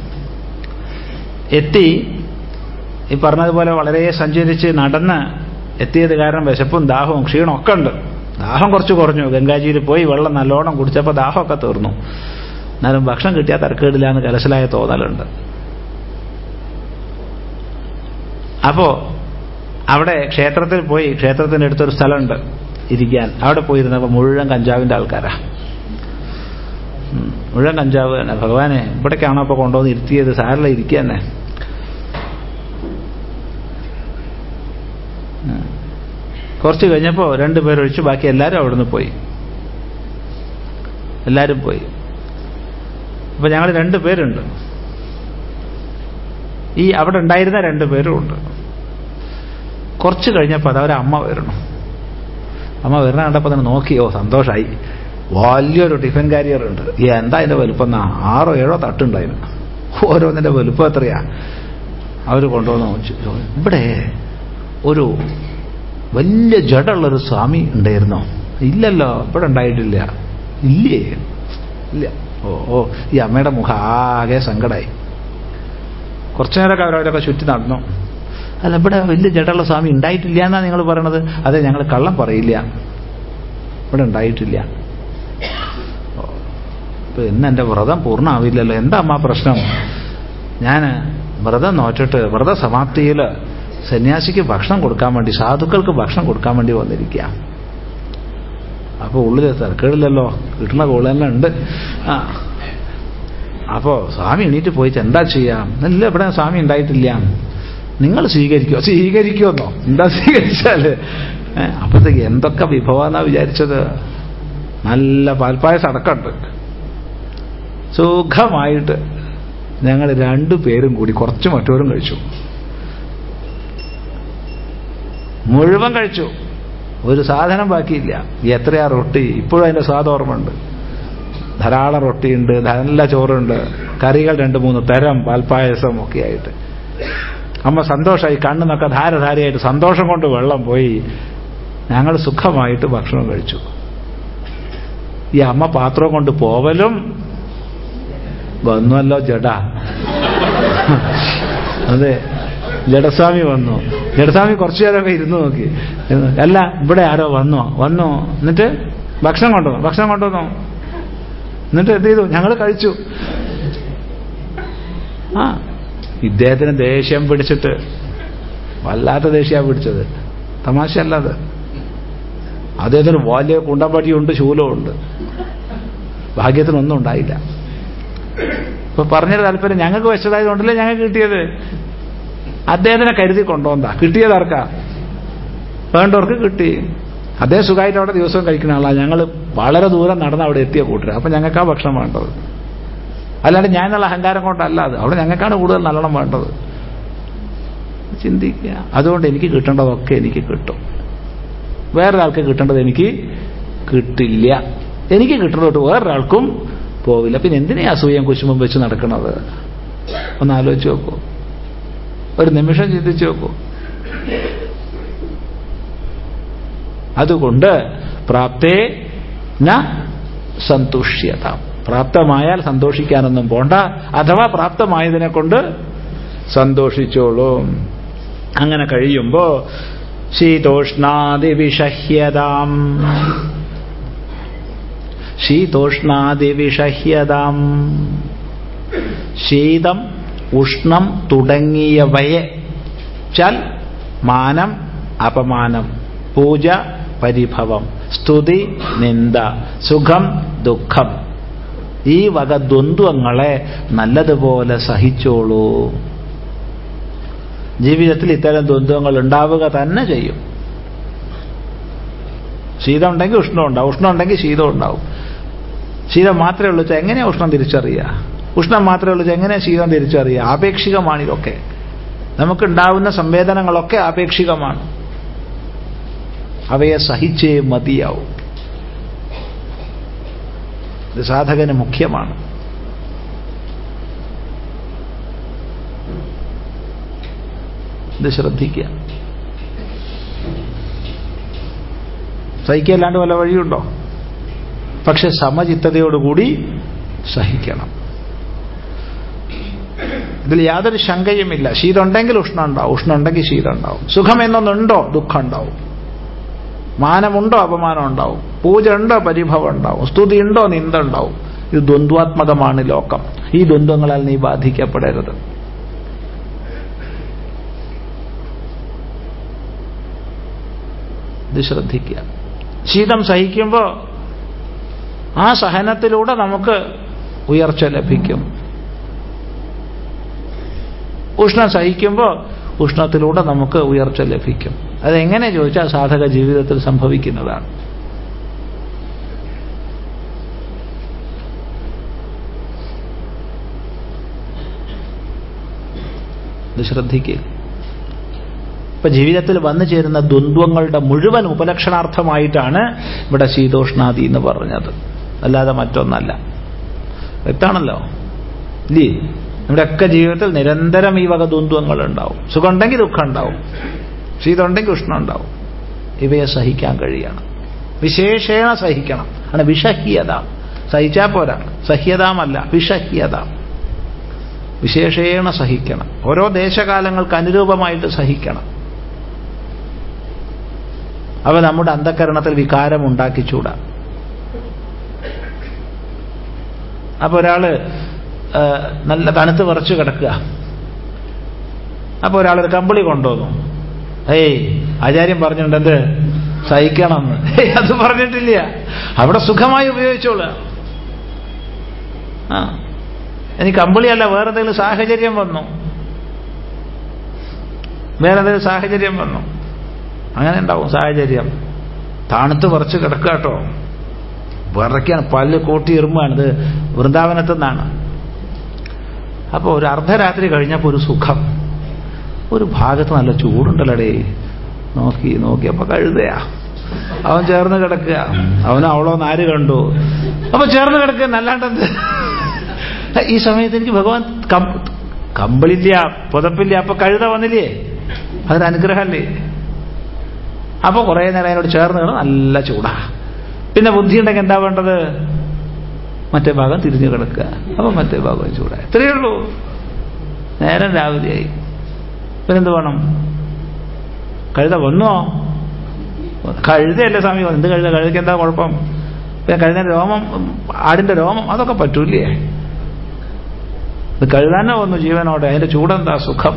എത്തി ഈ പറഞ്ഞതുപോലെ വളരെ സഞ്ചരിച്ച് നടന്ന് എത്തിയത് കാരണം വിശപ്പും ദാഹവും ക്ഷീണവും ഒക്കെ ഉണ്ട്. ദാഹം കുറച്ച് കുറഞ്ഞു. ഗംഗാജിയിൽ പോയി വെള്ളം നല്ലോണം കുടിച്ചപ്പോൾ ദാഹമൊക്കെ തീർന്നു. എന്നാലും ഭക്ഷണം കിട്ടിയാൽ തരക്കേടില്ല എന്ന് കലശലായ തോന്നലുണ്ട്. അപ്പോ അവിടെ ക്ഷേത്രത്തിൽ പോയി ക്ഷേത്രത്തിന്റെ അടുത്തൊരു സ്ഥലമുണ്ട്. ഇരിക്കാൻ. അവിടെ പോയിരുന്നപ്പോൾ മുഴുവൻ കഞ്ചാവിന്റെ ആൾക്കാരാ. മുഴുവൻ കഞ്ചാവ് തന്നെ. ഭഗവാനെ ഇവിടേക്കാണോ അപ്പൊ കൊണ്ടുവന്ന് ഇരുത്തിയത്? സാറിലെ ഇരിക്കുക തന്നെ. കുറച്ച് കഴിഞ്ഞപ്പോൾ രണ്ടുപേരൊഴിച്ച് ബാക്കി എല്ലാരും അവിടുന്ന് പോയി. എല്ലാരും പോയി. അപ്പൊ ഞങ്ങൾ രണ്ടു പേരുണ്ട്. ഈ അവിടെ ഉണ്ടായിരുന്ന രണ്ടു പേരും ഉണ്ട്. കുറച്ച് കഴിഞ്ഞപ്പോൾ അത് അവരമ്മ വരണം അമ്മ വരണ കണ്ടപ്പോൾ തന്നെ നോക്കിയോ സന്തോഷമായി വലിയൊരു ടിഫിൻ കാരിയർ ഉണ്ട്. ഈ എന്താ അതിന്റെ വലുപ്പം എന്നാ? ആറോ ഏഴോ തട്ടുണ്ടായിരുന്നു. ഓരോന്നിന്റെ വലുപ്പം എത്രയാ? അവർ കൊണ്ടുവന്ന് ഇവിടെ ഒരു വലിയ ജഡുള്ളൊരു സ്വാമി ഉണ്ടായിരുന്നോ? ഇല്ലല്ലോ ഇവിടെ ഉണ്ടായിട്ടില്ല. ഇല്ലേ? ഇല്ല. ഓ ഓ ഈ അമ്മയുടെ മുഖം ആകെ സങ്കടമായി കുറച്ചു നേരമൊക്കെ അവരവരൊക്കെ ചുറ്റി നടന്നു. അല്ല ഇവിടെ വലിയ ജഡുള്ള സ്വാമി ഉണ്ടായിട്ടില്ല എന്നാ നിങ്ങൾ പറയണത്? അതെ ഞങ്ങൾ കള്ളം പറയില്ല. ഇവിടെ ഉണ്ടായിട്ടില്ല. ഇപ്പൊ ഇന്ന് എന്റെ വ്രതം പൂർണമാവില്ലല്ലോ എന്താ അമ്മ പ്രശ്നം? ഞാൻ വ്രതം നോറ്റിട്ട് വ്രത സമാപ്തിയിൽ സന്യാസിക്ക് ഭക്ഷണം കൊടുക്കാൻ വേണ്ടി സാധുക്കൾക്ക് ഭക്ഷണം കൊടുക്കാൻ വേണ്ടി വന്നിരിക്കുക അപ്പോൾ ഉള്ളിൽ തിരക്കേടില്ലല്ലോ. കിട്ടുന്ന കോളെല്ലാം ഉണ്ട്. ആ. അപ്പോൾ സ്വാമി എണീറ്റ് പോയിട്ട് എന്താ ചെയ്യാം? ഇല്ല ഇവിടെ സ്വാമി ഉണ്ടായിട്ടില്ല. നിങ്ങൾ സ്വീകരിക്കുമോ സ്വീകരിക്കുമെന്നോ? എന്താ സ്വീകരിച്ചാൽ? അപ്പോഴത്തേക്ക് എന്തൊക്കെ വിഭവമെന്നാ വിചാരിച്ചത്? നല്ല പാൽപ്പായസം അടക്കമുണ്ട്. സുഖമായിട്ട് ഞങ്ങൾ രണ്ടു പേരും കൂടി കുറച്ച് മറ്റോരും കഴിച്ചു. മുഴുവൻ കഴിച്ചു. ഒരു സാധനം ബാക്കിയില്ല. എത്രയാ റൊട്ടി? ഇപ്പോഴും അതിന്റെ സ്വാദ് ഓർമ്മയുണ്ട്. ധാരാളം റൊട്ടിയുണ്ട് നല്ല ചോറുണ്ട് കറികൾ രണ്ട് മൂന്ന് തരം പാൽപ്പായസം ഒക്കെ ആയിട്ട്. അമ്മ സന്തോഷമായി കണ്ണെന്നൊക്കെ ധാരധാരയായിട്ട് സന്തോഷം കൊണ്ട് വെള്ളം പോയി. ഞങ്ങൾ സുഖമായിട്ട് ഭക്ഷണം കഴിച്ചു. ഈ അമ്മ പാത്രം കൊണ്ട് പോവലും വന്നുവല്ലോ ജഡ. അതെ ജഡസ്വാമി വന്നു. ജഡസ്വാമി കുറച്ചു നേരമൊക്കെ ഇരുന്നു നോക്കി. അല്ല ഇവിടെ ആരോ വന്നോ? വന്നു? എന്നിട്ട് ഭക്ഷണം കൊണ്ടുവന്നു ഭക്ഷണം കൊണ്ടുവന്നു? എന്നിട്ട് എന്ത് ചെയ്തു? ഞങ്ങൾ കഴിച്ചു. ആ ഇദ്ദേഹത്തിന് ദേഷ്യം പിടിച്ചിട്ട് വല്ലാത്ത ദേഷ്യ പിടിച്ചത്. തമാശയല്ലത്. അദ്ദേഹത്തിന് വലിയ കുണ്ടമ്പടിയുണ്ട് ശൂലമുണ്ട്. ഭാഗ്യത്തിനൊന്നും ഉണ്ടായില്ല. ഇപ്പൊ പറഞ്ഞൊരു താല്പര്യം ഞങ്ങൾക്ക് വെച്ചതായതുകൊണ്ടല്ലേ ഞങ്ങൾക്ക് കിട്ടിയത്? അദ്ദേഹത്തിനെ കരുതി കൊണ്ടുവന്നാ കിട്ടിയത് ആർക്കാ? വേണ്ടവർക്ക് കിട്ടി. അദ്ദേഹം സുഖമായിട്ട് അവിടെ ദിവസവും കഴിക്കുന്ന ആളാണ് ഞങ്ങൾ വളരെ ദൂരം നടന്ന് അവിടെ എത്തിയ കൂട്ടർ അപ്പൊ ഞങ്ങൾക്ക് ആ ഭക്ഷണം വേണ്ടത്. അല്ലാണ്ട് ഞാനുള്ള അഹങ്കാരം കൊണ്ടല്ല അത്. അവിടെ ഞങ്ങൾക്കാണ് കൂടുതൽ നല്ലോണം വേണ്ടത്. ചിന്തിക്കുക. അതുകൊണ്ട് എനിക്ക് കിട്ടേണ്ടതൊക്കെ എനിക്ക് കിട്ടും. വേറൊരാൾക്ക് കിട്ടേണ്ടത് എനിക്ക് കിട്ടില്ല. എനിക്ക് കിട്ടുന്നതോട്ട് വേറൊരാൾക്കും പോവില്ല. പിന്നെ എന്തിനാ അസൂയം കുശുമ്പം വെച്ച് നടക്കുന്നത് ഒന്ന് ആലോചിച്ച് നോക്കൂ. ഒരു നിമിഷം ചിന്തിച്ചു നോക്കൂ. അതുകൊണ്ട് പ്രാപ്തേ ന സന്തുഷ്യത പ്രാപ്തമായാൽ സന്തോഷിക്കാനൊന്നും പോണ്ട. അഥവാ പ്രാപ്തമായതിനെ കൊണ്ട് സന്തോഷിച്ചോളൂ. അങ്ങനെ കഴിയുമ്പോ ശീതോഷ്ണാദിവിഷഹ്യതാം ശീതോഷ്ണാദിവിഷഹ്യതാം ശീതം ഉഷ്ണം തുടങ്ങിയവയെ ചൽ മാനം അപമാനം പൂജ പരിഭവം സ്തുതി നിന്ദ സുഖം ദുഃഖം. ഈ വക ദ്വന്ദ്വങ്ങളെ നല്ലതുപോലെ സഹിച്ചോളൂ. ജീവിതത്തിൽ ഇത്തരം ദ്വന്ദ്വങ്ങൾ ഉണ്ടാവുക തന്നെ ചെയ്യും. ശീതം ഉണ്ടെങ്കിൽ ഉഷ്ണം ഉണ്ടാവും ഉഷ്ണം ഉണ്ടെങ്കിൽ ശീതം ഉണ്ടാവും. ശീതം മാത്രമേ ഉള്ളൂ എങ്ങനെയാ ഉഷ്ണം തിരിച്ചറിയുക? ഉഷ്ണം മാത്രമേ ഉള്ളൂ എങ്ങനെയാ ശീതം തിരിച്ചറിയുക? ആപേക്ഷികമാണ് ഇതൊക്കെ നമുക്കുണ്ടാവുന്ന സംവേദനങ്ങളൊക്കെ ആപേക്ഷികമാണ്. അവയെ സഹിച്ചേ മതിയാവും. ഇത് സാധകന് മുഖ്യമാണ്. ഇത് ശ്രദ്ധിക്കുക. സഹിക്കല്ലാണ്ട് വല്ല വഴിയുണ്ടോ? പക്ഷെ സമചിത്തതയോടുകൂടി സഹിക്കണം. ഇതിൽ യാതൊരു ശങ്കയുമില്ല. ശീതമുണ്ടെങ്കിൽ ഉഷ്ണം ഉണ്ടാവും ഉഷ്ണം ഉണ്ടെങ്കിൽ ശീതം ഉണ്ടാവും സുഖം എന്നൊന്നുണ്ടോ? ദുഃഖം ഉണ്ടാവും മാനമുണ്ടോ അപമാനം ഉണ്ടാവും? പൂജ ഉണ്ടോ പരിഭവം ഉണ്ടാവും? സ്തുതി ഉണ്ടോ നിന്ദ ഉണ്ടാവും? ഇത് ദ്വന്ദ്വാത്മകമാണ് ലോകം. ഈ ദ്വന്ദ്വങ്ങളാൽ നീ ബാധിക്കപ്പെടരുത്. ഇത് ശ്രദ്ധിക്കുക. ശീതം സഹിക്കുമ്പോ ആ സഹനത്തിലൂടെ നമുക്ക് ഉയർച്ച ലഭിക്കും. ഉഷ്ണം സഹിക്കുമ്പോ ഉഷ്ണത്തിലൂടെ നമുക്ക് ഉയർച്ച ലഭിക്കും. അതെങ്ങനെ ചോദിച്ചാൽ സാധക ജീവിതത്തിൽ സംഭവിക്കുന്നതാണ്. ശ്രദ്ധിക്കുക. ഇപ്പൊ ജീവിതത്തിൽ വന്നു ചേരുന്ന ദ്വന്ദ്വങ്ങളുടെ മുഴുവൻ ഉപലക്ഷണാർത്ഥമായിട്ടാണ് ഇവിടെ ശീതോഷ്ണാദി എന്ന് പറഞ്ഞത്. അല്ലാതെ മറ്റൊന്നല്ല. വ്യക്താണല്ലോ ഇല്ലേ? നമ്മുടെയൊക്കെ ജീവിതത്തിൽ നിരന്തരം ഈ വക ദ്വന്ദ്വങ്ങൾ ഉണ്ടാവും. സുഖമുണ്ടെങ്കിൽ ദുഃഖം ഉണ്ടാവും. ശീതമുണ്ടെങ്കിൽ ഉഷ്ണം ഉണ്ടാവും ഇവയെ സഹിക്കാൻ കഴിയണം. വിശേഷേണ സഹിക്കണം. ആണ് വിഷഹ്യത. സഹിച്ചാൽ പോരാ. സഹ്യതാമല്ല വിഷഹ്യത. വിശേഷേണ സഹിക്കണം. ഓരോ ദേശകാലങ്ങൾക്ക് അനുരൂപമായിട്ട് സഹിക്കണം. അവ നമ്മുടെ അന്ധകരണത്തിൽ വികാരം ഉണ്ടാക്കിച്ചൂടാ. അപ്പൊ ഒരാൾ നല്ല തണുത്ത് വിറച്ചു കിടക്കുക. അപ്പൊ ഒരാളൊരു കമ്പിളി കൊണ്ടുവന്നു ഏയ് ആചാര്യം പറഞ്ഞിട്ടുണ്ട് എന്ത് സഹിക്കണമെന്ന് ഏയ് അത് പറഞ്ഞിട്ടില്ല. അവിടെ സുഖമായി ഉപയോഗിച്ചോളുക ആ. എനിക്ക് കമ്പിളിയല്ല വേറെ എന്തെങ്കിലും സാഹചര്യം വന്നു. വേറെ എന്തെങ്കിലും സാഹചര്യം വന്നു. അങ്ങനെ ഉണ്ടാവും സാഹചര്യം. തണുത്ത് പറിച്ച് കിടക്കുക കേട്ടോ. വിറയ്ക്കാണ് പല്ല് കൂട്ടി എറുമ്പാണ് ഇത് നിന്നാണ് അപ്പോൾ ഒരു അർദ്ധരാത്രി കഴിഞ്ഞപ്പോൾ ഒരു സുഖം. ഒരു ഭാഗത്ത് നല്ല ചൂടുണ്ടല്ലടേ. നോക്കി നോക്കിയപ്പോൾ കഴുതയാ. അവൻ ചേർന്ന് കിടക്കുക. അവനോ അവളോ നാര് കണ്ടു. അപ്പൊ ചേർന്ന് കിടക്കുക നല്ലാണ്ടെന്ത് ഈ സമയത്ത് എനിക്ക് ഭഗവാൻ കമ്പിളില്ല പുതപ്പില്ല അപ്പൊ കഴുത വന്നില്ലേ? അതൊരു അനുഗ്രഹമല്ലേ? അപ്പൊ കുറെ നേരം അതിനോട് ചേർന്ന് കിടന്ന് നല്ല ചൂടാ. പിന്നെ ബുദ്ധി ഉണ്ടെങ്കിൽ എന്താ വേണ്ടത്? മറ്റേ ഭാഗം തിരിഞ്ഞു കിടക്കുക. അപ്പൊ മറ്റേ ഭാഗം ചൂടാ. ഇത്രയേ ഉള്ളൂ. നേരം രാവിലെയായി. പിന്നെന്ത് വേണം? കഴുത വന്നോ? കഴുതയല്ലേ സ്വാമി എന്ത് കഴുത? കഴുതയ്ക്ക് എന്താ കുഴപ്പം? പിന്നെ കഴുതേന്റെ രോമം ആടിന്റെ രോമം അതൊക്കെ പറ്റൂലേ ഇത് കഴുതാനെ വന്നു ജീവനോടെ അതിന്റെ ചൂടെന്താ സുഖം?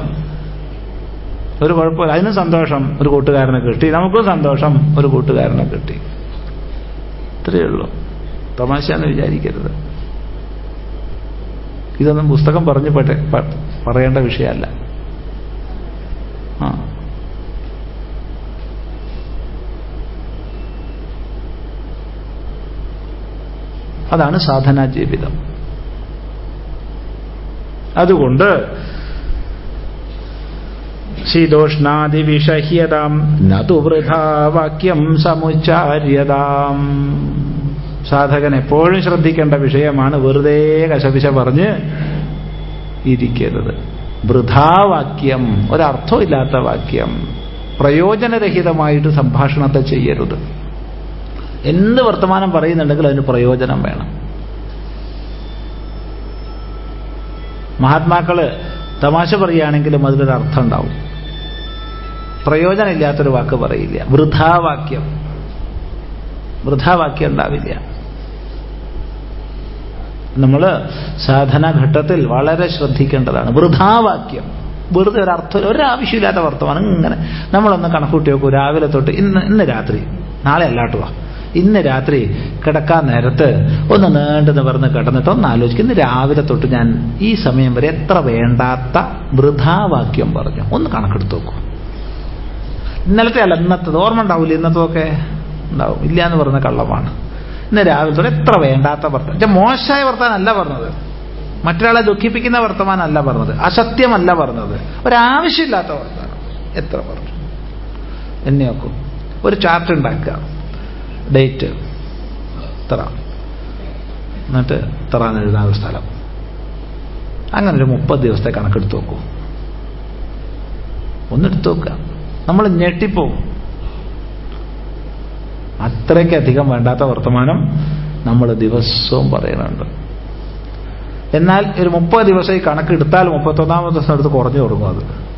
ഒരു കുഴപ്പമില്ല. അതിന് സന്തോഷം ഒരു കൂട്ടുകാരനെ കിട്ടി. നമുക്കും സന്തോഷം ഒരു കൂട്ടുകാരനെ കിട്ടി. ഇത്രയേ ഉള്ളൂ. തമാശ വിചാരിക്കരുത്. ഇതൊന്നും പുസ്തകം പറഞ്ഞു പറയേണ്ട വിഷയമല്ല. അതാണ് സാധനാ ജീവിതം. അതുകൊണ്ട് ശീതോഷ്ണാതിവിഷഹ്യതാം നതു വൃഥാവാക്യം സമുച്ചാര്യതാം. സാധകൻ എപ്പോഴും ശ്രദ്ധിക്കേണ്ട വിഷയമാണ് വെറുതെ കശപിശ പറഞ്ഞ് ഇരിക്കരുത്. വൃഥാവാക്യം ഒരർത്ഥമില്ലാത്ത വാക്യം പ്രയോജനരഹിതമായിട്ട് സംഭാഷണത്തെ ചെയ്യരുത്. എന്ത് വർത്തമാനം പറയുന്നുണ്ടെങ്കിൽ അതിന് പ്രയോജനം വേണം. മഹാത്മാക്കൾ തമാശ പറയുകയാണെങ്കിലും അതിലൊരു അർത്ഥം ഉണ്ടാവും പ്രയോജനമില്ലാത്തൊരു വാക്ക് പറയില്ല. വൃഥാവാക്യം. വൃഥാവാക്യം ഉണ്ടാവില്ല. നമ്മൾ സാധനാഘട്ടത്തിൽ വളരെ ശ്രദ്ധിക്കേണ്ടതാണ്. വൃഥാവാക്യം. വെറുതെ ഒരു അർത്ഥം ഒരാവശ്യമില്ലാത്ത വർത്തമാനം ഇങ്ങനെ. നമ്മളൊന്ന് കണക്കൂട്ടി നോക്കൂ രാവിലെ തൊട്ട് ഇന്ന് ഇന്ന് രാത്രി. നാളെ അല്ലാട്ടുവാ ഇന്ന് രാത്രി കിടക്കാൻ നേരത്ത് ഒന്ന് നീണ്ടു നിവർന്ന് കിടന്നിട്ട് ഒന്ന് ആലോചിക്കും. ഇന്ന് രാവിലെ തൊട്ട് ഞാൻ ഈ സമയം വരെ എത്ര വേണ്ടാത്ത വൃഥാവാക്യം പറഞ്ഞു. ഒന്ന് കണക്കെടുത്ത് നോക്കൂ. ഇന്നലത്തെ അല്ല ഇന്നത്തത്. ഓർമ്മ ഉണ്ടാവില്ല ഇന്നത്തതൊക്കെ ഉണ്ടാവും. ഇല്ല എന്ന് പറഞ്ഞ കള്ളമാണ്. ഇന്ന് രാവിലെ തൊട്ട് എത്ര വേണ്ടാത്ത വർത്തമാനം. മോശമായ വർത്തമാനമല്ല പറഞ്ഞത്. മറ്റൊരാളെ ദുഃഖിപ്പിക്കുന്ന വർത്തമാനമല്ല പറഞ്ഞത്. അസത്യമല്ല പറഞ്ഞത്. ഒരാവശ്യമില്ലാത്ത വർത്തമാനം. എത്ര പറഞ്ഞു. എന്നെ നോക്കൂ. ഒരു ചാർട്ട് ഉണ്ടാക്കുക. ഡേറ്റ് ഇത്ര എന്നിട്ട് ഇത്ര എഴുതാൻ ഒരു സ്ഥലം. അങ്ങനെ ഒരു മുപ്പത് ദിവസത്തെ കണക്കെടുത്ത് നോക്കൂ. ഒന്നെടുത്ത് നോക്കുക. നമ്മൾ ഞെട്ടിപ്പോവും. അത്രയ്ക്കധികം വേണ്ടാത്ത വർത്തമാനം നമ്മൾ ദിവസവും പറയുന്നുണ്ട്. എന്നാൽ ഒരു മുപ്പത് ദിവസം ഈ കണക്കെടുത്താൽ മുപ്പത്തൊന്നാമത്തെ ദിവസം എടുത്ത് കുറഞ്ഞു തുടങ്ങും അത്.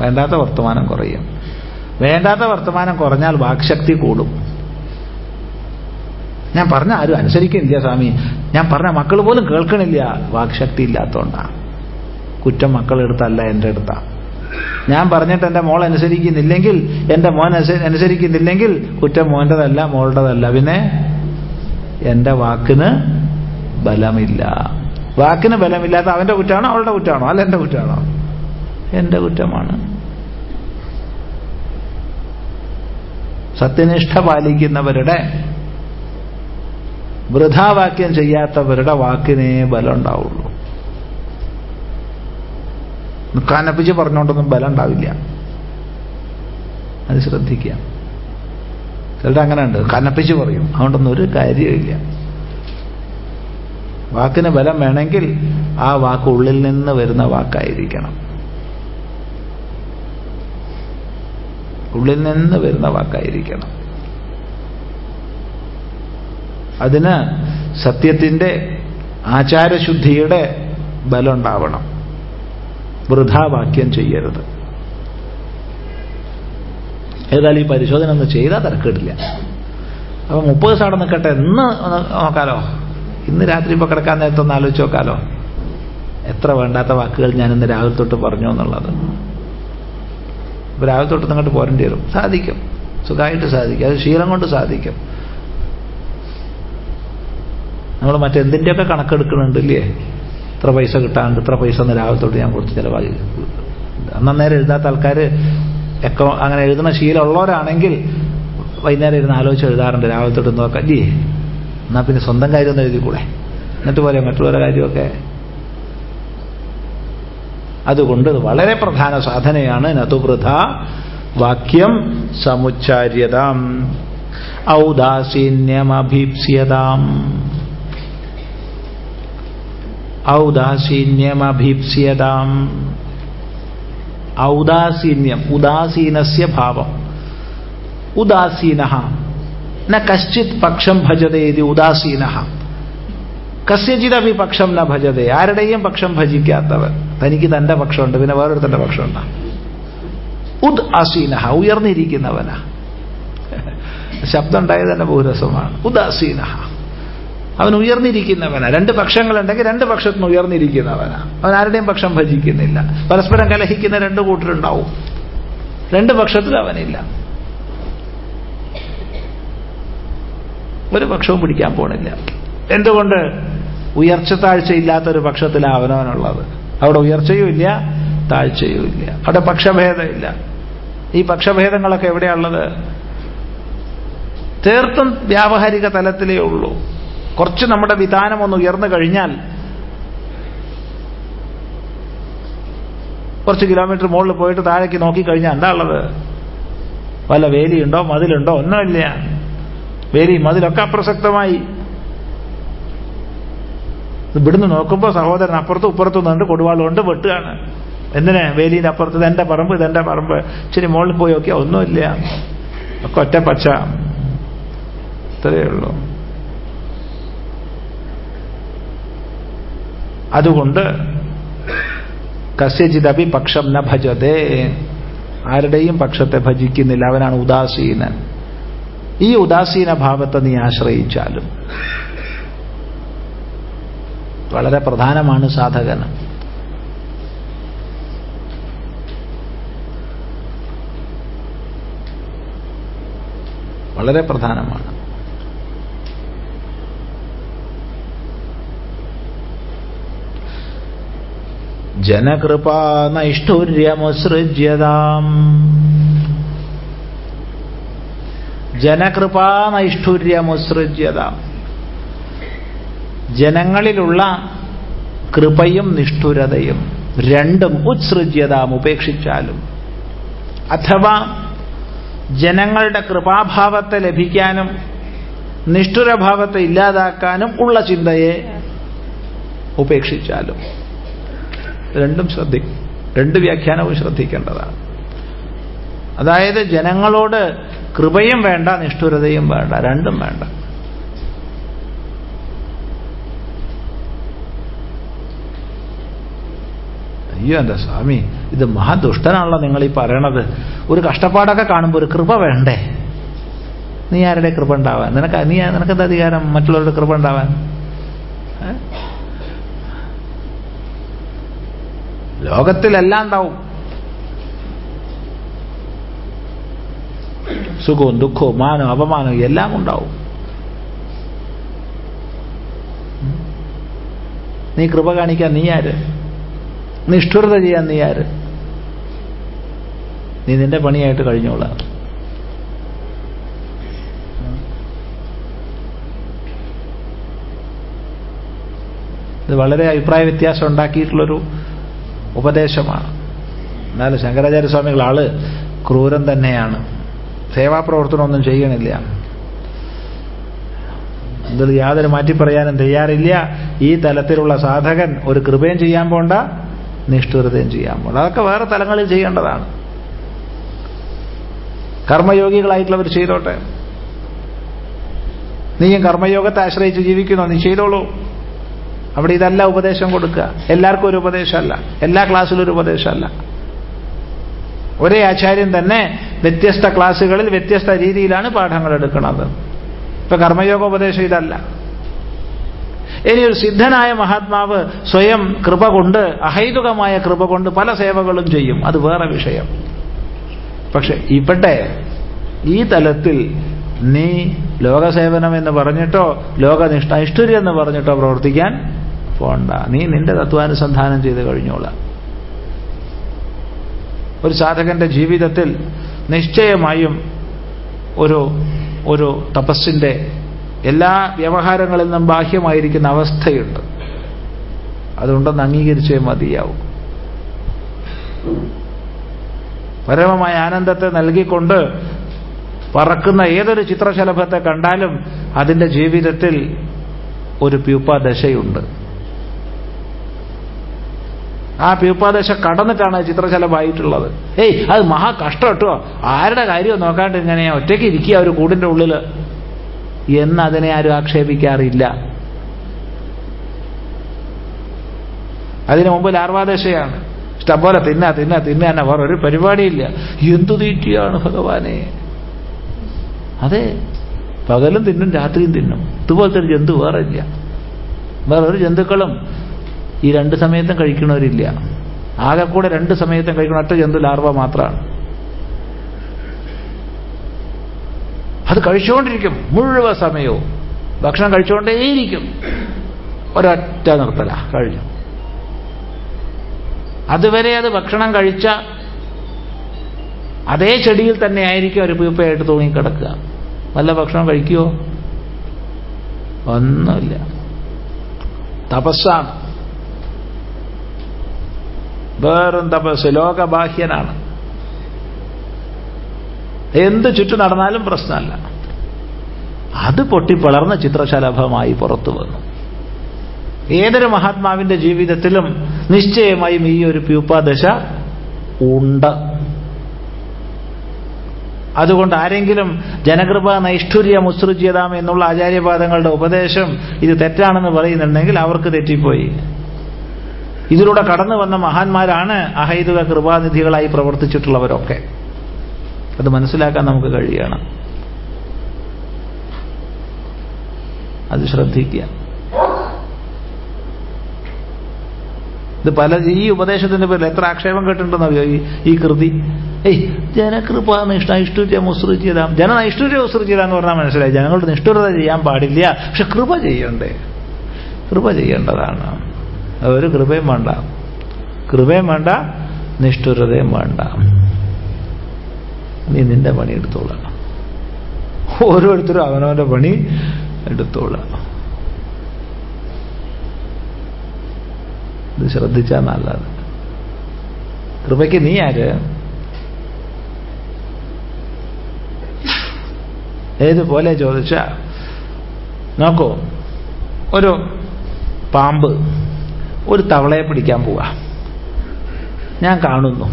വേണ്ടാത്ത വർത്തമാനം കുറയും. വേണ്ടാത്ത വർത്തമാനം കുറഞ്ഞാൽ വാക്ശക്തി കൂടും. ഞാൻ പറഞ്ഞ ആരും അനുസരിക്കുന്നില്ല സ്വാമി. ഞാൻ പറഞ്ഞ മക്കൾ പോലും കേൾക്കണില്ല. വാക്ശക്തി ഇല്ലാത്തതുകൊണ്ടാണ് കുറ്റം മക്കളെടുത്തല്ല എന്റെ അടുത്താ. ഞാൻ പറഞ്ഞിട്ട് എന്റെ മോൾ അനുസരിക്കുന്നില്ലെങ്കിൽ എന്റെ മോൻ അനുസരിക്കുന്നില്ലെങ്കിൽ കുറ്റം മോന്റെതല്ല മോളുടേതല്ല. പിന്നെ എന്റെ വാക്കിന് ബലമില്ല. വാക്കിന് ബലമില്ലാത്ത അവന്റെ കുറ്റാണോ അവളുടെ കുറ്റാണോ? അല്ല എന്റെ കുറ്റാണോ? എന്റെ കുറ്റമാണ്. സത്യനിഷ്ഠ പാലിക്കുന്നവരുടെ വൃഥാവാക്യം ചെയ്യാത്തവരുടെ വാക്കിനേ ബലമുണ്ടാവുള്ളൂ. കനപ്പിച്ച് പറഞ്ഞുകൊണ്ടൊന്നും ബലം ഉണ്ടാവില്ല അത് ശ്രദ്ധിക്കുക ചിലരുടെ അങ്ങനെ ഉണ്ട് കനപ്പിച്ച് പറയും അതുകൊണ്ടൊന്നും ഒരു കാര്യമില്ല വാക്കിന് ബലം വേണമെങ്കിൽ ആ വാക്ക് ഉള്ളിൽ നിന്ന് വരുന്ന വാക്കായിരിക്കണം. ഉള്ളിൽ നിന്ന് വരുന്ന വാക്കായിരിക്കണം. അതിന് സത്യത്തിന്റെ ആചാരശുദ്ധിയുടെ ബലം ഉണ്ടാവണം. വൃഥാവാക്യം ചെയ്യരുത്. ഏതായാലും ഈ പരിശോധന ഒന്ന് ചെയ്താൽ തിരക്കിടില്ല. അപ്പൊ മുപ്പത് ദിവസം അവിടെ നിൽക്കട്ടെ ഇന്ന് നോക്കാലോ. ഇന്ന് രാത്രി ഇപ്പോൾ കിടക്കാൻ നേരത്തെ ഒന്ന് ആലോചിച്ച് നോക്കാലോ. എത്ര വേണ്ടാത്ത വാക്കുകൾ ഞാൻ ഇന്ന് രാവിലെ തൊട്ട് പറഞ്ഞു എന്നുള്ളത്. ഇപ്പൊ രാവിലെ തൊട്ട് നിങ്ങോട്ട് പോരേണ്ടി വരും. സാധിക്കും. സുഖമായിട്ട് സാധിക്കും. അത് ശീലം കൊണ്ട് സാധിക്കും. നമ്മൾ മറ്റെന്തിന്റെയൊക്കെ കണക്കെടുക്കുന്നുണ്ട് ഇല്ലേ? ഇത്ര പൈസ കിട്ടാണ്ട് ഇത്ര പൈസ ഒന്ന് രാവിലെ ഞാൻ കൊടുത്ത് ചിലവായി അന്നേരം എഴുതാത്ത ആൾക്കാർ എക്കോ അങ്ങനെ എഴുതുന്ന ശീലമുള്ളവരാണെങ്കിൽ വൈകുന്നേരം ഇരുന്ന് ആലോചിച്ച് എഴുതാറുണ്ട് രാവിലെ തൊട്ട് നോക്കാം ജി എന്നാൽ പിന്നെ സ്വന്തം കാര്യം ഒന്ന് എഴുതിക്കൂടെ? എന്നിട്ട് പോലെ മറ്റുള്ളവരുടെ കാര്യമൊക്കെ? അതുകൊണ്ട് വളരെ പ്രധാന സാധനയാണ്. നതുവൃഥ വാക്യം സമുച്ചാര്യതാം ഔദാസീന്യമഭീപ്സ്യതാം. ഔദാസീന്യമഭീപ്സ്യതാം ഔദാസീന്യം ഉദാസീനസ്യ ഭാവം ഉദാസീന ന കശ്ചിത് പക്ഷം ഭജതേതി ഉദാസീന കസ്യചിതപി പക്ഷം ന ഭജതേ ആരുടെയും പക്ഷം ഭജിക്കാത്തവൻ തനിക്ക് തന്റെ പക്ഷമുണ്ട് പിന്നെ വേറൊരുത്തന്റെ പക്ഷമുണ്ട്? ഉദ് ആസീന ഉയർന്നിരിക്കുന്നവനാ. ശബ്ദം ഉണ്ടായത് തന്നെ ബഹുരസമാണ്. ഉദാസീന അവൻ ഉയർന്നിരിക്കുന്നവനാ. രണ്ട് പക്ഷങ്ങളുണ്ടെങ്കിൽ രണ്ട് പക്ഷത്തിന് ഉയർന്നിരിക്കുന്നവനാ. അവൻ ആരുടെയും പക്ഷം ഭജിക്കുന്നില്ല. പരസ്പരം കലഹിക്കുന്ന രണ്ട് കൂട്ടരുണ്ടാവും. രണ്ട് പക്ഷത്തിൽ അവനില്ല. ഒരു പക്ഷവും പിടിക്കാൻ പോണില്ല. എന്തുകൊണ്ട്? ഉയർച്ച താഴ്ച ഇല്ലാത്തൊരു പക്ഷത്തിലാണ് അവനവനുള്ളത്. അവിടെ ഉയർച്ചയും ഇല്ല താഴ്ചയും ഇല്ല. അവിടെ പക്ഷഭേദമില്ല. ഈ പക്ഷഭേദങ്ങളൊക്കെ എവിടെയാണുള്ളത് തീർത്തും വ്യാവഹാരിക തലത്തിലേ ഉള്ളൂ. കുറച്ച് നമ്മുടെ വിധാനം ഒന്ന് ഉയർന്നു കഴിഞ്ഞാൽ കുറച്ച് കിലോമീറ്റർ മുകളിൽ പോയിട്ട് താഴേക്ക് നോക്കിക്കഴിഞ്ഞാൽ എന്താ ഉള്ളത്? വല്ല വേലിയുണ്ടോ? മതിലുണ്ടോ? ഒന്നുമില്ല. വേലി മതിലൊക്കെ അപ്രസക്തമായി. ഇവിടുന്ന് നോക്കുമ്പോൾ സഹോദരൻ അപ്പുറത്തും ഇപ്പുറത്തും നിന്നുണ്ട് കൊടുവാളുകൊണ്ട് വെട്ടുകയാണ്. എന്തിനാ? വേലിന്റെ അപ്പുറത്ത് ഇതെന്റെ പറമ്പ് ഇതെന്റെ പറമ്പ്. ഇച്ചിരി മുകളിൽ പോയി നോക്കിയാൽ ഒന്നുമില്ല. ഒക്കെ ഒറ്റ പച്ച ഇത്രയേ ഉള്ളൂ. അതുകൊണ്ട് കസ്യജിതപി പക്ഷം ന ഭജതേ. ആരുടെയും പക്ഷത്തെ ഭജിക്കുന്നില്ല. അവനാണ് ഉദാസീനൻ. ഈ ഉദാസീന ഭാവത്തെ നീ ആശ്രയിച്ചാലും വളരെ പ്രധാനമാണ് സാധകന്. വളരെ പ്രധാനമാണ്. ജനകൃപാ നൈഷ്ഠുര്യമുസൃജ്യതാം. ജനങ്ങളിലുള്ള കൃപയും നിഷ്ഠുരതയും രണ്ടും ഉത്സൃജ്യതാം ഉപേക്ഷിച്ചാലും. അഥവാ ജനങ്ങളുടെ കൃപാഭാവത്തെ ലഭിക്കാനും നിഷ്ഠുരഭാവത്തെ ഇല്ലാതാക്കാനും ഉള്ള ചിന്തയെ ഉപേക്ഷിച്ചാലും. രണ്ടും ശ്രദ്ധി രണ്ട് വ്യാഖ്യാനവും ശ്രദ്ധിക്കേണ്ടതാണ്. അതായത് ജനങ്ങളോട് കൃപയും വേണ്ട നിഷ്ഠുരതയും വേണ്ട രണ്ടും വേണ്ട. അയ്യോ എന്റെ സ്വാമി ഇത് മഹാദുഷ്ടനാണല്ലോ നിങ്ങൾ ഈ പറയണത്. ഒരു കഷ്ടപ്പാടൊക്കെ കാണുമ്പോൾ ഒരു കൃപ വേണ്ടേ? നീ ആരുടെ കൃപ ഉണ്ടാവാൻ? നിനക്ക് നീ നിനക്കെന്താ അധികാരം? മറ്റുള്ളവരുടെ കൃപ ഉണ്ടാവാൻ? ലോകത്തിലെല്ലാം ഉണ്ടാവും സുഖവും ദുഃഖവും മാനവും അപമാനവും എല്ലാം ഉണ്ടാവും. നീ കൃപ കാണിക്കാൻ നീ ആര്? നിഷ്ഠുരത ചെയ്യാൻ നീ ആര്? നീ നിന്റെ പണിയായിട്ട് കഴിഞ്ഞോളാം. ഇത് വളരെ അഭിപ്രായ വ്യത്യാസം ഉണ്ടാക്കിയിട്ടുള്ളൊരു ഉപദേശമാണ്. എന്നാലും ശങ്കരാചാര്യ സ്വാമികൾ ആൾ ക്രൂരൻ തന്നെയാണ്. സേവാപ്രവർത്തനമൊന്നും ചെയ്യണില്ല. ഇതിൽ യാതൊരു മാറ്റി പറയാനും തയ്യാറില്ല. ഈ തലത്തിലുള്ള സാധകൻ ഒരു കൃപയും ചെയ്യാൻ പോണ്ട നിഷ്ഠുരതയും ചെയ്യാൻ പോണ്ട. അതൊക്കെ വേറെ തലങ്ങളിൽ ചെയ്യേണ്ടതാണ്. കർമ്മയോഗികളായിട്ടുള്ളവർ ചെയ്തോട്ടെ. നീയും കർമ്മയോഗത്തെ ആശ്രയിച്ച് ജീവിക്കുന്നോ? നീ ചെയ്തോളൂ. അവിടെ ഇതല്ല ഉപദേശം കൊടുക്കുക. എല്ലാവർക്കും ഒരു ഉപദേശമല്ല. എല്ലാ ക്ലാസ്സിലും ഒരു ഉപദേശമല്ല. ഒരേ ആചാര്യൻ തന്നെ വ്യത്യസ്ത ക്ലാസ്സുകളിൽ വ്യത്യസ്ത രീതിയിലാണ് പാഠങ്ങൾ എടുക്കുന്നത്. ഇപ്പൊ കർമ്മയോഗ ഉപദേശം ഇതല്ല. ഇനി ഒരു സിദ്ധനായ മഹാത്മാവ് സ്വയം കൃപ കൊണ്ട് അഹൈതുകമായ കൃപ കൊണ്ട് പല സേവകളും ചെയ്യും. അത് വേറെ വിഷയം. പക്ഷെ ഇവിടെ ഈ തലത്തിൽ നീ ലോകസേവനം എന്ന് പറഞ്ഞിട്ടോ ലോകനിഷ്ഠ ഐശ്വര്യം എന്ന് പറഞ്ഞിട്ടോ പ്രവർത്തിക്കാൻ പോണ്ട. നീ നിന്റെ തത്വാനുസന്ധാനം ചെയ്ത് കഴിഞ്ഞോളാം. ഒരു സാധകന്റെ ജീവിതത്തിൽ നിശ്ചയമായും ഒരു ഒരു തപസ്സിന്റെ എല്ലാ വ്യവഹാരങ്ങളിൽ നിന്നും ബാഹ്യമായിരിക്കുന്ന അവസ്ഥയുണ്ട്. അതുകൊണ്ടെന്ന് അംഗീകരിച്ചേ മതിയാവും. പരമമായ ആനന്ദത്തെ നൽകിക്കൊണ്ട് പറക്കുന്ന ഏതൊരു ചിത്രശലഭത്തെ കണ്ടാലും അതിന്റെ ജീവിതത്തിൽ ഒരു പ്യൂപ്പാദശയുണ്ട്. ആ പ്യൂപ്പാദശ കടന്നിട്ടാണ് ചിത്രശലഭായിട്ടുള്ളത് ഏയ് അത് മഹാ കഷ്ടം കേട്ടോ. ആരുടെ കാര്യം നോക്കാണ്ട് ഇങ്ങനെ ഒറ്റയ്ക്ക് ഇരിക്കുക ഒരു കൂടിന്റെ ഉള്ളിൽ എന്ന് അതിനെ ആരും ആക്ഷേപിക്കാറില്ല. അതിനു മുമ്പ് ലാർവാദേശയാണ് ഇഷ്ടം പോലെ തിന്ന തിന്ന തിന്ന തന്നെ വേറെ ഒരു പരിപാടിയില്ല. എന്തു തീറ്റിയാണ് ഭഗവാനെ? അതെ പകലും തിന്നും രാത്രിയും തിന്നും. ഇതുപോലത്തെ ഒരു ജന്തു വേറെ ഇല്ല. വേറെ ഒരു ജന്തുക്കളും ഈ രണ്ട് സമയത്തും കഴിക്കുന്നവരില്ല. ആകെ കൂടെ രണ്ട് സമയത്തും കഴിക്കുന്ന ഒറ്റ ജന്തു ലാർവ മാത്രമാണ്. അത് കഴിച്ചുകൊണ്ടിരിക്കും. മുഴുവൻ സമയവും. ഭക്ഷണം കഴിച്ചുകൊണ്ടേയിരിക്കും. ഒരൊറ്റ നിർത്തല. കഴിഞ്ഞു. അതുവരെ അത് ഭക്ഷണം കഴിച്ച അതേ ചെടിയിൽ തന്നെ ആയിരിക്കും ഒരു പൂപ്പയായിട്ട് തൂങ്ങിക്കിടക്കുക. നല്ല ഭക്ഷണം കഴിക്കുമോ ഒന്നുമില്ല. തപസ്സാണ്. വേറും തപസ് ലോകബാഹ്യനാണ് എന്ത് ചുറ്റു നടന്നാലും പ്രശ്നമല്ല. അത് പൊട്ടിപ്പിളർന്ന ചിത്രശലഭമായി പുറത്തു വന്നു. ഏതൊരു മഹാത്മാവിന്റെ ജീവിതത്തിലും നിശ്ചയമായും ഈ ഒരു പ്യൂപ്പാദശ ഉണ്ട്. അതുകൊണ്ട് ആരെങ്കിലും ജനകൃപ നൈഷ്ഠുര്യ മുസൃജ്യതാം എന്നുള്ള ആചാര്യപാദങ്ങളുടെ ഉപദേശം ഇത് തെറ്റാണെന്ന് പറയുന്നുണ്ടെങ്കിൽ അവർക്ക് തെറ്റിപ്പോയി. ഇതിലൂടെ കടന്നു വന്ന മഹാന്മാരാണ് അഹൈതുക കൃപാനിധികളായി പ്രവർത്തിച്ചിട്ടുള്ളവരൊക്കെ. അത് മനസ്സിലാക്കാൻ നമുക്ക് കഴിയണം. അത് ശ്രദ്ധിക്കുക. ഇത് പല ഈ ഉപദേശത്തിന്റെ പേരിൽ എത്ര ആക്ഷേപം കേട്ടിട്ടുണ്ടെന്നറിയോ? ഈ ഈ കൃതി. ഏയ് ജനകൃപ നിഷ്ഠ ഐഷ്ഠുര്യ മുസൃജ്യത. ജന ഐഷ്ഠുര്യ മുസൃജ്യത എന്ന് പറഞ്ഞാൽ മനസ്സിലായി. ജനങ്ങളുടെ നിഷ്ഠുരത ചെയ്യാൻ പാടില്ല. പക്ഷെ കൃപ ചെയ്യണ്ടേ? കൃപ ചെയ്യേണ്ടതാണ്. ഒരു കൃപയും വേണ്ട. കൃപയും വേണ്ട നിഷ്ഠുരതയും വേണ്ട. നീ നിന്റെ പണി എടുത്തോളാം. ഓരോരുത്തരും അവനവന്റെ പണി എടുത്തോളാം. ഇത് ശ്രദ്ധിച്ചാൽ നല്ലത്. കൃപയ്ക്ക് നീ ആര്? ഏതുപോലെ ചോദിച്ച? നോക്കൂ. ഒരു പാമ്പ്. ഒരു തവളയെ പിടിക്കാൻ പോവുക ഞാൻ കാണുന്നു.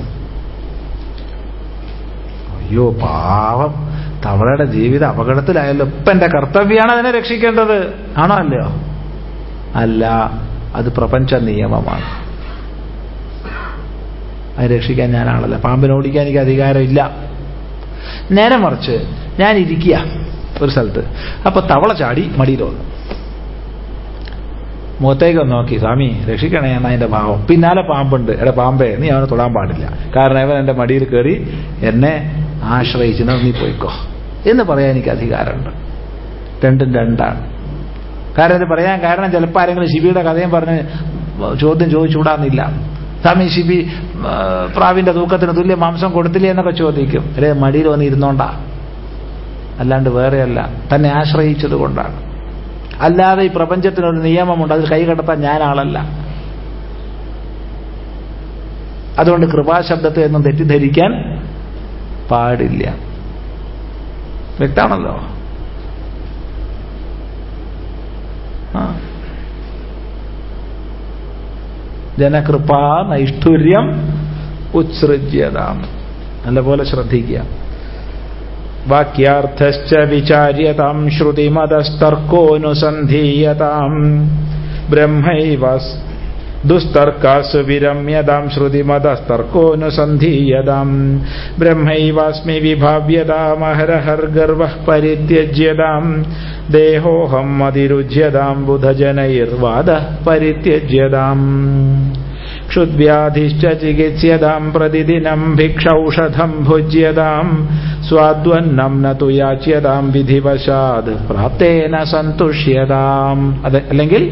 അയ്യോ പാവം. തവളയുടെ ജീവിതം അപകടത്തിലായല്ലോ. ഇപ്പൊ എന്റെ കർത്തവ്യമാണ് അതിനെ രക്ഷിക്കേണ്ടത്. ആണോ അല്ലയോ? അല്ല അത് പ്രപഞ്ച നിയമമാണ്. അത് രക്ഷിക്കാൻ ഞാനാണല്ലോ പാമ്പിനെ ഓടിക്കാൻ എനിക്ക് അധികാരമില്ല. നേരെ മറിച്ച് ഞാൻ ഇരിക്കുക ഒരു സ്ഥലത്ത്. അപ്പൊ തവള ചാടി മടിയിൽ വന്നു മുഖത്തേക്ക് നോക്കി സ്വാമി രക്ഷിക്കണേ എന്നാ എന്റെ ഭാവം പിന്നാലെ പാമ്പുണ്ട്. എടാ പാമ്പേ നീ അവനെ തൊടാൻ പാടില്ല. കാരണം അവൻ എന്റെ മടിയിൽ കയറി എന്നെ ആശ്രയിച്ചു നീ പോയിക്കോ. എന്ന് പറയാൻ എനിക്ക് അധികാരമുണ്ട്. രണ്ടും രണ്ടാണ്. കാരണം ഇത് പറയാൻ കാരണം ചിലപ്പോൾ ആരെങ്കിലും ശിബിയുടെ കഥയും പറഞ്ഞ് ചോദ്യം ചോദിച്ചുകൂടാന്നില്ല. സ്വാമി ശിബി പ്രാവിന്റെ തൂക്കത്തിന് തുല്യ മാംസം കൊടുത്തില്ലേ എന്നൊക്കെ ചോദിക്കും. അല്ലെ മടിയിൽ വന്ന് ഇരുന്നോണ്ടാ അല്ലാണ്ട് വേറെയല്ല. തന്നെ ആശ്രയിച്ചത് കൊണ്ടാണ്. അല്ലാതെ ഈ പ്രപഞ്ചത്തിനൊരു നിയമമുണ്ട്. അതിൽ കൈകടത്താൻ ഞാൻ ആളല്ല. അതുകൊണ്ട് കൃപാശബ്ദത്തെ ഒന്നും തെറ്റിദ്ധരിക്കാൻ പാടില്ല. വ്യക്താണല്ലോ. ജനകൃപാ നൈഷ്ഠുര്യം ഉത്സൃജ്യതാണ് നല്ലപോലെ ശ്രദ്ധിക്കുക. വാക്യാർത്ഥശ്ച വിചാര്യതാം ശ്രുതിമതസ്തർക്കോനുസന്ധീയതാം ബ്രഹ്മൈവ ദുസ്തർക്കാസു വിരമ്യതാം ശ്രുതിമതസ്തർക്കോനുസന്ധീയതാം ബ്രഹ്മൈവാസ്മി വിഭാവ്യതാമഹരഹർഗർവഃ പരിത്യജ്യതാം ദേഹോഹം അതിരുജ്യതാം ബുധജനൈർവാദ പരിത്യജ്യതാം क्षुद्व्याधिश्च चिकित्स्यताम् प्रतिदिनम् भिक्षौषधम् भुज्यताम् स्वाद्वन्नम् न तु याच्यताम् വിധിവശാത് പ്രാപ്തേന സന്തുഷ്യതാം അത് അല്ലെങ്കിൽ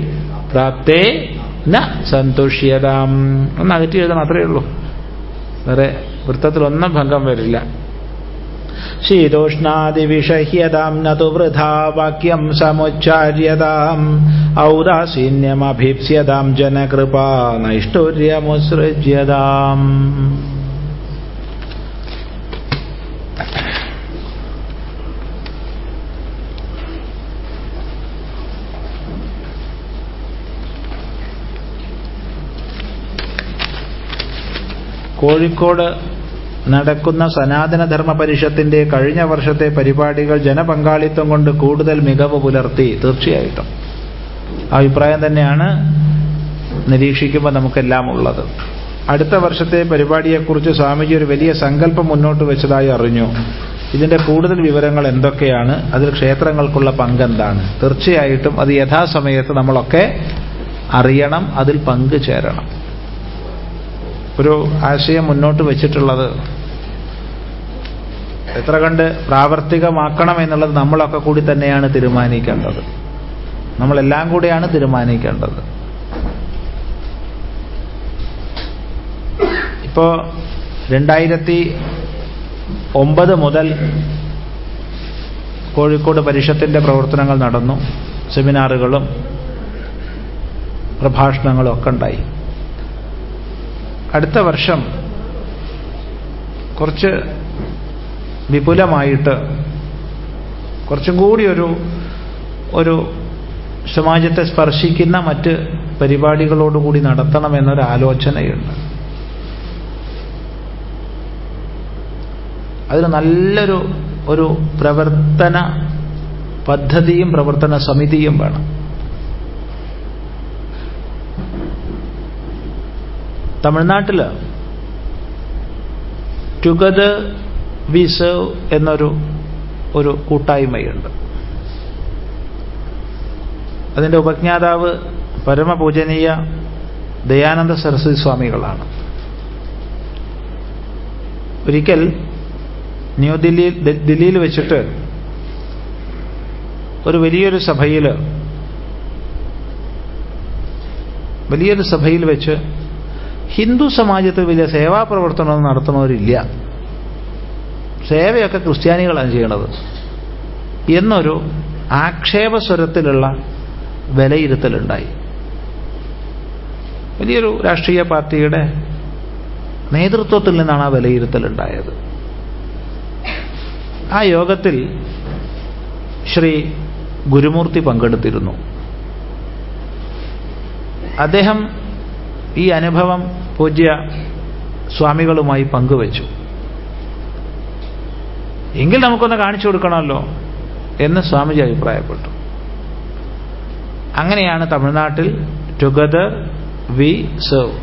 പ്രാപ്തേ ന സന്തുഷ്യതാം ഒന്ന് അകറ്റി എഴുതണം അത്രയേ ഉള്ളൂ വേറെ വൃത്തത്തിലൊന്നും ഭംഗം വരില്ല ശീതോഷ്ണാദിവിഷഹ്യതാം നതു വൃഥാ വാക്യം സമുച്ചാര്യതാം ഔദാസീന്യമഭീപ്സ്യതാം ജനകൃപാ നൈഷ്ഠുര്യമുസൃജ്യതാം കോഴിക്കോട് നടക്കുന്ന സനാതനധർമ്മ പരിഷത്തിന്റെ കഴിഞ്ഞ വർഷത്തെ പരിപാടികൾ ജനപങ്കാളിത്തം കൊണ്ട് കൂടുതൽ മികവ് പുലർത്തി. തീർച്ചയായിട്ടും. അഭിപ്രായം തന്നെയാണ് നിരീക്ഷിക്കുമ്പോൾ നമുക്കെല്ലാം ഉള്ളത്. അടുത്ത വർഷത്തെ പരിപാടിയെക്കുറിച്ച് സ്വാമിജി ഒരു വലിയ സങ്കല്പം മുന്നോട്ട് വെച്ചതായി അറിഞ്ഞു. ഇതിന്റെ കൂടുതൽ വിവരങ്ങൾ എന്തൊക്കെയാണ്? അതിൽ ക്ഷേത്രങ്ങൾക്കുള്ള പങ്കെന്താണ്? തീർച്ചയായിട്ടും അത് യഥാസമയത്ത് നമ്മളൊക്കെ അറിയണം അതിൽ പങ്കുചേരണം. ഒരു ആശയം മുന്നോട്ട് വെച്ചിട്ടുള്ളത് എത്ര കണ്ട് പ്രാവർത്തികമാക്കണം എന്നുള്ളത് നമ്മളൊക്കെ കൂടി തന്നെയാണ് തീരുമാനിക്കേണ്ടത്. നമ്മളെല്ലാം കൂടിയാണ് തീരുമാനിക്കേണ്ടത്. ഇപ്പോ രണ്ടായിരത്തി ഒമ്പത് മുതൽ കോഴിക്കോട് പരിഷത്തിന്റെ പ്രവർത്തനങ്ങൾ നടന്നു. സെമിനാറുകളും പ്രഭാഷണങ്ങളും ഒക്കെ ഉണ്ടായി. അടുത്ത വർഷം കുറച്ച് വിപുലമായിട്ട് കുറച്ചും കൂടി ഒരു ഒരു സമാജത്തെ സ്പർശിക്കുന്ന മറ്റ് പരിപാടികളോടുകൂടി നടത്തണമെന്നൊരു ആലോചനയുണ്ട്. അതിന് നല്ലൊരു ഒരു പ്രവർത്തന പദ്ധതിയും പ്രവർത്തന സമിതിയും വേണം. തമിഴ്നാട്ടിൽ ടുഗദർ വി സേവ് എന്നൊരു ഒരു കൂട്ടായ്മയുണ്ട്. അതിന്റെ ഉപജ്ഞാതാവ് പരമപൂജനീയ ദയാനന്ദ സരസ്വതി സ്വാമികളാണ്. ഒരിക്കൽ ന്യൂദില്ലിയിൽ ദില്ലിയിൽ വെച്ചിട്ട് ഒരു വലിയൊരു സഭയിൽ വലിയൊരു സഭയിൽ വെച്ച് ഹിന്ദു സമാജത്തിൽ വലിയ സേവാപ്രവർത്തനം നടത്തുന്നവരില്ല. സേവയൊക്കെ ക്രിസ്ത്യാനികളാണ് ചെയ്യണത്. എന്നൊരു ആക്ഷേപസ്വരത്തിലുള്ള വിലയിരുത്തലുണ്ടായി. വലിയൊരു രാഷ്ട്രീയ പാർട്ടിയുടെ നേതൃത്വത്തിൽ നിന്നാണ് ആ വിലയിരുത്തലുണ്ടായത്. ആ യോഗത്തിൽ ശ്രീ ഗുരുമൂർത്തി പങ്കെടുത്തിരുന്നു. അദ്ദേഹം ഈ അനുഭവം പൂജ്യ സ്വാമികളുമായി പങ്കുവച്ചു. എങ്കിൽ നമുക്കൊന്ന് കാണിച്ചു കൊടുക്കണമല്ലോ എന്ന് സ്വാമിജി അഭിപ്രായപ്പെട്ടു. അങ്ങനെയാണ് തമിഴ്നാട്ടിൽ ടുഗദർ വി സെർവ്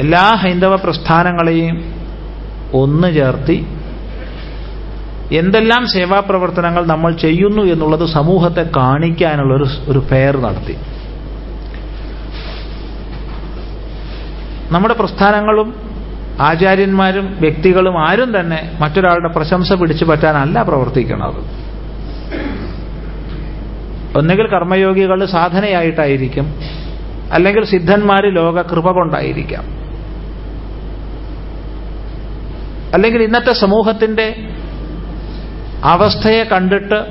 എല്ലാ ഹൈന്ദവ പ്രസ്ഥാനങ്ങളെയും ഒന്ന് ചേർത്തി എന്തെല്ലാം സേവാപ്രവർത്തനങ്ങൾ നമ്മൾ ചെയ്യുന്നു എന്നുള്ളത് സമൂഹത്തെ കാണിക്കാനുള്ള ഒരു ഫെയർ നടത്തി. നമ്മുടെ പ്രസ്ഥാനങ്ങളും ആചാര്യന്മാരും വ്യക്തികളും ആരും തന്നെ മറ്റൊരാളുടെ പ്രശംസ പിടിച്ചു പറ്റാനല്ല പ്രവർത്തിക്കുന്നത്. ഒന്നുകിൽ കർമ്മയോഗികൾ സാധനയായിട്ടായിരിക്കും അല്ലെങ്കിൽ സിദ്ധന്മാർ ലോക കൃപ കൊണ്ടായിരിക്കാം. അല്ലെങ്കിൽ ഇന്നത്തെ സമൂഹത്തിന്റെ അവസ്ഥയെ കണ്ടിട്ട്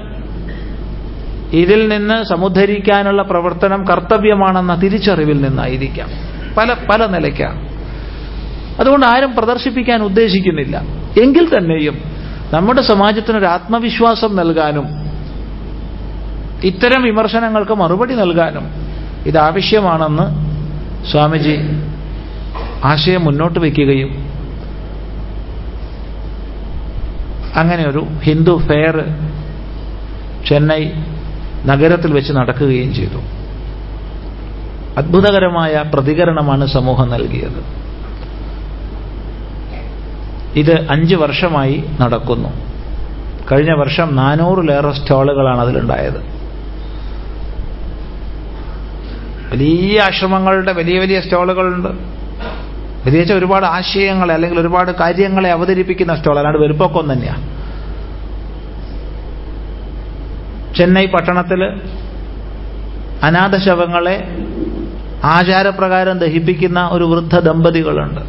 ഇതിൽ നിന്ന് സമുദ്ധരിക്കാനുള്ള പ്രവർത്തനം കർത്തവ്യമാണെന്ന തിരിച്ചറിവിൽ നിന്നായിരിക്കാം. പല പല നിലയ്ക്കാണ് അതുകൊണ്ട് ആരും പ്രദർശിപ്പിക്കാൻ ഉദ്ദേശിക്കുന്നില്ല. എങ്കിൽ തന്നെയും നമ്മുടെ സമാജത്തിനൊരു ആത്മവിശ്വാസം നൽകാനും ഇത്തരം വിമർശനങ്ങൾക്ക് മറുപടി നൽകാനും ഇതാവശ്യമാണെന്ന് സ്വാമിജി ആശയം മുന്നോട്ട് വയ്ക്കുകയും അങ്ങനെ ഒരു ഹിന്ദു ഫെയർ ചെന്നൈ നഗരത്തിൽ വെച്ച് നടക്കുകയും ചെയ്തു. അത്ഭുതകരമായ പ്രതികരണമാണ് സമൂഹം നൽകിയത്. ഇത് അഞ്ച് വർഷമായി നടക്കുന്നു. കഴിഞ്ഞ വർഷം നാനൂറിലേറെ സ്റ്റാളുകളാണ് അതിലുണ്ടായത്. വലിയ ആശ്രമങ്ങളുടെ വലിയ വലിയ സ്റ്റാളുകളുണ്ട്. പ്രത്യേകിച്ച് ഒരുപാട് ആശയങ്ങളെ അല്ലെങ്കിൽ ഒരുപാട് കാര്യങ്ങളെ അവതരിപ്പിക്കുന്ന സ്റ്റോൾ അല്ലാണ്ട് വെറുപ്പൊക്കം തന്നെയാണ് ചെന്നൈ പട്ടണത്തിൽ അനാഥ ശവങ്ങളെ ആചാരപ്രകാരം ദഹിപ്പിക്കുന്ന ഒരു വൃദ്ധ ദമ്പതികളുണ്ട്.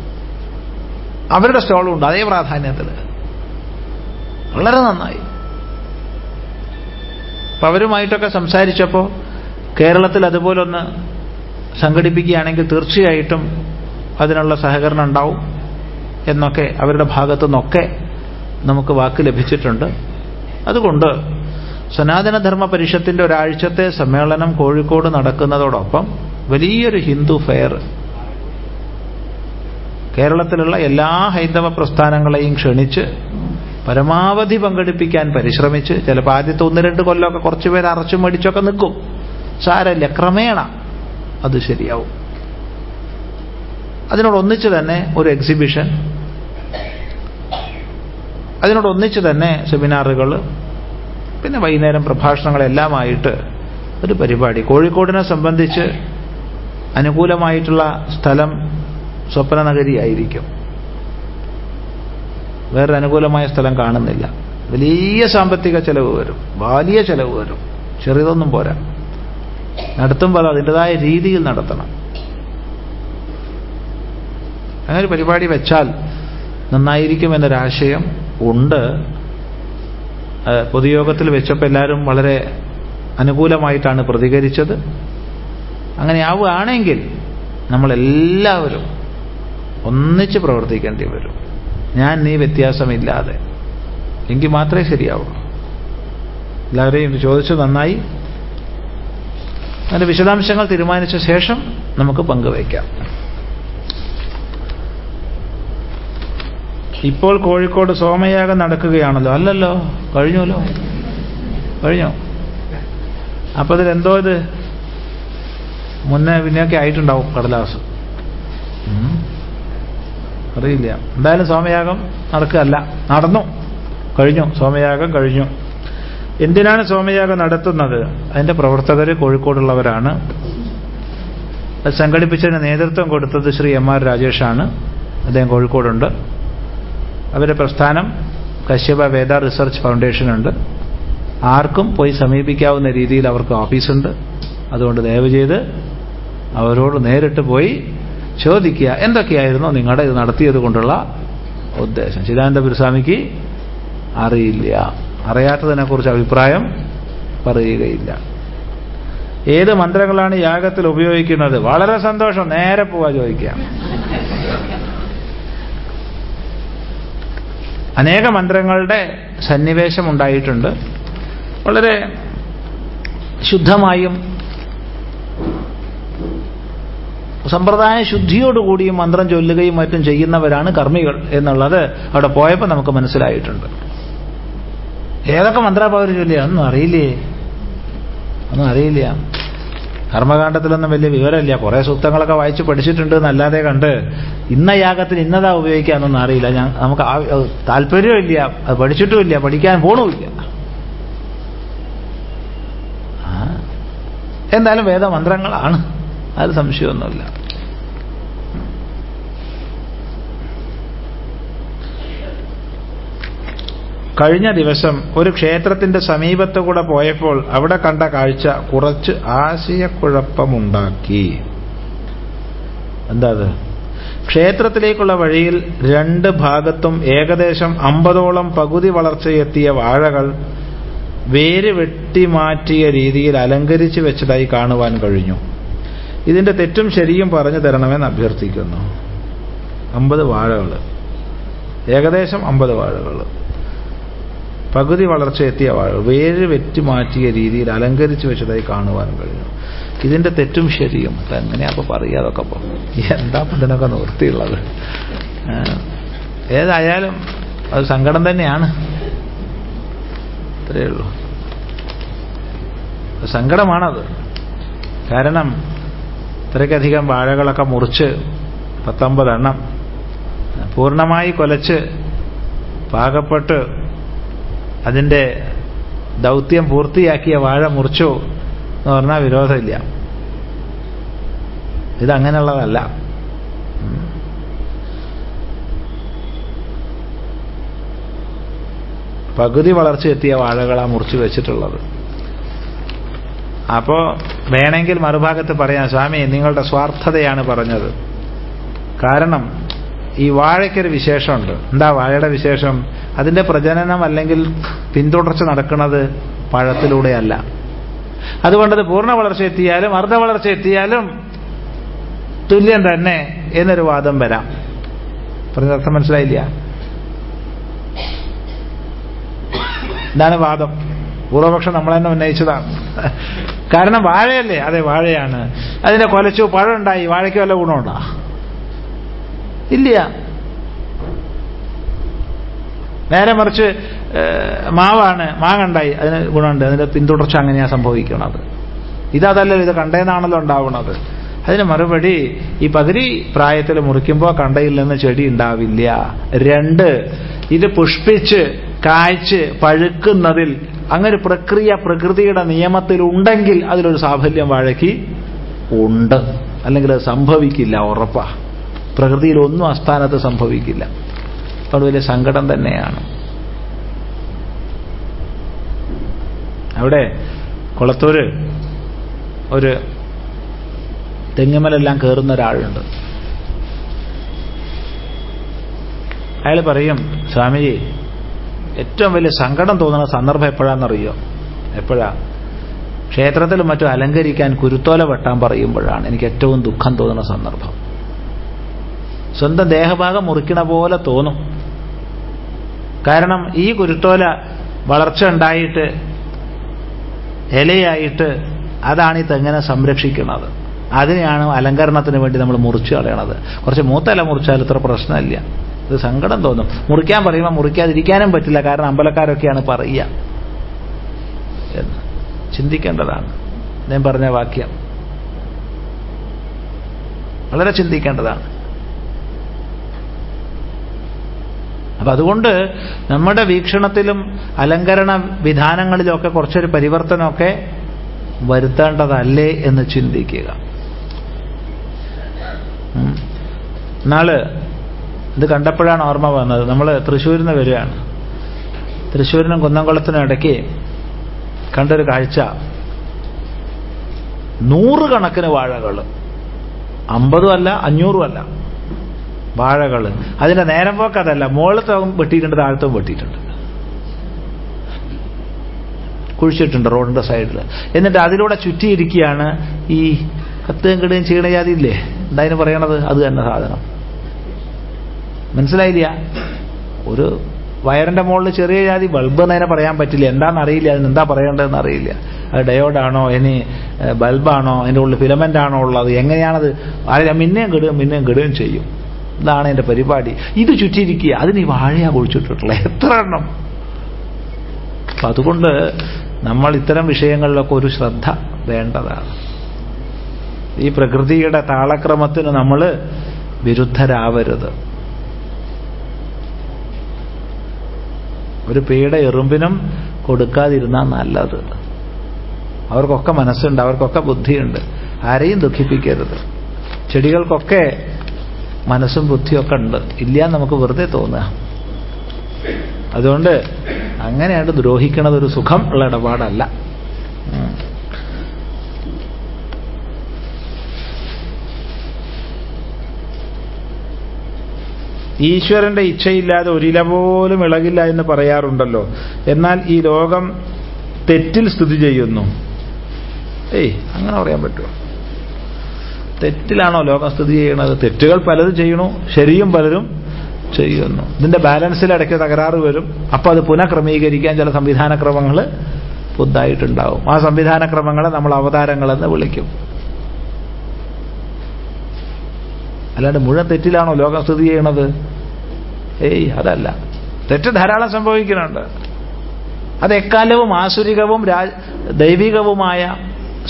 അവരുടെ സ്റ്റോളും ഉണ്ട് അതേ പ്രാധാന്യത്തിൽ വളരെ നന്നായി. അവരുമായിട്ടൊക്കെ സംസാരിച്ചപ്പോൾ കേരളത്തിൽ അതുപോലൊന്ന് സംഘടിപ്പിക്കുകയാണെങ്കിൽ തീർച്ചയായിട്ടും അതിനുള്ള സഹകരണം ഉണ്ടാവും എന്നൊക്കെ അവരുടെ ഭാഗത്തു നിന്നൊക്കെ നമുക്ക് വാക്ക് ലഭിച്ചിട്ടുണ്ട്. അതുകൊണ്ട് സനാതനധർമ്മ പരിഷത്തിന്റെ ഒരാഴ്ചത്തെ സമ്മേളനം കോഴിക്കോട് നടക്കുന്നതോടൊപ്പം വലിയൊരു ഹിന്ദു ഫെയർ. കേരളത്തിലുള്ള എല്ലാ ഹൈന്ദവ പ്രസ്ഥാനങ്ങളെയും ക്ഷണിച്ച് പരമാവധി പങ്കെടുപ്പിക്കാൻ പരിശ്രമിച്ച് ചിലപ്പോൾ ആദ്യത്തെ ഒന്ന് രണ്ട് കൊല്ലമൊക്കെ കുറച്ച് പേര് അറച്ചും മടിച്ചൊക്കെ നിൽക്കും. സാരല്ല ക്രമേണ അത് ശരിയാവും. അതിനോടൊന്നിച്ച് തന്നെ ഒരു എക്സിബിഷൻ അതിനോടൊന്നിച്ച് തന്നെ സെമിനാറുകൾ പിന്നെ വൈകുന്നേരം പ്രഭാഷണങ്ങളെല്ലാമായിട്ട് ഒരു പരിപാടി. കോഴിക്കോടിനെ സംബന്ധിച്ച് അനുകൂലമായിട്ടുള്ള സ്ഥലം സ്വപ്ന സ്വപ്നനഗരിയായിരിക്കും. വേറെ അനുകൂലമായ സ്ഥലം കാണുന്നില്ല. വലിയ സാമ്പത്തിക ചെലവ് വരും. വലിയ ചെലവ് വരും. ചെറിയതൊന്നും പോരാ. നടത്തുമ്പോൾ അത് അതിന്റെതായ രീതിയിൽ നടത്തണം. അങ്ങനെ ഒരു പരിപാടി വെച്ചാൽ നന്നായിരിക്കും എന്നൊരാശയം ഉണ്ട്. പൊതുയോഗത്തിൽ വെച്ചപ്പോൾ എല്ലാവരും വളരെ അനുകൂലമായിട്ടാണ് പ്രതികരിച്ചത്. അങ്ങനെ ആവുകയാണെങ്കിൽ നമ്മളെല്ലാവരും ഒന്നിച്ച് പ്രവർത്തിക്കേണ്ടി വരും. ഞാൻ നീ വ്യത്യാസമില്ലാതെ. എങ്കിൽ മാത്രമേ ശരിയാവുള്ളൂ. എല്ലാവരെയും ചോദിച്ചു നന്നായി അതിന്റെ വിശദാംശങ്ങൾ തീരുമാനിച്ച ശേഷം നമുക്ക് പങ്കുവയ്ക്കാം. ഇപ്പോൾ കോഴിക്കോട് സോമയാഗം നടക്കുകയാണല്ലോ. അല്ലല്ലോ? കഴിഞ്ഞല്ലോ? കഴിഞ്ഞോ? അപ്പൊ ഇതിലെന്തോ ഇത്? മുന്നേ പിന്നെയൊക്കെ ആയിട്ടുണ്ടാവും കടലാസ്. അറിയില്ല. എന്തായാലും സോമയാഗം നടക്കുകയല്ല. നടന്നു. കഴിഞ്ഞു. സോമയാഗം കഴിഞ്ഞു. എന്തിനാണ് സോമയാഗം നടത്തുന്നത്? അതിന്റെ പ്രവർത്തകർ കോഴിക്കോടുള്ളവരാണ്. അത് സംഘടിപ്പിച്ചതിന് നേതൃത്വം കൊടുത്തത് ശ്രീ എം ആർ രാജേഷാണ്. അദ്ദേഹം കോഴിക്കോടുണ്ട്. അവരുടെ പ്രസ്ഥാനം കശ്യപ വേദ റിസർച്ച് ഫൗണ്ടേഷനുണ്ട്. ആർക്കും പോയി സമീപിക്കാവുന്ന രീതിയിൽ അവർക്ക് ഓഫീസുണ്ട്. അതുകൊണ്ട് ദയവ് ചെയ്ത് അവരോട് നേരിട്ട് പോയി ചോദിക്കുക എന്തൊക്കെയായിരുന്നു നിങ്ങളുടെ ഇത് നടത്തിയത് കൊണ്ടുള്ള ഉദ്ദേശം. ചിദാനന്ദപുരസ്വാമിക്ക് അറിയില്ല. അറിയാത്തതിനെക്കുറിച്ച് അഭിപ്രായം പറയുകയില്ല. ഏത് മന്ത്രങ്ങളാണ് യാഗത്തിൽ ഉപയോഗിക്കുന്നത്? വളരെ സന്തോഷം. നേരെ പോവാ ചോദിക്കുക അനേക മന്ത്രങ്ങളുടെ സന്നിവേശം ഉണ്ടായിട്ടുണ്ട്. വളരെ ശുദ്ധമായും സമ്പ്രദായ ശുദ്ധിയോടുകൂടിയും മന്ത്രം ചൊല്ലുകയും മറ്റും ചെയ്യുന്നവരാണ് കർമ്മികൾ എന്നുള്ളത് അവിടെ പോയപ്പോൾ നമുക്ക് മനസ്സിലായിട്ടുണ്ട്. ഏതൊക്കെ മന്ത്രാപൗരം ചൊല്ലിയ? ഒന്നും അറിയില്ലേ? ഒന്നും അറിയില്ല. കർമ്മകാണ്ഡത്തിലൊന്നും വലിയ വിവരമില്ല. കുറേ സൂക്തങ്ങളൊക്കെ വായിച്ച് പഠിച്ചിട്ടുണ്ട് എന്നല്ലാതെ കണ്ട് ഇന്ന യാഗത്തിന് ഇന്നതാ ഉപയോഗിക്കാന്നൊന്നും അറിയില്ല. ഞാൻ നമുക്ക് താല്പര്യമില്ല. അത് പഠിച്ചിട്ടുമില്ല. പഠിക്കാൻ പോണുമില്ല. എന്തായാലും വേദമന്ത്രങ്ങളാണ്. അത് സംശയമൊന്നുമില്ല. കഴിഞ്ഞ ദിവസം ഒരു ക്ഷേത്രത്തിന്റെ സമീപത്ത് കൂടെ പോയപ്പോൾ അവിടെ കണ്ട കാഴ്ച കുറച്ച് ആശയക്കുഴപ്പമുണ്ടാക്കി. എന്താ അത് ക്ഷേത്രത്തിലേക്കുള്ള വഴിയിൽ രണ്ട് ഭാഗത്തും ഏകദേശം അമ്പതോളം പകുതി വളർച്ചയെത്തിയ വാഴകൾ വേര് വെട്ടിമാറ്റിയ രീതിയിൽ അലങ്കരിച്ചു വെച്ചതായി കാണുവാൻ കഴിഞ്ഞു. ഇതിന്റെ തെറ്റും ശരിയും പറഞ്ഞു തരണമെന്ന് അഭ്യർത്ഥിക്കുന്നു. അമ്പത് വാഴകൾ ഏകദേശം അമ്പത് വാഴകൾ പകുതി വളർച്ച എത്തിയ വേര് വെറ്റി മാറ്റിയ രീതിയിൽ അലങ്കരിച്ചു വെച്ചതായി കാണുവാനും കഴിഞ്ഞു. ഇതിന്റെ തെറ്റും ശരിയും. എങ്ങനെയാ അപ്പൊ പറയുക അതൊക്കെ അപ്പൊ? എന്താ ഇതിനൊക്കെ നിവൃത്തിയുള്ളത്? ഏതായാലും അത് സങ്കടം തന്നെയാണ്. അത്രയേ ഉള്ളൂ. സങ്കടമാണത്. കാരണം ഇത്രയ്ക്കധികം വാഴകളൊക്കെ മുറിച്ച് പത്തൊമ്പതെണ്ണം പൂർണമായി കൊലച്ച് പാകപ്പെട്ട് അതിന്റെ ദൗത്യം പൂർത്തിയാക്കിയ വാഴ മുറിച്ചു എന്ന് പറഞ്ഞാൽ വിരോധമില്ല. ഇതങ്ങനെയുള്ളതല്ല. പകുതി വളർച്ച എത്തിയ വാഴകളാണ് മുറിച്ചു വെച്ചിട്ടുള്ളത്. അപ്പോ വേണമെങ്കിൽ മറുഭാഗത്ത് പറയാം സ്വാമി നിങ്ങളുടെ സ്വാർത്ഥതയാണ് പറഞ്ഞത്. കാരണം ഈ വാഴയ്ക്കൊരു വിശേഷമുണ്ട്. എന്താ വാഴയുടെ വിശേഷം? അതിന്റെ പ്രജനനം അല്ലെങ്കിൽ പിന്തുടർച്ച നടക്കുന്നത് പഴത്തിലൂടെയല്ല. അതുകൊണ്ടത് പൂർണ വളർച്ച എത്തിയാലും അർദ്ധ വളർച്ച എത്തിയാലും തുല്യം തന്നെ എന്നൊരു വാദം വരാം. പറഞ്ഞർത്ഥം മനസ്സിലായില്ല? ഇതാണ് വാദം. പൂർവപക്ഷം നമ്മൾ തന്നെ ഉന്നയിച്ചതാണ്. കാരണം വാഴയല്ലേ? അതെ വാഴയാണ്. അതിനെ കൊലച്ചു പഴം ഉണ്ടായി വാഴയ്ക്ക് വല്ല ഗുണമുണ്ടോ? ഇല്ല. നേരെ മറിച്ച് മാവാണ് മാങ്ങണ്ടായി. അതിന് ഗുണമുണ്ട്. അതിന്റെ പിന്തുടർച്ച അങ്ങനെയാണ് സംഭവിക്കുന്നത് ഇതല്ലല്ലോ ഇത് കണ്ടേന്നാണല്ലോ ഉണ്ടാവുന്നത് അതിന് മറുപടി ഈ പകുതി പ്രായത്തിൽ മുറിക്കുമ്പോൾ കണ്ടയിൽ നിന്ന് ചെടി ഉണ്ടാവില്ല. രണ്ട് ഇത് പുഷ്പിച്ച് കായ്ച്ച് പഴുക്കുന്നതിൽ അങ്ങനെ പ്രക്രിയ പ്രകൃതിയുടെ നിയമത്തിൽ ഉണ്ടെങ്കിൽ അതിലൊരു സാഫല്യം വഴക്കി ഉണ്ട്. അല്ലെങ്കിൽ അത് സംഭവിക്കില്ല ഉറപ്പാ. പ്രകൃതിയിൽ ഒന്നും അസ്ഥാനത്ത് സംഭവിക്കില്ല. അതുകൊണ്ട് വലിയ സങ്കടം തന്നെയാണ്. അവിടെ കുളത്തൂര് ഒരു തെങ്ങുമലെല്ലാം കയറുന്ന ഒരാളുണ്ട്. അയാൾ പറയും സ്വാമിജി ഏറ്റവും വലിയ സങ്കടം തോന്നുന്ന സന്ദർഭം എപ്പോഴാണെന്നറിയോ? എപ്പോഴാ? ക്ഷേത്രത്തിൽ മറ്റും അലങ്കരിക്കാൻ കുരുത്തോല വെട്ടാൻ പറയുമ്പോഴാണ് എനിക്ക് ഏറ്റവും ദുഃഖം തോന്നുന്ന സന്ദർഭം. സ്വന്തം ദേഹഭാഗം മുറിക്കണ പോലെ തോന്നും. കാരണം ഈ കുരുത്തോല വളർച്ച ഉണ്ടായിട്ട് ഇലയായിട്ട് അതാണ് ഈ തെങ്ങിനെ സംരക്ഷിക്കുന്നത്. അതിനെയാണ് അലങ്കരണത്തിന് വേണ്ടി നമ്മൾ മുറിച്ചു കളയണത്. കുറച്ച് മൂത്തല മുറിച്ചാൽ ഇത്ര പ്രശ്നമില്ല. ഇത് സങ്കടം തോന്നും. മുറിക്കാൻ പറയുമ്പോൾ മുറിക്കാതിരിക്കാനും പറ്റില്ല. കാരണം അമ്പലക്കാരൊക്കെയാണ് പറയുക. എന്ന് ചിന്തിക്കേണ്ടതാണ്. ഞാൻ പറഞ്ഞ വാക്യം. വളരെ ചിന്തിക്കേണ്ടതാണ്. അപ്പൊ അതുകൊണ്ട് നമ്മുടെ വീക്ഷണത്തിലും അലങ്കരണ വിധാനങ്ങളിലൊക്കെ കുറച്ചൊരു പരിവർത്തനമൊക്കെ വരുത്തേണ്ടതല്ലേ എന്ന് ചിന്തിക്കുക. നാൾ ഇത് കണ്ടപ്പോഴാണ് ഓർമ്മ വന്നത്. നമ്മൾ തൃശ്ശൂരിൽ നിന്ന് വരികയാണ്. തൃശ്ശൂരിനും കുന്നംകുളത്തിനും ഇടയ്ക്ക് കണ്ടൊരു കാഴ്ച. നൂറുകണക്കിന് വാഴകൾ അമ്പതും അല്ല അഞ്ഞൂറും അല്ല. വാഴകൾ അതിന്റെ നേരം പോക്ക് അതല്ല. മുകളിലത്തും വെട്ടിയിട്ടുണ്ട് താഴത്തും വെട്ടിയിട്ടുണ്ട്. കുഴിച്ചിട്ടുണ്ട് റോഡിന്റെ സൈഡിൽ എന്നിട്ട് അതിലൂടെ ചുറ്റിയിരിക്കുകയാണ് ഈ കത്തുകയും കിടുകയും ചെയ്യണ ജാതി ഇല്ലേ എന്തായാലും പറയണത്? അത് തന്നെ സാധനം. മനസ്സിലായില്ല? ഒരു വയറിന്റെ മുകളിൽ ചെറിയ ജാതി ബൾബ് എന്നതിനെ പറയാൻ പറ്റില്ല. എന്താണെന്ന് അറിയില്ല അതിന് എന്താ പറയേണ്ടതെന്ന് അറിയില്ല. അത് ഡയോഡാണോ? ഇനി ബൾബാണോ? അതിന്റെ ഉള്ളിൽ ഫിലമെന്റ് ആണോ ഉള്ളത്? എങ്ങനെയാണത്? ആരെയാ മിന്നെയും കിടുകയും മിന്നെയും കിടുകയും ചെയ്യും. ഇതാണ് എന്റെ പരിപാടി. ഇത് ചുറ്റിയിരിക്കുക. അതിന് ഈ വാഴയാ കുഴിച്ചിട്ടുള്ളത് എത്ര എണ്ണം? അപ്പൊ അതുകൊണ്ട് നമ്മൾ ഇത്തരം വിഷയങ്ങളിലൊക്കെ ഒരു ശ്രദ്ധ വേണ്ടതാണ്. ഈ പ്രകൃതിയുടെ താളക്രമത്തിന് നമ്മൾ വിരുദ്ധരാവരുത്. ഒരു പേട എറുമ്പിനും കൊടുക്കാതിരുന്നാൽ നല്ലത്. അവർക്കൊക്കെ മനസ്സുണ്ട് അവർക്കൊക്കെ ബുദ്ധിയുണ്ട്. ആരെയും ദുഃഖിപ്പിക്കരുത്. ചെടികൾക്കൊക്കെ മനസ്സും ബുദ്ധിയൊക്കെ ഉണ്ട്. ഇല്ല നമുക്ക് വെറുതെ തോന്നുക. അതുകൊണ്ട് അങ്ങനെയാണ് ദ്രോഹിക്കണത് ഒരു സുഖം ഉള്ള ഇടപാടല്ല. ഈശ്വരന്റെ ഇച്ഛയില്ലാതെ ഒരില പോലും ഇളകില്ല എന്ന് പറയാറുണ്ടല്ലോ. എന്നാൽ ഈ ലോകം തെറ്റിൽ സ്ഥിതി ചെയ്യുന്നു. ഏയ് അങ്ങനെ പറയാൻ പറ്റുമോ? തെറ്റിലാണോ ലോകം സ്ഥിതി ചെയ്യണത് തെറ്റുകൾ പലതും ചെയ്യണു ശരിയും പലരും ചെയ്യുന്നു. ഇതിന്റെ ബാലൻസിൽ ഇടയ്ക്ക് തകരാറ് വരും. അപ്പൊ അത് പുനഃക്രമീകരിക്കാൻ ചില സംവിധാന ക്രമങ്ങൾ പുതുതായിട്ടുണ്ടാവും. ആ സംവിധാന ക്രമങ്ങളെ നമ്മൾ അവതാരങ്ങളെന്ന് വിളിക്കും. അല്ലാണ്ട് മുഴുവൻ തെറ്റിലാണോ ലോകം സ്ഥിതി ചെയ്യണത് ഏയ് അതല്ല. തെറ്റ് ധാരാളം സംഭവിക്കുന്നുണ്ട്. അത് എക്കാലവും ആസുരികവും ദൈവികവുമായ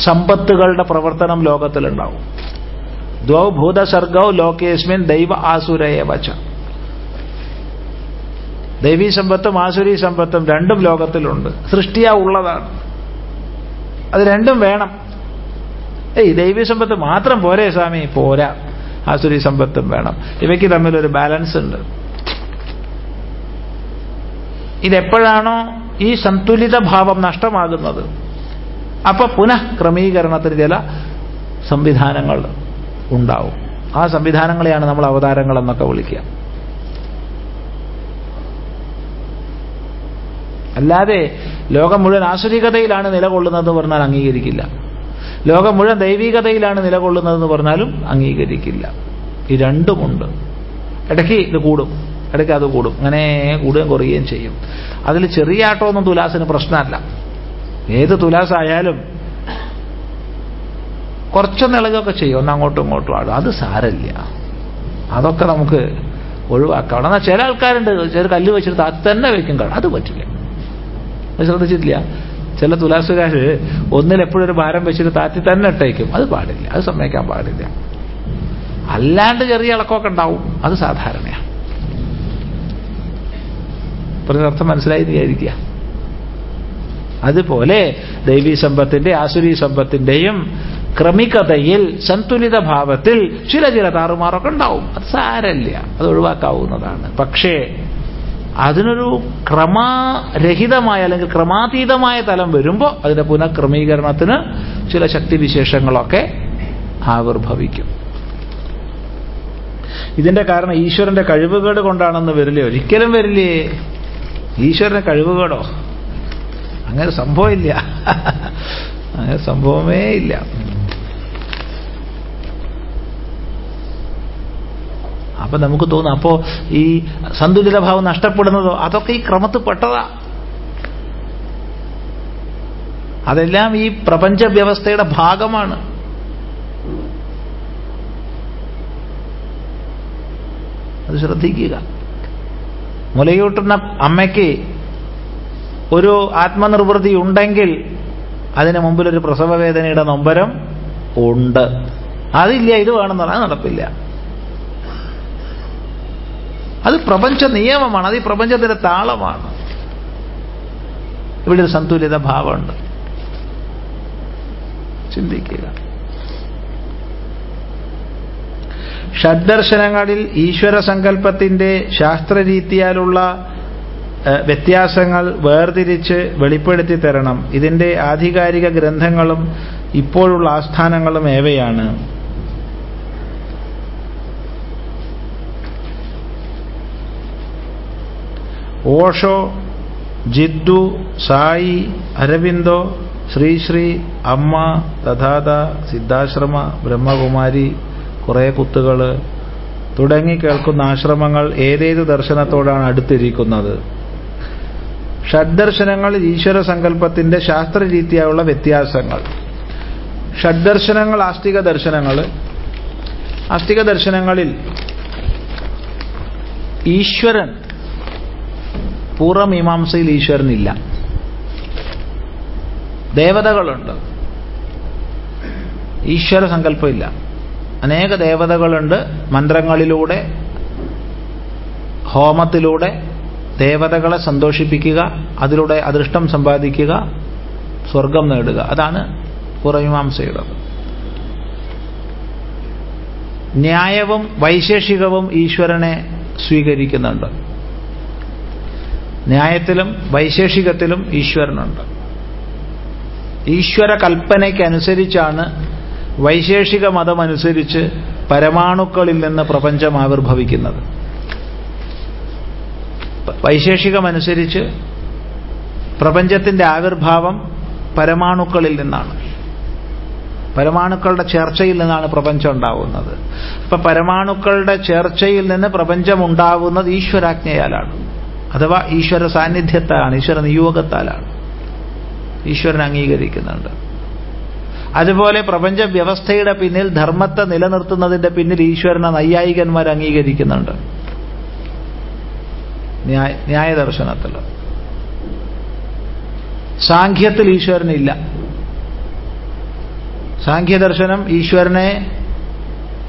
സമ്പത്തുകളുടെ പ്രവർത്തനം ലോകത്തിലുണ്ടാവും. ദ്വൗ ഭൂതസർഗൗ ലോകേസ്മിൻ ദൈവ ആസുരയെ വച്ച ദൈവീ സമ്പത്തും ആസുരി സമ്പത്തും രണ്ടും ലോകത്തിലുണ്ട്. സൃഷ്ടിയാ ഉള്ളതാണ്. അത് രണ്ടും വേണം. ഏയ് ദൈവീ സമ്പത്ത് മാത്രം പോരെ സ്വാമി പോരാ. ആസുരി സമ്പത്തും വേണം. ഇവയ്ക്ക് തമ്മിലൊരു ബാലൻസ് ഉണ്ട്. ഇതെപ്പോഴാണോ ഈ സന്തുലിത ഭാവം നഷ്ടമാകുന്നത്? അപ്പൊ പുനഃക്രമീകരണത്തിന് ചില സംവിധാനങ്ങൾ ഉണ്ടാവും. ആ സംവിധാനങ്ങളെയാണ് നമ്മൾ അവതാരങ്ങൾ എന്നൊക്കെ വിളിക്കുക. അല്ലാതെ ലോകം മുഴുവൻ ആസുരികതയിലാണ് നിലകൊള്ളുന്നതെന്ന് പറഞ്ഞാൽ അംഗീകരിക്കില്ല. ലോകം മുഴുവൻ ദൈവികതയിലാണ് നിലകൊള്ളുന്നതെന്ന് പറഞ്ഞാലും അംഗീകരിക്കില്ല. ഈ രണ്ടുമുണ്ട് ഇടയ്ക്ക് ഇത് കൂടും. ഇടയ്ക്ക് അത് കൂടും. അങ്ങനെ കൂടുകയും കുറയുകയും ചെയ്യും. അതിൽ ചെറിയ ആട്ടമൊന്നും തുലാസിന് പ്രശ്നമല്ല. ഏത് തുലാസായാലും കുറച്ചൊന്ന് ഇളകൊക്കെ ചെയ്യും. ഒന്ന് അങ്ങോട്ടും ഇങ്ങോട്ടും ആടും. അത് സാരമില്ല. അതൊക്കെ നമുക്ക് ഒഴിവാക്കാം അവിടെ എന്നാൽ ചില ആൾക്കാരുണ്ട്. ചില കല്ല് വെച്ചിട്ട് അത് തന്നെ വെക്കും കാണും അത് പറ്റില്ല. അത് ശ്രദ്ധിച്ചിട്ടില്ല? ചില തുലാസുകാര് ഒന്നിൽ ഒരു ഭാരം വെച്ചിട്ട് താറ്റി തന്നെ ഇട്ടേക്കും. അത് പാടില്ല. അത് സമ്മതിക്കാൻ പാടില്ല. അല്ലാണ്ട് ചെറിയ ഇളക്കമൊക്കെ ഉണ്ടാവും. അത് സാധാരണയാണ് പറഞ്ഞർത്ഥം മനസ്സിലായി വിചാരിക്കുക. അതുപോലെ ദൈവീ സമ്പത്തിന്റെ ആസുരീ സമ്പത്തിന്റെയും ക്രമികതയിൽ സന്തുലിത ഭാവത്തിൽ ചില ചില താറുമാറൊക്കെ ഉണ്ടാവും. അത് സാരല്ല അത് ഒഴിവാക്കാവുന്നതാണ്. പക്ഷേ അതിനൊരു ക്രമാരഹിതമായ അല്ലെങ്കിൽ ക്രമാതീതമായ തലം വരുമ്പോൾ അതിന്റെ പുനഃക്രമീകരണത്തിന് ചില ശക്തിവിശേഷങ്ങളൊക്കെ ആവിർഭവിക്കും. ഇതിന്റെ കാരണം ഈശ്വരന്റെ കഴിവുകേട് കൊണ്ടാണെന്ന് വരില്ലേ? ഒരിക്കലും വരില്ലേ? ഈശ്വരന്റെ കഴിവുകേടോ? അങ്ങനെ സംഭവമില്ല. [LAUGHS] അങ്ങനെ സംഭവമേ ഇല്ല. അപ്പൊ നമുക്ക് തോന്നും അപ്പോ ഈ സന്തുലിത ഭാവം നഷ്ടപ്പെടുന്നതോ അതൊക്കെ ഈ ക്രമത്തിൽ പെട്ടതാ. അതെല്ലാം ഈ പ്രപഞ്ച വ്യവസ്ഥയുടെ ഭാഗമാണ്. അത് ശ്രദ്ധിക്കുക. മുലയൂട്ടുന്ന അമ്മയ്ക്ക് ഒരു ആത്മനിർവൃതി ഉണ്ടെങ്കിൽ അതിന് മുമ്പിൽ ഒരു പ്രസവവേദനയുടെ നൊമ്പരം ഉണ്ട്. അതില്ല ഇത് വേണമെന്നുള്ളത് നടപ്പില്ല. അത് പ്രപഞ്ച നിയമമാണ്. അത് ഈ പ്രപഞ്ചത്തിന്റെ താളമാണ്. ഇവിടെ ഒരു സന്തുലിത ഭാവമുണ്ട്. ചിന്തിക്കുക. ഷഡ്ദർശനങ്ങളിൽ ഈശ്വര സങ്കല്പത്തിന്റെ ശാസ്ത്രരീതിയാലുള്ള വ്യത്യാസങ്ങൾ വേർതിരിച്ച് വെളിപ്പെടുത്തി തരണം. ഇതിന്റെ ആധികാരിക ഗ്രന്ഥങ്ങളും ഇപ്പോഴുള്ള ആസ്ഥാനങ്ങളും ഏവയാണ്? ഓഷോ ജിദ്ദു സായി അരവിന്ദോ ശ്രീശ്രീ അമ്മ തഥാത സിദ്ധാശ്രമ ബ്രഹ്മകുമാരി കുറേ കുത്തുകൾ തുടങ്ങി കേൾക്കുന്ന ആശ്രമങ്ങൾ ഏതേത് ദർശനത്തോടാണ് അടുത്തിരിക്കുന്നത്? ഷഡ്ദർശനങ്ങൾ ഈശ്വര സങ്കല്പത്തിന്റെ ശാസ്ത്രരീതിയായുള്ള വ്യത്യാസങ്ങൾ. ഷഡ്ദർശനങ്ങൾ ആസ്തിക ദർശനങ്ങൾ ആസ്തിക ദർശനങ്ങളിൽ ഈശ്വരൻ പൂർവമീമാംസയിൽ ഈശ്വരനില്ല. ദേവതകളുണ്ട്. ഈശ്വര സങ്കല്പമില്ല. അനേക ദേവതകളുണ്ട്. മന്ത്രങ്ങളിലൂടെ ഹോമത്തിലൂടെ ദേവതകളെ സന്തോഷിപ്പിക്കുക അതിലൂടെ അദൃഷ്ടം സമ്പാദിക്കുക സ്വർഗം നേടുക. അതാണ് പൂർവമീമാംസയുള്ളത് ന്യായവും വൈശേഷികവും ഈശ്വരനെ സ്വീകരിക്കുന്നുണ്ട്. ന്യായത്തിലും വൈശേഷികത്തിലും ഈശ്വരനുണ്ട്. ഈശ്വര കൽപ്പനയ്ക്കനുസരിച്ചാണ് വൈശേഷിക മതമനുസരിച്ച് പരമാണുക്കളിൽ നിന്ന് പ്രപഞ്ചം ആവിർഭവിക്കുന്നത്. വൈശേഷികമനുസരിച്ച് പ്രപഞ്ചത്തിന്റെ ആവിർഭാവം പരമാണുക്കളിൽ നിന്നാണ്. പരമാണുക്കളുടെ ചേർച്ചയിൽ നിന്നാണ് പ്രപഞ്ചം ഉണ്ടാവുന്നത്. അപ്പൊ പരമാണുക്കളുടെ ചേർച്ചയിൽ നിന്ന് പ്രപഞ്ചം ഉണ്ടാവുന്നത് ഈശ്വരാജ്ഞയാലാണ്. അഥവാ ഈശ്വര സാന്നിധ്യത്താലാണ് ഈശ്വര നിയോഗത്താലാണ്. ഈശ്വരൻ അംഗീകരിക്കുന്നുണ്ട്. അതുപോലെ പ്രപഞ്ച വ്യവസ്ഥയുടെ പിന്നിൽ ധർമ്മത്തെ നിലനിർത്തുന്നതിന്റെ പിന്നിൽ ഈശ്വരനെ നൈയായികന്മാർ അംഗീകരിക്കുന്നുണ്ട്. ന്യായ ന്യായദർശനത്തിൽ. സാഖ്യത്തിൽ ഈശ്വരനില്ല. സാഖ്യദർശനം ഈശ്വരനെ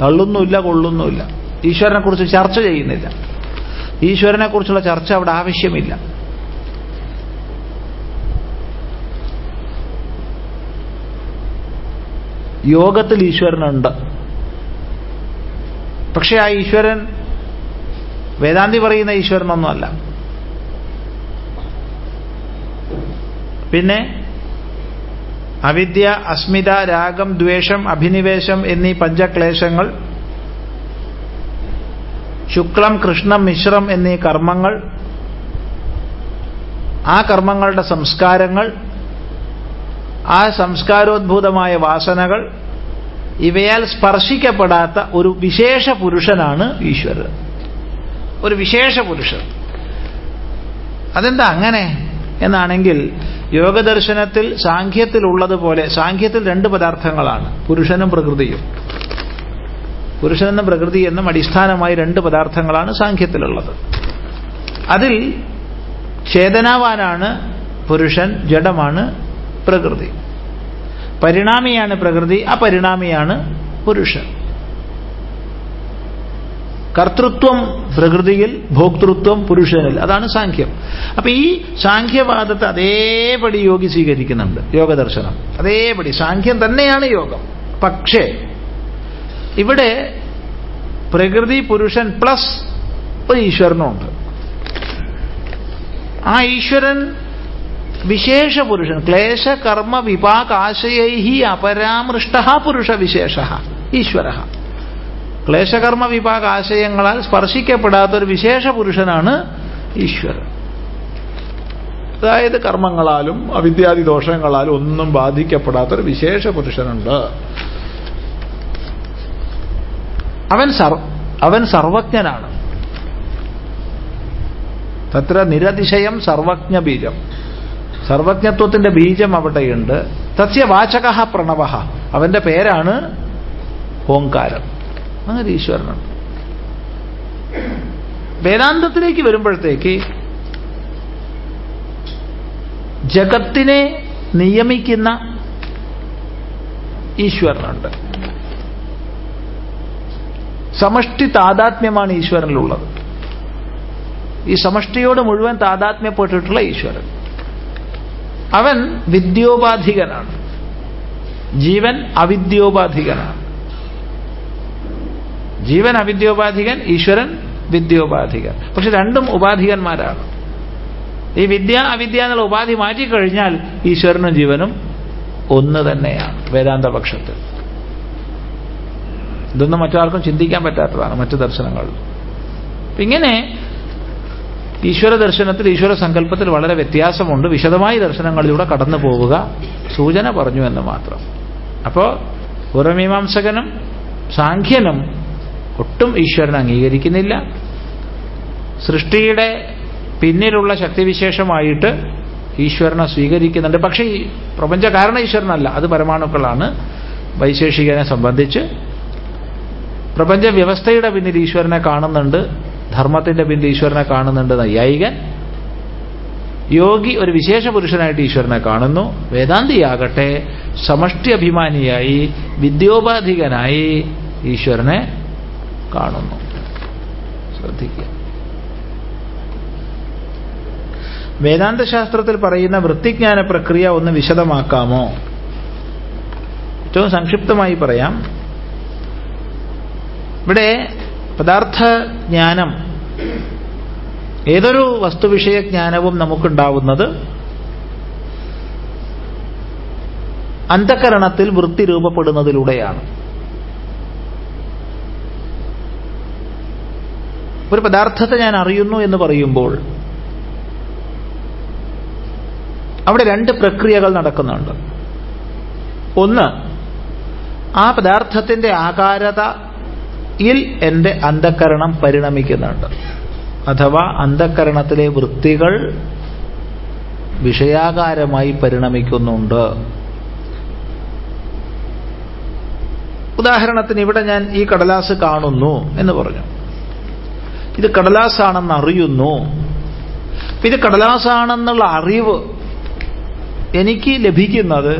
തള്ളുന്നുമില്ല കൊള്ളുന്നുമില്ല. ഈശ്വരനെ കുറിച്ച് ചർച്ച ചെയ്യുന്നില്ല. ഈശ്വരനെ കുറിച്ചുള്ള ചർച്ച അവിടെ ആവശ്യമില്ല. യോഗത്തിൽ ഈശ്വരനുണ്ട്. പക്ഷെ ആ ഈശ്വരൻ വേദാന്തി പറയുന്ന ഈശ്വരനൊന്നുമല്ല. പിന്നെ അവിദ്യ അസ്മിത രാഗം ദ്വേഷം അഭിനിവേശം എന്നീ പഞ്ചക്ലേശങ്ങൾ ശുക്ലം കൃഷ്ണം മിശ്രം എന്നീ കർമ്മങ്ങൾ ആ കർമ്മങ്ങളുടെ സംസ്കാരങ്ങൾ ആ സംസ്കാരോദ്ഭൂതമായ വാസനകൾ ഇവയാൽ സ്പർശിക്കപ്പെടാത്ത ഒരു വിശേഷ പുരുഷനാണ് ഈശ്വരൻ. ഒരു വിശേഷ പുരുഷൻ. അതെന്താ അങ്ങനെ? എന്നാണെങ്കിൽ യോഗദർശനത്തിൽ സാഖ്യത്തിലുള്ളതുപോലെ സാഖ്യത്തിൽ രണ്ട് പദാർത്ഥങ്ങളാണ് പുരുഷനും പ്രകൃതിയും. പുരുഷനെന്നും പ്രകൃതി എന്നും അടിസ്ഥാനമായി രണ്ട് പദാർത്ഥങ്ങളാണ് സാഖ്യത്തിലുള്ളത്. അതിൽ ചേതനാവാനാണ് പുരുഷൻ ജഡമാണ് പ്രകൃതി. പരിണാമിയാണ് പ്രകൃതി അപരിണാമിയാണ് പുരുഷൻ. കർത്തൃത്വം പ്രകൃതിയിൽ ഭോക്തൃത്വം പുരുഷനിൽ അതാണ് സാഖ്യം. അപ്പൊ ഈ സാഖ്യവാദത്തെ അതേപടി യോഗി സ്വീകരിക്കുന്നുണ്ട് യോഗദർശനം. അതേപടി സാഖ്യം തന്നെയാണ് യോഗം. പക്ഷേ ഇവിടെ പ്രകൃതി പുരുഷൻ പ്ലസ് ഒരു ഈശ്വരനുണ്ട് ആ ഈശ്വരൻ വിശേഷ പുരുഷൻ. ക്ലേശ കർമ്മ വിപാകാശയൈഹി അപരാമൃഷ്ട പുരുഷ വിശേഷ ഈശ്വര. ക്ലേശകർമ്മ വിപാകാശയങ്ങളാൽ സ്പർശിക്കപ്പെടാത്ത ഒരു വിശേഷ പുരുഷനാണ് ഈശ്വരൻ. അതായത് കർമ്മങ്ങളാലും അവിദ്യാദി ദോഷങ്ങളാലും ഒന്നും ബാധിക്കപ്പെടാത്തൊരു വിശേഷ പുരുഷനുണ്ട്. അവൻ സർ അവൻ സർവജ്ഞനാണ്. തത്ര നിരതിശയം സർവജ്ഞ ബീജം. സർവജ്ഞത്വത്തിന്റെ ബീജം അവിടെയുണ്ട്. തസ്യ വാചക പ്രണവ. അവന്റെ പേരാണ് ഓങ്കാരം അങ്ങനെ ഈശ്വരനുണ്ട്. വേദാന്തത്തിലേക്ക് വരുമ്പോഴത്തേക്ക് ജഗത്തിനെ നിയമിക്കുന്ന ഈശ്വരനുണ്ട്. സമഷ്ടി താതാത്മ്യമാണ് ഈശ്വരനിലുള്ളത്. ഈ സമഷ്ടിയോട് മുഴുവൻ താതാത്മ്യപ്പെട്ടിട്ടുള്ള ഈശ്വരൻ. അവൻ വിദ്യോപാധികനാണ്. ജീവൻ അവിദ്യോപാധികനാണ്. ജീവൻ അവിദ്യോപാധികൻ ഈശ്വരൻ വിദ്യോപാധികൻ. പക്ഷെ രണ്ടും ഉപാധികന്മാരാണ്. ഈ വിദ്യ അവിദ്യ എന്നുള്ള ഉപാധി മാറ്റിക്കഴിഞ്ഞാൽ ഈശ്വരനും ജീവനും ഒന്ന് തന്നെയാണ് വേദാന്ത പക്ഷത്തിൽ ഇതൊന്നും മറ്റാർക്കും ചിന്തിക്കാൻ പറ്റാത്തതാണ് മറ്റു ദർശനങ്ങളിൽ. ഇങ്ങനെ ഈശ്വര ദർശനത്തിൽ ഈശ്വര സങ്കല്പത്തിൽ വളരെ വ്യത്യാസമുണ്ട്. വിശദമായ ദർശനങ്ങളിലൂടെ കടന്നു പോവുക സൂചന പറഞ്ഞു എന്ന് മാത്രം. അപ്പോൾ പൂർവമീമാംസകനും സാഖ്യനും ഒട്ടും ഈശ്വരൻ അംഗീകരിക്കുന്നില്ല. സൃഷ്ടിയുടെ പിന്നിലുള്ള ശക്തിവിശേഷമായിട്ട് ഈശ്വരനെ സ്വീകരിക്കുന്നുണ്ട്. പക്ഷേ ഈ പ്രപഞ്ച കാരണ ഈശ്വരനല്ല അത് പരമാണുക്കളാണ്. വൈശേഷികനെ സംബന്ധിച്ച് പ്രപഞ്ച വ്യവസ്ഥയുടെ പിന്നിൽ ഈശ്വരനെ കാണുന്നുണ്ട് ധർമ്മത്തിന്റെ പിന്നിൽ ഈശ്വരനെ കാണുന്നുണ്ട് നൈയായികൻ യോഗി ഒരു വിശേഷ പുരുഷനായിട്ട് ഈശ്വരനെ കാണുന്നു. വേദാന്തിയാകട്ടെ സമഷ്ടി അഭിമാനിയായി വിദ്യോപാധികനായി ഈശ്വരനെ കാണുന്നു. ശ്രദ്ധിക്കുക. വേദാന്ത ശാസ്ത്രത്തിൽ പറയുന്ന വൃത്തിജ്ഞാന പ്രക്രിയ ഒന്ന് വിശദമാക്കാമോ? ഏറ്റവും സംക്ഷിപ്തമായി പറയാം. ഇവിടെ പദാർത്ഥ ജ്ഞാനം ഏതൊരു വസ്തുവിഷയ ജ്ഞാനവും നമുക്കുണ്ടാവുന്നത് അന്ധകരണത്തിൽ വൃത്തി രൂപപ്പെടുന്നതിലൂടെയാണ്. ഒരു പദാർത്ഥത്തെ ഞാൻ അറിയുന്നു എന്ന് പറയുമ്പോൾ അവിടെ രണ്ട് പ്രക്രിയകൾ നടക്കുന്നുണ്ട്. ഒന്ന് ആ പദാർത്ഥത്തിന്റെ ആകാരതയിൽ എന്റെ അന്ധക്കരണം പരിണമിക്കുന്നുണ്ട്. അഥവാ അന്ധക്കരണത്തിലെ വൃത്തികൾ വിഷയാകാരമായി പരിണമിക്കുന്നുണ്ട്. ഉദാഹരണത്തിന് ഇവിടെ ഞാൻ ഈ കടലാസ് കാണുന്നു എന്ന് പറഞ്ഞു. ഇത് കടലാസാണെന്ന് അറിയുന്നു. ഇത് കടലാസാണെന്നുള്ള അറിവ് എനിക്ക് ലഭിക്കുന്നത്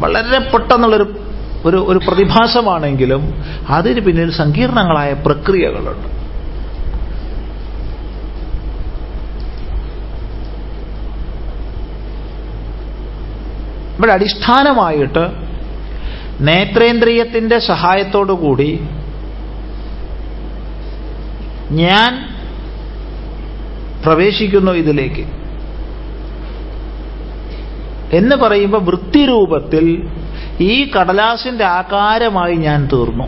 വളരെ പെട്ടെന്നുള്ളൊരു ഒരു ഒരു പ്രതിഭാസമാണെങ്കിലും അതിന് പിന്നിൽ സങ്കീർണങ്ങളായ പ്രക്രിയകളുണ്ട്. ഇവിടെ അടിസ്ഥാനമായിട്ട് നേത്രേന്ദ്രിയത്തിന്റെ സഹായത്തോടുകൂടി ഞാൻ പ്രവേശിക്കുന്നു ഇതിലേക്ക്. എന്ന് പറയുമ്പോൾ വൃത്തിരൂപത്തിൽ ഈ കടലാസിന്റെ ആകാരമായി ഞാൻ തീർന്നു.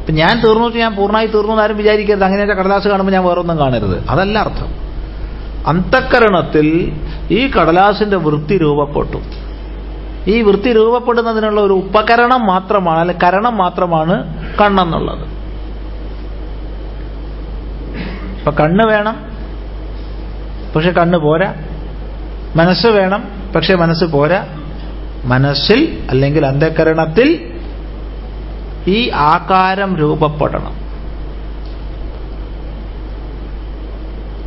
ഇപ്പം ഞാൻ തീർന്നു ഞാൻ പൂർണമായി തീർന്നു എന്ന് ആരും വിചാരിക്കരുത്. അങ്ങനെ കടലാസ് കാണുമ്പോൾ ഞാൻ വേറൊന്നും കാണരുത്. അതല്ല അർത്ഥം. അന്തക്കരണത്തിൽ ഈ കടലാസിന്റെ വൃത്തി രൂപപ്പെട്ടു. ഈ വൃത്തി രൂപപ്പെടുന്നതിനുള്ള ഒരു ഉപകരണം മാത്രമാണ് അല്ലെ കരണം മാത്രമാണ് കണ്ണെന്നുള്ളത്. ഇപ്പൊ കണ്ണ് വേണം പക്ഷെ കണ്ണ് പോരാ. മനസ്സ് വേണം പക്ഷെ മനസ്സ് പോരാ. മനസ്സിൽ അല്ലെങ്കിൽ അന്ധകരണത്തിൽ ഈ ആകാരം രൂപപ്പെടണം.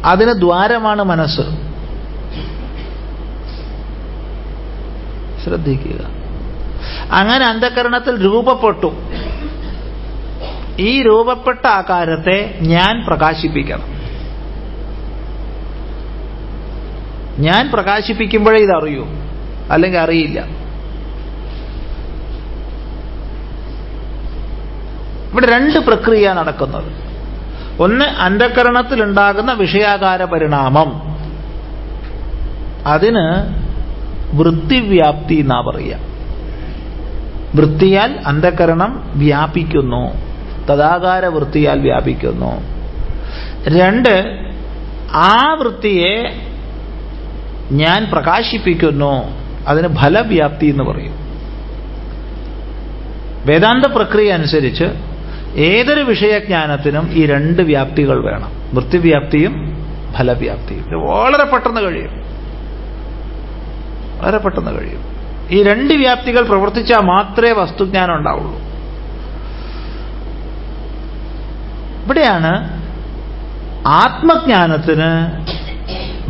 അതിന് ദ്വാരമാണ് മനസ്സ്. ശ്രദ്ധിക്കുക. അങ്ങനെ അന്ധകരണത്തിൽ രൂപപ്പെട്ടു. ഈ രൂപപ്പെട്ട ആകാരത്തെ ഞാൻ പ്രകാശിപ്പിക്കണം. ഞാൻ പ്രകാശിപ്പിക്കുമ്പോഴേ ഇതറിയൂ. അല്ലെങ്കിൽ അറിയില്ല. ഇവിടെ രണ്ട് പ്രക്രിയ നടക്കുന്നത്. ഒന്ന് അന്ധകരണത്തിലുണ്ടാകുന്ന വിഷയാകാര പരിണാമം. അതിന് വൃത്തിവ്യാപ്തി എന്നാ പറയുക. വൃത്തിയാൽ അന്ധകരണം വ്യാപിക്കുന്നു. തഥാകാര വൃത്തിയാൽ വ്യാപിക്കുന്നു. രണ്ട് ആ വൃത്തിയെ ഞാൻ പ്രകാശിപ്പിക്കുന്നു. അതിന് ഫലവ്യാപ്തി എന്ന് പറയും. വേദാന്ത പ്രക്രിയ അനുസരിച്ച് ഏതൊരു വിഷയജ്ഞാനത്തിനും ഈ രണ്ട് വ്യാപ്തികൾ വേണം. വൃത്തിവ്യാപ്തിയും ഫലവ്യാപ്തിയും. ഇത് വളരെ പെട്ടെന്ന് കഴിയും. വളരെ പെട്ടെന്ന് കഴിയും. ഈ രണ്ട് വ്യാപ്തികൾ പ്രവർത്തിച്ചാൽ മാത്രമേ വസ്തുജ്ഞാനം ഉണ്ടാവുള്ളൂ. ഇവിടെയാണ് ആത്മജ്ഞാനത്തിന്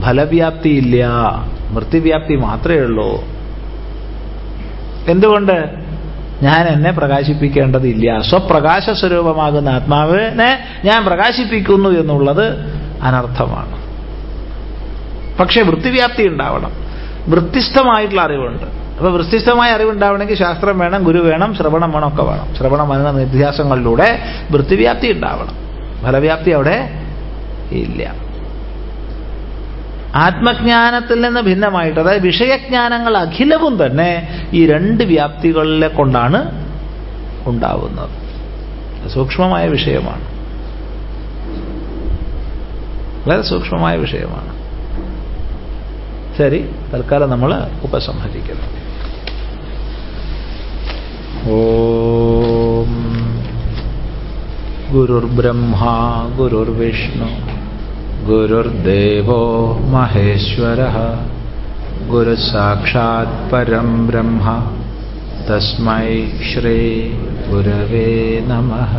ഫലവ്യാപ്തിയില്ല. വൃത്തിവ്യാപ്തി മാത്രമേ ഉള്ളൂ. എന്തുകൊണ്ട്? ഞാൻ എന്നെ പ്രകാശിപ്പിക്കേണ്ടതില്ല. സ്വപ്രകാശ സ്വരൂപമാകുന്ന ആത്മാവിനെ ഞാൻ പ്രകാശിപ്പിക്കുന്നു എന്നുള്ളത് അനർത്ഥമാണ്. പക്ഷെ വൃത്തിവ്യാപ്തി ഉണ്ടാവണം. വൃത്തിസ്ഥമായിട്ടുള്ള അറിവുണ്ട്. അപ്പൊ വൃത്തിസ്ഥമായ അറിവുണ്ടാവണമെങ്കിൽ ശാസ്ത്രം വേണം ഗുരു വേണം ശ്രവണം വേണം ഒക്കെ വേണം. ശ്രവണ മനന നിധ്യാസങ്ങളിലൂടെ വൃത്തിവ്യാപ്തി ഉണ്ടാവണം. ഫലവ്യാപ്തി അവിടെ ഇല്ല. ആത്മജ്ഞാനത്തിൽ നിന്ന് ഭിന്നമായിട്ട് അതായത് വിഷയജ്ഞാനങ്ങൾ അഖിലവും തന്നെ ഈ രണ്ട് വ്യാപ്തികളിലെ കൊണ്ടാണ് ഉണ്ടാവുന്നത്. സൂക്ഷ്മമായ വിഷയമാണ്. വളരെ സൂക്ഷ്മമായ വിഷയമാണ്. ശരി തൽക്കാലം നമ്മൾ ഉപസംഹരിക്കുന്നു. ഓം ഗുരുർബ്രഹ്മ ഗുരുർവിഷ്ണു ഗുരുർദേവോ മഹേശ്വര ഗുരുസാക്ഷാത് പരം ബ്രഹ്മ തസ്മൈ ശ്രീ ഗുരവേ നമഃ